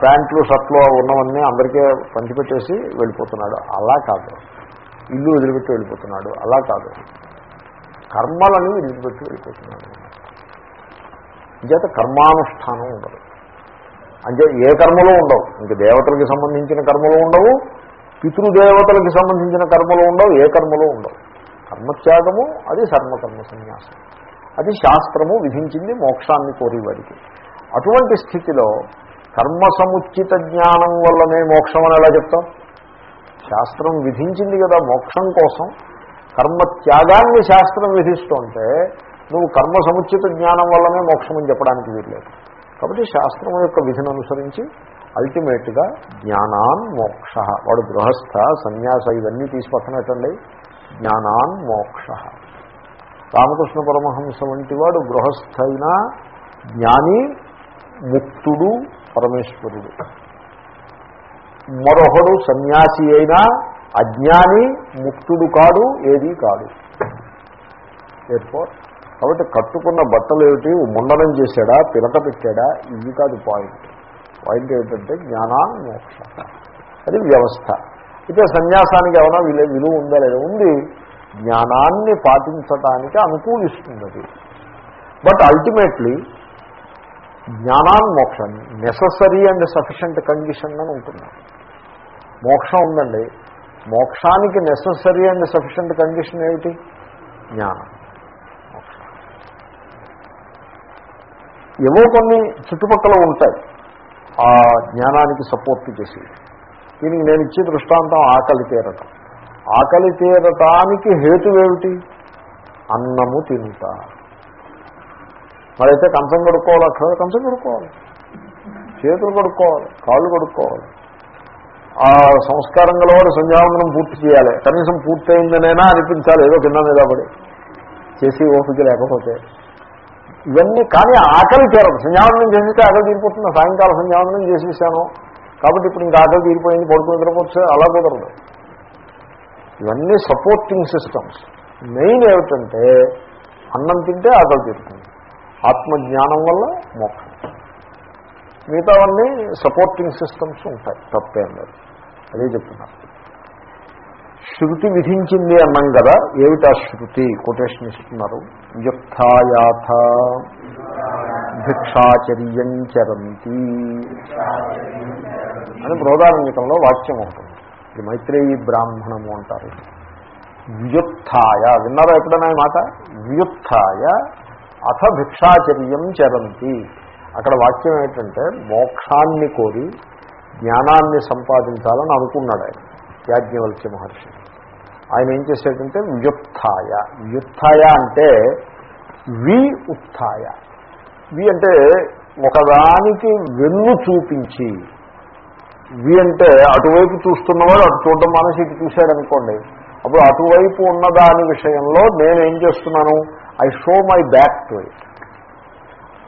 ప్యాంట్లు షర్ట్లు ఉన్నవన్నీ అందరికీ పంచిపెట్టేసి వెళ్ళిపోతున్నాడు. అలా కాదు. ఇల్లు వదిలిపెట్టి వెళ్ళిపోతున్నాడు. అలా కాదు. కర్మలని విడిచిపెట్టి వెళ్ళిపోతున్నాడు అంచేత కర్మానుష్ఠానం ఉండదు. అంటే ఏ కర్మలు ఉండవు? ఇంక దేవతలకి సంబంధించిన కర్మలు ఉండవు. పితృదేవతలకు సంబంధించిన కర్మలు ఉండవు. ఏ కర్మలు ఉండవు. కర్మత్యాగము అది సర్వకర్మ సన్యాసం. అది శాస్త్రము విధించింది మోక్షాన్ని కోరేవాడికి అటువంటి స్థితిలో కర్మ సముచిత జ్ఞానం వల్లనే మోక్షం అని ఎలా చెప్తాం? శాస్త్రం విధించింది కదా మోక్షం కోసం. కర్మ త్యాగాన్ని శాస్త్రం విధిస్తుంటే నువ్వు కర్మ సముచిత జ్ఞానం వల్లనే మోక్షం అని చెప్పడానికి వీల్లేదు. కాబట్టి శాస్త్రం యొక్క విధిని అనుసరించి అల్టిమేట్గా జ్ఞానాన్ మోక్ష. వాడు గృహస్థ సన్యాస ఇవన్నీ తీసి పక్కనట్టండి జ్ఞానాన్ మోక్ష. రామకృష్ణ పరమహంస వంటి వాడు గృహస్థైన జ్ఞాని ముక్తుడు పరమేశ్వరుడు. మరొకడు సన్యాసి అయినా అజ్ఞాని ముక్తుడు కాడు ఏదీ కాదు ఎయిర్పోర్ట్ కాబట్టి కట్టుకున్న బట్టలు ఏమిటి? ముండనం చేశాడా? పిలక పెట్టాడా? ఇది కాదు పాయింట్ పాయింట్ ఏమిటంటే జ్ఞానాన్ మోక్ష. అది వ్యవస్థ. అయితే సన్యాసానికి ఏమైనా విలు విలువ ఉందా లేదా? ఉంది. జ్ఞానాన్ని పాటించటానికి అనుకూలిస్తుంది అది బట్ అల్టిమేట్లీ జ్ఞానాన్ మోక్షం నెససరీ అండ్ సఫిషియంట్ కండిషన్ అని ఉంటుంది. మోక్షం ఉందండి. మోక్షానికి నెససరీ అండ్ సఫిషియంట్ కండిషన్ ఏమిటి? జ్ఞానం. ఏవో కొన్ని చుట్టుపక్కల ఉంటాయి. ఆ జ్ఞానానికి సపోర్ట్ చేసి దీనికి నేను ఇచ్చే దృష్టాంతం ఆకలి తీరట. ఆకలి తీరటానికి హేతువేమిటి అన్నము తింటా. మరైతే కంచం కడుక్కోవాలి అక్కడ. కంచం కడుక్కోవాలి. చేతులు కడుక్కోవాలి. కాళ్ళు కడుక్కోవాలి. ఆ సంస్కారం గలవాడు సంధ్యావందనం పూర్తి చేయాలి. కనీసం పూర్తయిందనైనా అనిపించాలి ఏదో కింద మీద పడి. చేసి ఓపిక లేకపోతే. ఇవన్నీ కానీ ఆకలి తీరదు. సంధ్యావందనం చేసితే ఆకలి తీరిపోతుంది. సాయంకాలం సంధ్యావందనం చేసేసాను. కాబట్టి ఇప్పుడు ఇంకా ఆకలి తీరిపోయింది పడుకుని నిద్రపోవచ్చు అలా కుదరదు. ఇవన్నీ సపోర్టింగ్ సిస్టమ్స్ మెయిన్ ఏమిటంటే అన్నం తింటే ఆకలి తీరుతుంది. ఆత్మజ్ఞానం వల్ల మోక్షం. మిగతావన్నీ సపోర్టింగ్ సిస్టమ్స్ ఉంటాయి. తప్పేం లేదు. అదే చెప్తున్నారు శృతి విధించింది అన్నాం కదా ఏమిటా శృతి? కొటేషన్ ఇస్తున్నారు. యుక్తాయాథ భిక్షాచర్యం చరంతి. అని బృహదారంగికంలో వాక్యం ఉంటుంది ఇది మైత్రేయి బ్రాహ్మణము అంటారు. వ్యుత్య విన్నారా ఎప్పుడన్నా మాట? వ్యుత్య అథ భిక్షాచర్యం చరంతి. అక్కడ వాక్యం ఏంటంటే మోక్షాన్ని కోరి జ్ఞానాన్ని సంపాదించాలని అనుకున్నాడు ఆయన యాజ్ఞవల్క్య మహర్షి. ఆయన ఏం చేశాడంటే వ్యుత్థాయ. వ్యుత్థాయ అంటే వి ఉత్థాయ. వి అంటే ఒకదానికి వెన్ను చూపించి వి అంటే అటువైపు చూస్తున్నవాడు అటు చూడడం మానేసి ఇటు చూశాడు అనుకోండి అప్పుడు అటువైపు ఉన్నదాని విషయంలో నేనేం చేస్తున్నాను? I show my back to it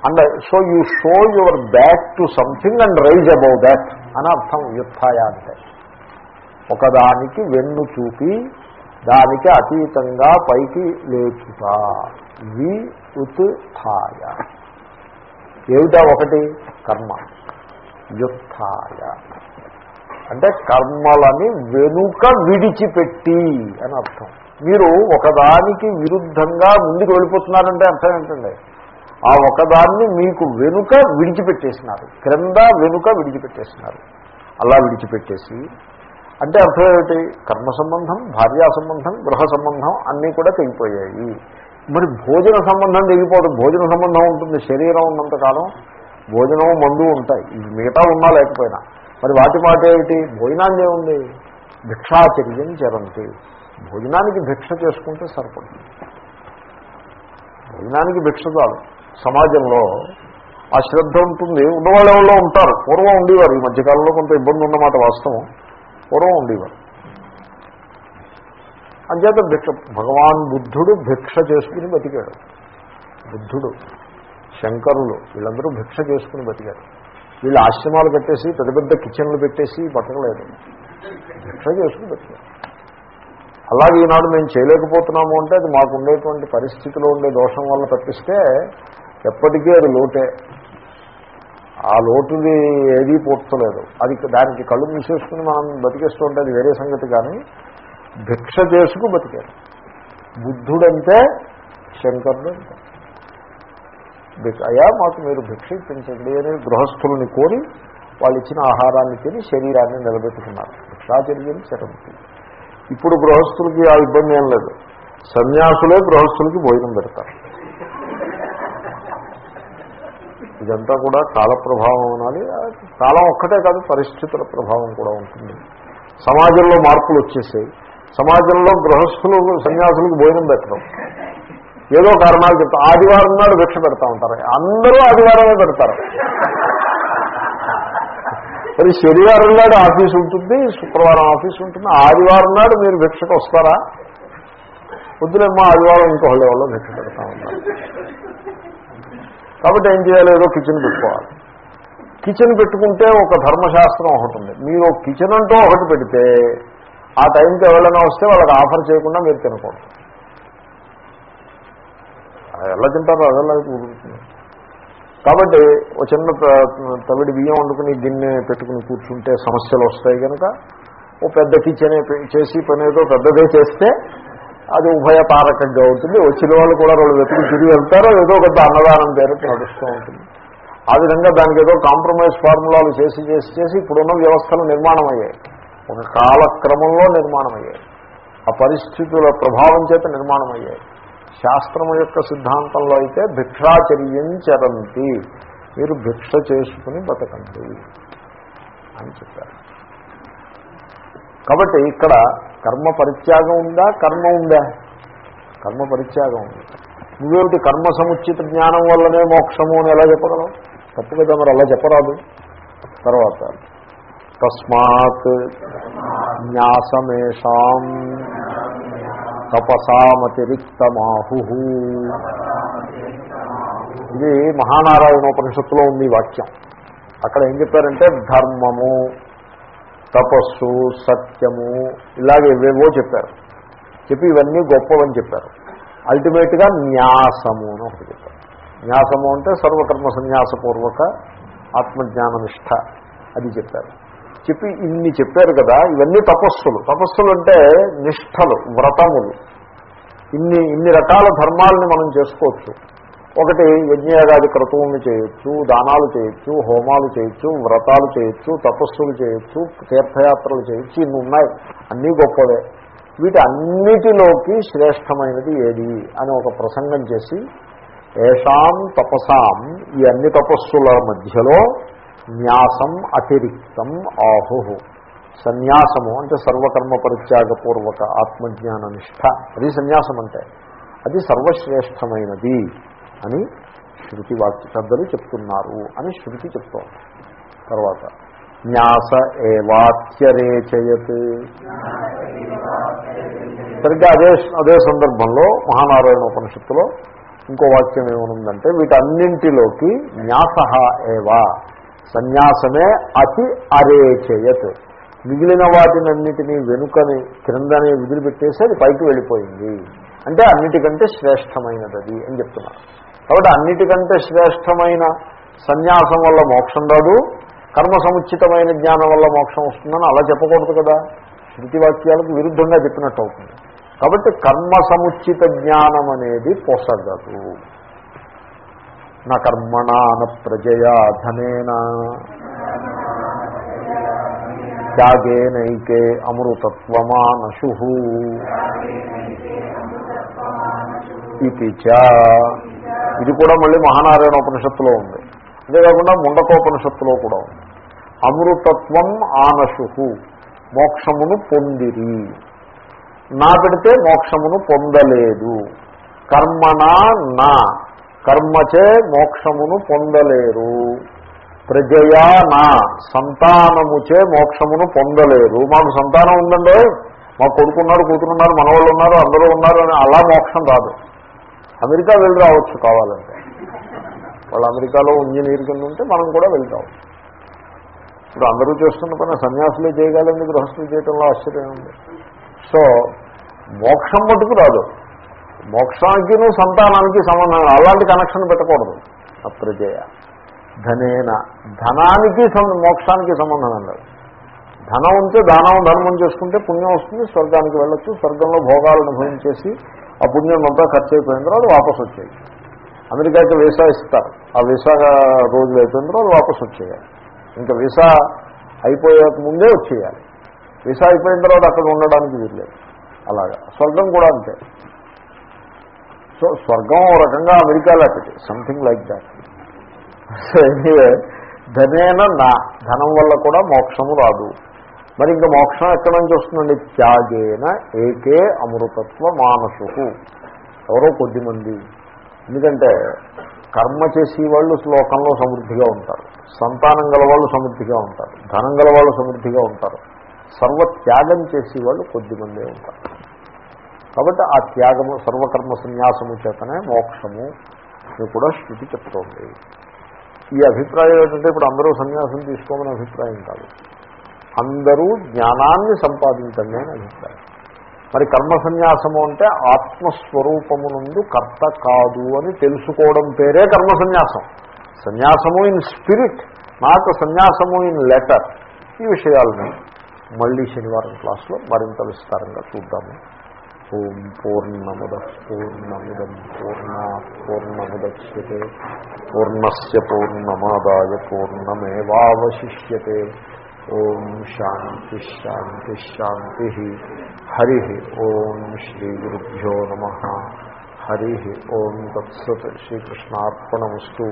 and so you show your back to something and rise above that అని అర్థం యుత్థాయ అంటే ఒకదానికి వెన్ను చూపి దానికి అతీతంగా పైకి లేచుట వి ఉత్థాయ ఏమిటా ఒకటి కర్మ యుత్థాయ అంటే కర్మలని వెనుక విడిచిపెట్టి అని అర్థం మీరు ఒకదానికి విరుద్ధంగా ముందుకు వెళ్ళిపోతున్నారంటే అర్థం ఏంటండి ఆ ఒకదాన్ని మీకు వెనుక విడిచిపెట్టేసినారు. క్రింద వెనుక విడిచిపెట్టేసినారు. అలా విడిచిపెట్టేసి అంటే అర్థం ఏమిటి? కర్మ సంబంధం భార్యా సంబంధం గృహ సంబంధం అన్నీ కూడా తెగిపోయాయి. మరి భోజన సంబంధం తెగిపోవడం భోజన సంబంధం ఉంటుంది. శరీరం ఉన్నంతకాలం భోజనం మందు ఉంటాయి. ఇవి మిగతా ఉన్నా లేకపోయినా. మరి వాటి మాట ఏమిటి? భోజనాన్ని ఏముంది? భిక్షాచర్యం చరంతి. భోజనానికి భిక్ష చేసుకుంటే సరిపడుతుంది. భోజనానికి భిక్ష చాలు. సమాజంలో ఆ శ్రద్ధ ఉంటుంది. ఉన్నవాళ్ళు ఎవరో ఉంటారు. పూర్వం ఉండేవారు. ఈ మధ్యకాలంలో కొంత ఇబ్బంది ఉన్నమాట వాస్తవం. పూర్వం ఉండేవారు. అంచేత భిక్ష భగవాన్ బుద్ధుడు భిక్ష చేసుకుని బతికాడు. బుద్ధుడు శంకరులు వీళ్ళందరూ భిక్ష చేసుకుని బతికారు. వీళ్ళు ఆశ్రమాలు పెట్టేసి పెద్ద పెద్ద కిచెన్లు పెట్టేసి బతకలేదు. భిక్ష చేసుకుని బతికారు. అలాగే ఈనాడు మేము చేయలేకపోతున్నాము అంటే అది మాకు ఉండేటువంటి పరిస్థితిలో ఉండే దోషం వల్ల తప్పిస్తే ఎప్పటికీ అది లోటే. ఆ లోటుది ఏదీ పూర్చలేదు. అది దానికి కళ్ళు మూసేసుకుని మనం బతికేస్తుంటే అది వేరే సంగతి కానీ భిక్ష చేసుకు బతికారు. బుద్ధుడంతే శంకరుడు అయ్యా మాకు మీరు భిక్ష ఇప్పించండి అని గృహస్థుల్ని కోరి వాళ్ళు ఇచ్చిన ఆహారాన్ని తిని శరీరాన్ని నిలబెట్టుకున్నారు. భిక్షాచర్యం చరంతి ఇప్పుడు గృహస్థులకి ఆ ఇబ్బంది ఏం లేదు. సన్యాసులే గృహస్థులకి భోజనం పెడతారు. ఇదంతా కూడా కాల ప్రభావం అనాలి. కాలం ఒక్కటే కాదు పరిస్థితుల ప్రభావం కూడా ఉంటుంది. సమాజంలో మార్పులు వచ్చేసాయి. సమాజంలో గృహస్థులు సన్యాసులకు భోజనం పెట్టడం. ఏదో కారణాలు చెప్తా ఆదివారం నాడు భిక్ష పెడతా ఉంటారు. అందరూ ఆదివారమే పెడతారు. మరి శనివారం నాడు ఆఫీస్ ఉంటుంది శుక్రవారం ఆఫీస్ ఉంటుంది. ఆదివారం నాడు మీరు భిక్షకు వస్తారా? వద్దులేమ్మా ఆదివారం ఇంకోళ్ళు ఎవరో భిక్ష పెడతా ఉంటారు. కాబట్టి ఏం చేయాలి? ఏదో కిచెన్ పెట్టుకోవాలి. కిచెన్ పెట్టుకుంటే ఒక ధర్మశాస్త్రం ఒకటి ఉంది. మీరు కిచెన్ అంటూ ఒకటి పెడితే ఆ టైంకి ఎవరైనా వస్తే వాళ్ళకి ఆఫర్ చేయకుండా మీరు తినకూడదు. ఎలా తింటారో అదెలా కుదురుతుంది? కాబట్టి ఒక చిన్న తవిడి బియ్యం వండుకుని గిన్నె పెట్టుకుని కూర్చుంటే సమస్యలు వస్తాయి కనుక ఓ పెద్ద కిచెన్ చేసి పని ఏదో పెద్దదే చేస్తే అది ఉభయ తారకంగా ఉంటుంది. వచ్చిన వాళ్ళు కూడా రెండు వెతుకు తిరిగి వెళ్తారో ఏదో పెద్ద అన్నదానం పేరుతో నడుస్తూ ఉంటుంది. ఆ విధంగా దానికి ఏదో కాంప్రమైజ్ ఫార్ములాలు చేసి చేసి చేసి ఇప్పుడున్న వ్యవస్థలు నిర్మాణం అయ్యాయి ఒక కాలక్రమంలో నిర్మాణం అయ్యాయి ఆ పరిస్థితుల ప్రభావం చేత నిర్మాణం అయ్యాయి శాస్త్రం యొక్క సిద్ధాంతంలో అయితే భిక్షాచర్యం చరంతి. మీరు భిక్ష చేసుకుని బతకండి అని చెప్పారు. కాబట్టి ఇక్కడ కర్మ పరిత్యాగం ఉందా? కర్మ ఉందా? కర్మ పరిత్యాగం ఉంది. నువ్వేమిటి కర్మ సముచిత జ్ఞానం వల్లనే మోక్షము అని ఎలా చెప్పగలవు? తప్పు కదా మరి అలా చెప్పరాదు. తర్వాత తస్మాత్ న్యాసమేషాం తపసామతిరిక్తమాహు. ఇది మహానారాయణోపనిషత్తులో ఉంది వాక్యం. అక్కడ ఏం చెప్పారంటే ధర్మము. తపస్సు సత్యము ఇలాగే ఇవేవో చెప్పారు. చెప్పి ఇవన్నీ గొప్పవని చెప్పారు. అల్టిమేట్గా న్యాసము అని ఒకటి చెప్పారు. న్యాసము అంటే సర్వకర్మ సన్యాసపూర్వక ఆత్మజ్ఞాననిష్ట అది చెప్పారు. చెప్పి ఇన్ని చెప్పారు కదా ఇవన్నీ తపస్సులు. తపస్సులు అంటే నిష్టలు వ్రతములు. ఇన్ని ఇన్ని రకాల ధర్మాలని మనం చేసుకోవచ్చు. ఒకటి యజ్ఞయాగాది క్రతువుని చేయొచ్చు దానాలు చేయొచ్చు హోమాలు చేయొచ్చు వ్రతాలు చేయొచ్చు తపస్సులు చేయొచ్చు తీర్థయాత్రలు చేయొచ్చు ఇన్ని ఉన్నాయి. అన్నీ గొప్పవే. వీటి అన్నిటిలోకి శ్రేష్టమైనది ఏది అని ఒక ప్రసంగం చేసి ఏషాం తపసాం ఈ అన్ని తపస్సుల మధ్యలో న్యాసం అతిరిక్తం ఆహు. సన్యాసము అంటే సర్వకర్మ పరిత్యాగపూర్వక ఆత్మజ్ఞాన నిష్ట అది సన్యాసం అంటే అది సర్వశ్రేష్టమైనది. అని శృతి వాక్య పెద్దలు చెప్తున్నారు అని శృతి చెప్తోంది. తర్వాత న్యాస ఏవాత్యరేచయత్ సరిగ్గా అదే అదే సందర్భంలో మహానారాయణ ఉపనిషత్తులో ఇంకో వాక్యం ఏమనుందంటే వీటన్నింటిలోకి న్యాస ఏవా సన్యాసమే అతి అరేచయత్. మిగిలిన వాటినన్నిటినీ వెనుకని క్రిందని వదిలిపెట్టేసి అది పైకి వెళ్ళిపోయింది. అంటే అన్నిటికంటే శ్రేష్టమైనది అని చెప్తున్నారు. కాబట్టి అన్నిటికంటే శ్రేష్టమైన సన్యాసం వల్ల మోక్షం రాదు కర్మ సముచితమైన జ్ఞానం వల్ల మోక్షం వస్తుందని అలా చెప్పకూడదు కదా. శృతి వాక్యాలకు విరుద్ధంగా చెప్పినట్టు అవుతుంది. కాబట్టి కర్మ సముచిత జ్ఞానం అనేది పొసగదు. నా కర్మణా న ప్రజయా ధనేన. త్యాగేనైకే అమృతత్వమానశు. ఇది చ ఇది కూడా మళ్ళీ మహానారాయణ ఉపనిషత్తులో ఉంది. అంతేకాకుండా ముండకోపనిషత్తులో కూడా ఉంది. అమృతత్వం ఆనశు మోక్షమును పొందిరి. నా పెడితే మోక్షమును పొందలేదు. కర్మనా నా కర్మచే మోక్షమును పొందలేరు. ప్రజయా నా సంతానముచే మోక్షమును పొందలేరు. మాకు సంతానం ఉందండి మా కొడుకున్నారు కూతురున్నారు మనవాళ్ళు ఉన్నారు అందరూ ఉన్నారు అని అలా మోక్షం రాదు. అమెరికా వెళ్ళి రావచ్చు కావాలంటే. వాళ్ళు అమెరికాలో ఇంజనీర్ కింద ఉంటే మనం కూడా వెళ్తాం. ఇప్పుడు అందరూ చేస్తున్న పని సన్యాసులే చేయగలండి గృహస్థులు చేయటంలో ఆశ్చర్యం ఉంది. సో మోక్షం మటుకు రాదు. మోక్షానికిను సంతానానికి సంబంధం అలాంటి కనెక్షన్ పెట్టకూడదు. అప్రజయ ధనేన. ధనానికి మోక్షానికి సంబంధం ఉండదు ధనం ఉంటే దానం ధర్మం చేసుకుంటే పుణ్యం వస్తుంది. స్వర్గానికి వెళ్ళొచ్చు. స్వర్గంలో భోగాలు అనుభవించేసి ఆ పుణ్యం అంతా ఖర్చు అయిపోయిన తర్వాత వాపసు వచ్చేది అమెరికాకి వీసా ఇస్తారు. ఆ వీసా రోజులు అయిపోయిన తర్వాత వాపసు వచ్చేయాలి. ఇంకా వీసా అయిపోయేక ముందే వచ్చేయాలి. వీసా అయిపోయిన తర్వాత అక్కడ ఉండడానికి వీల్లేదు. అలాగా. స్వర్గం కూడా అంతే. సో స్వర్గం ఓ రకంగా అమెరికా లాంటిది. Something like that so anyway ధనేన నా. ధనం వల్ల కూడా మోక్షము రాదు. మరి ఇంకా మోక్షం ఎక్కడి నుంచి వస్తుందండి? త్యాగేన ఏకే అమృతత్వ మానసుకు ఎవరో కొద్దిమంది. ఎందుకంటే కర్మ చేసి వాళ్ళు శ్లోకంలో సమృద్ధిగా ఉంటారు. సంతానం గల వాళ్ళు సమృద్ధిగా ఉంటారు. ధనం గల వాళ్ళు సమృద్ధిగా ఉంటారు. సర్వ త్యాగం చేసి వాళ్ళు కొద్దిమందే ఉంటారు. కాబట్టి ఆ త్యాగము సర్వకర్మ సన్యాసము చేతనే మోక్షము అని కూడా శృతి చెప్తోంది. ఈ అభిప్రాయం ఏంటంటే ఇప్పుడు అందరూ సన్యాసం తీసుకోమని అభిప్రాయం కాదు. అందరూ జ్ఞానాన్ని సంపాదించండి అని అభిప్రాయం. మరి కర్మ సన్యాసము అంటే ఆత్మస్వరూపము నుండి కర్త కాదు అని తెలుసుకోవడం పేరే కర్మ సన్యాసం. సన్యాసము ఇన్ స్పిరిట్ నాకు సన్యాసము ఇన్ లెటర్. ఈ విషయాలను మళ్ళీ శనివారం క్లాస్లో మరింత విస్తారంగా చూద్దాము. ఓం పూర్ణముద పూర్ణమిదం పూర్ణ పూర్ణముద్యతే పూర్ణస్ పూర్ణమాదాయ పూర్ణమేవాశిష్యే ఓం శాంతి శాంతి శాంతి హరి ఓం శ్రీ గురుభ్యో నమ హరి ఓం తత్సత్ శ్రీకృష్ణార్పణమస్తు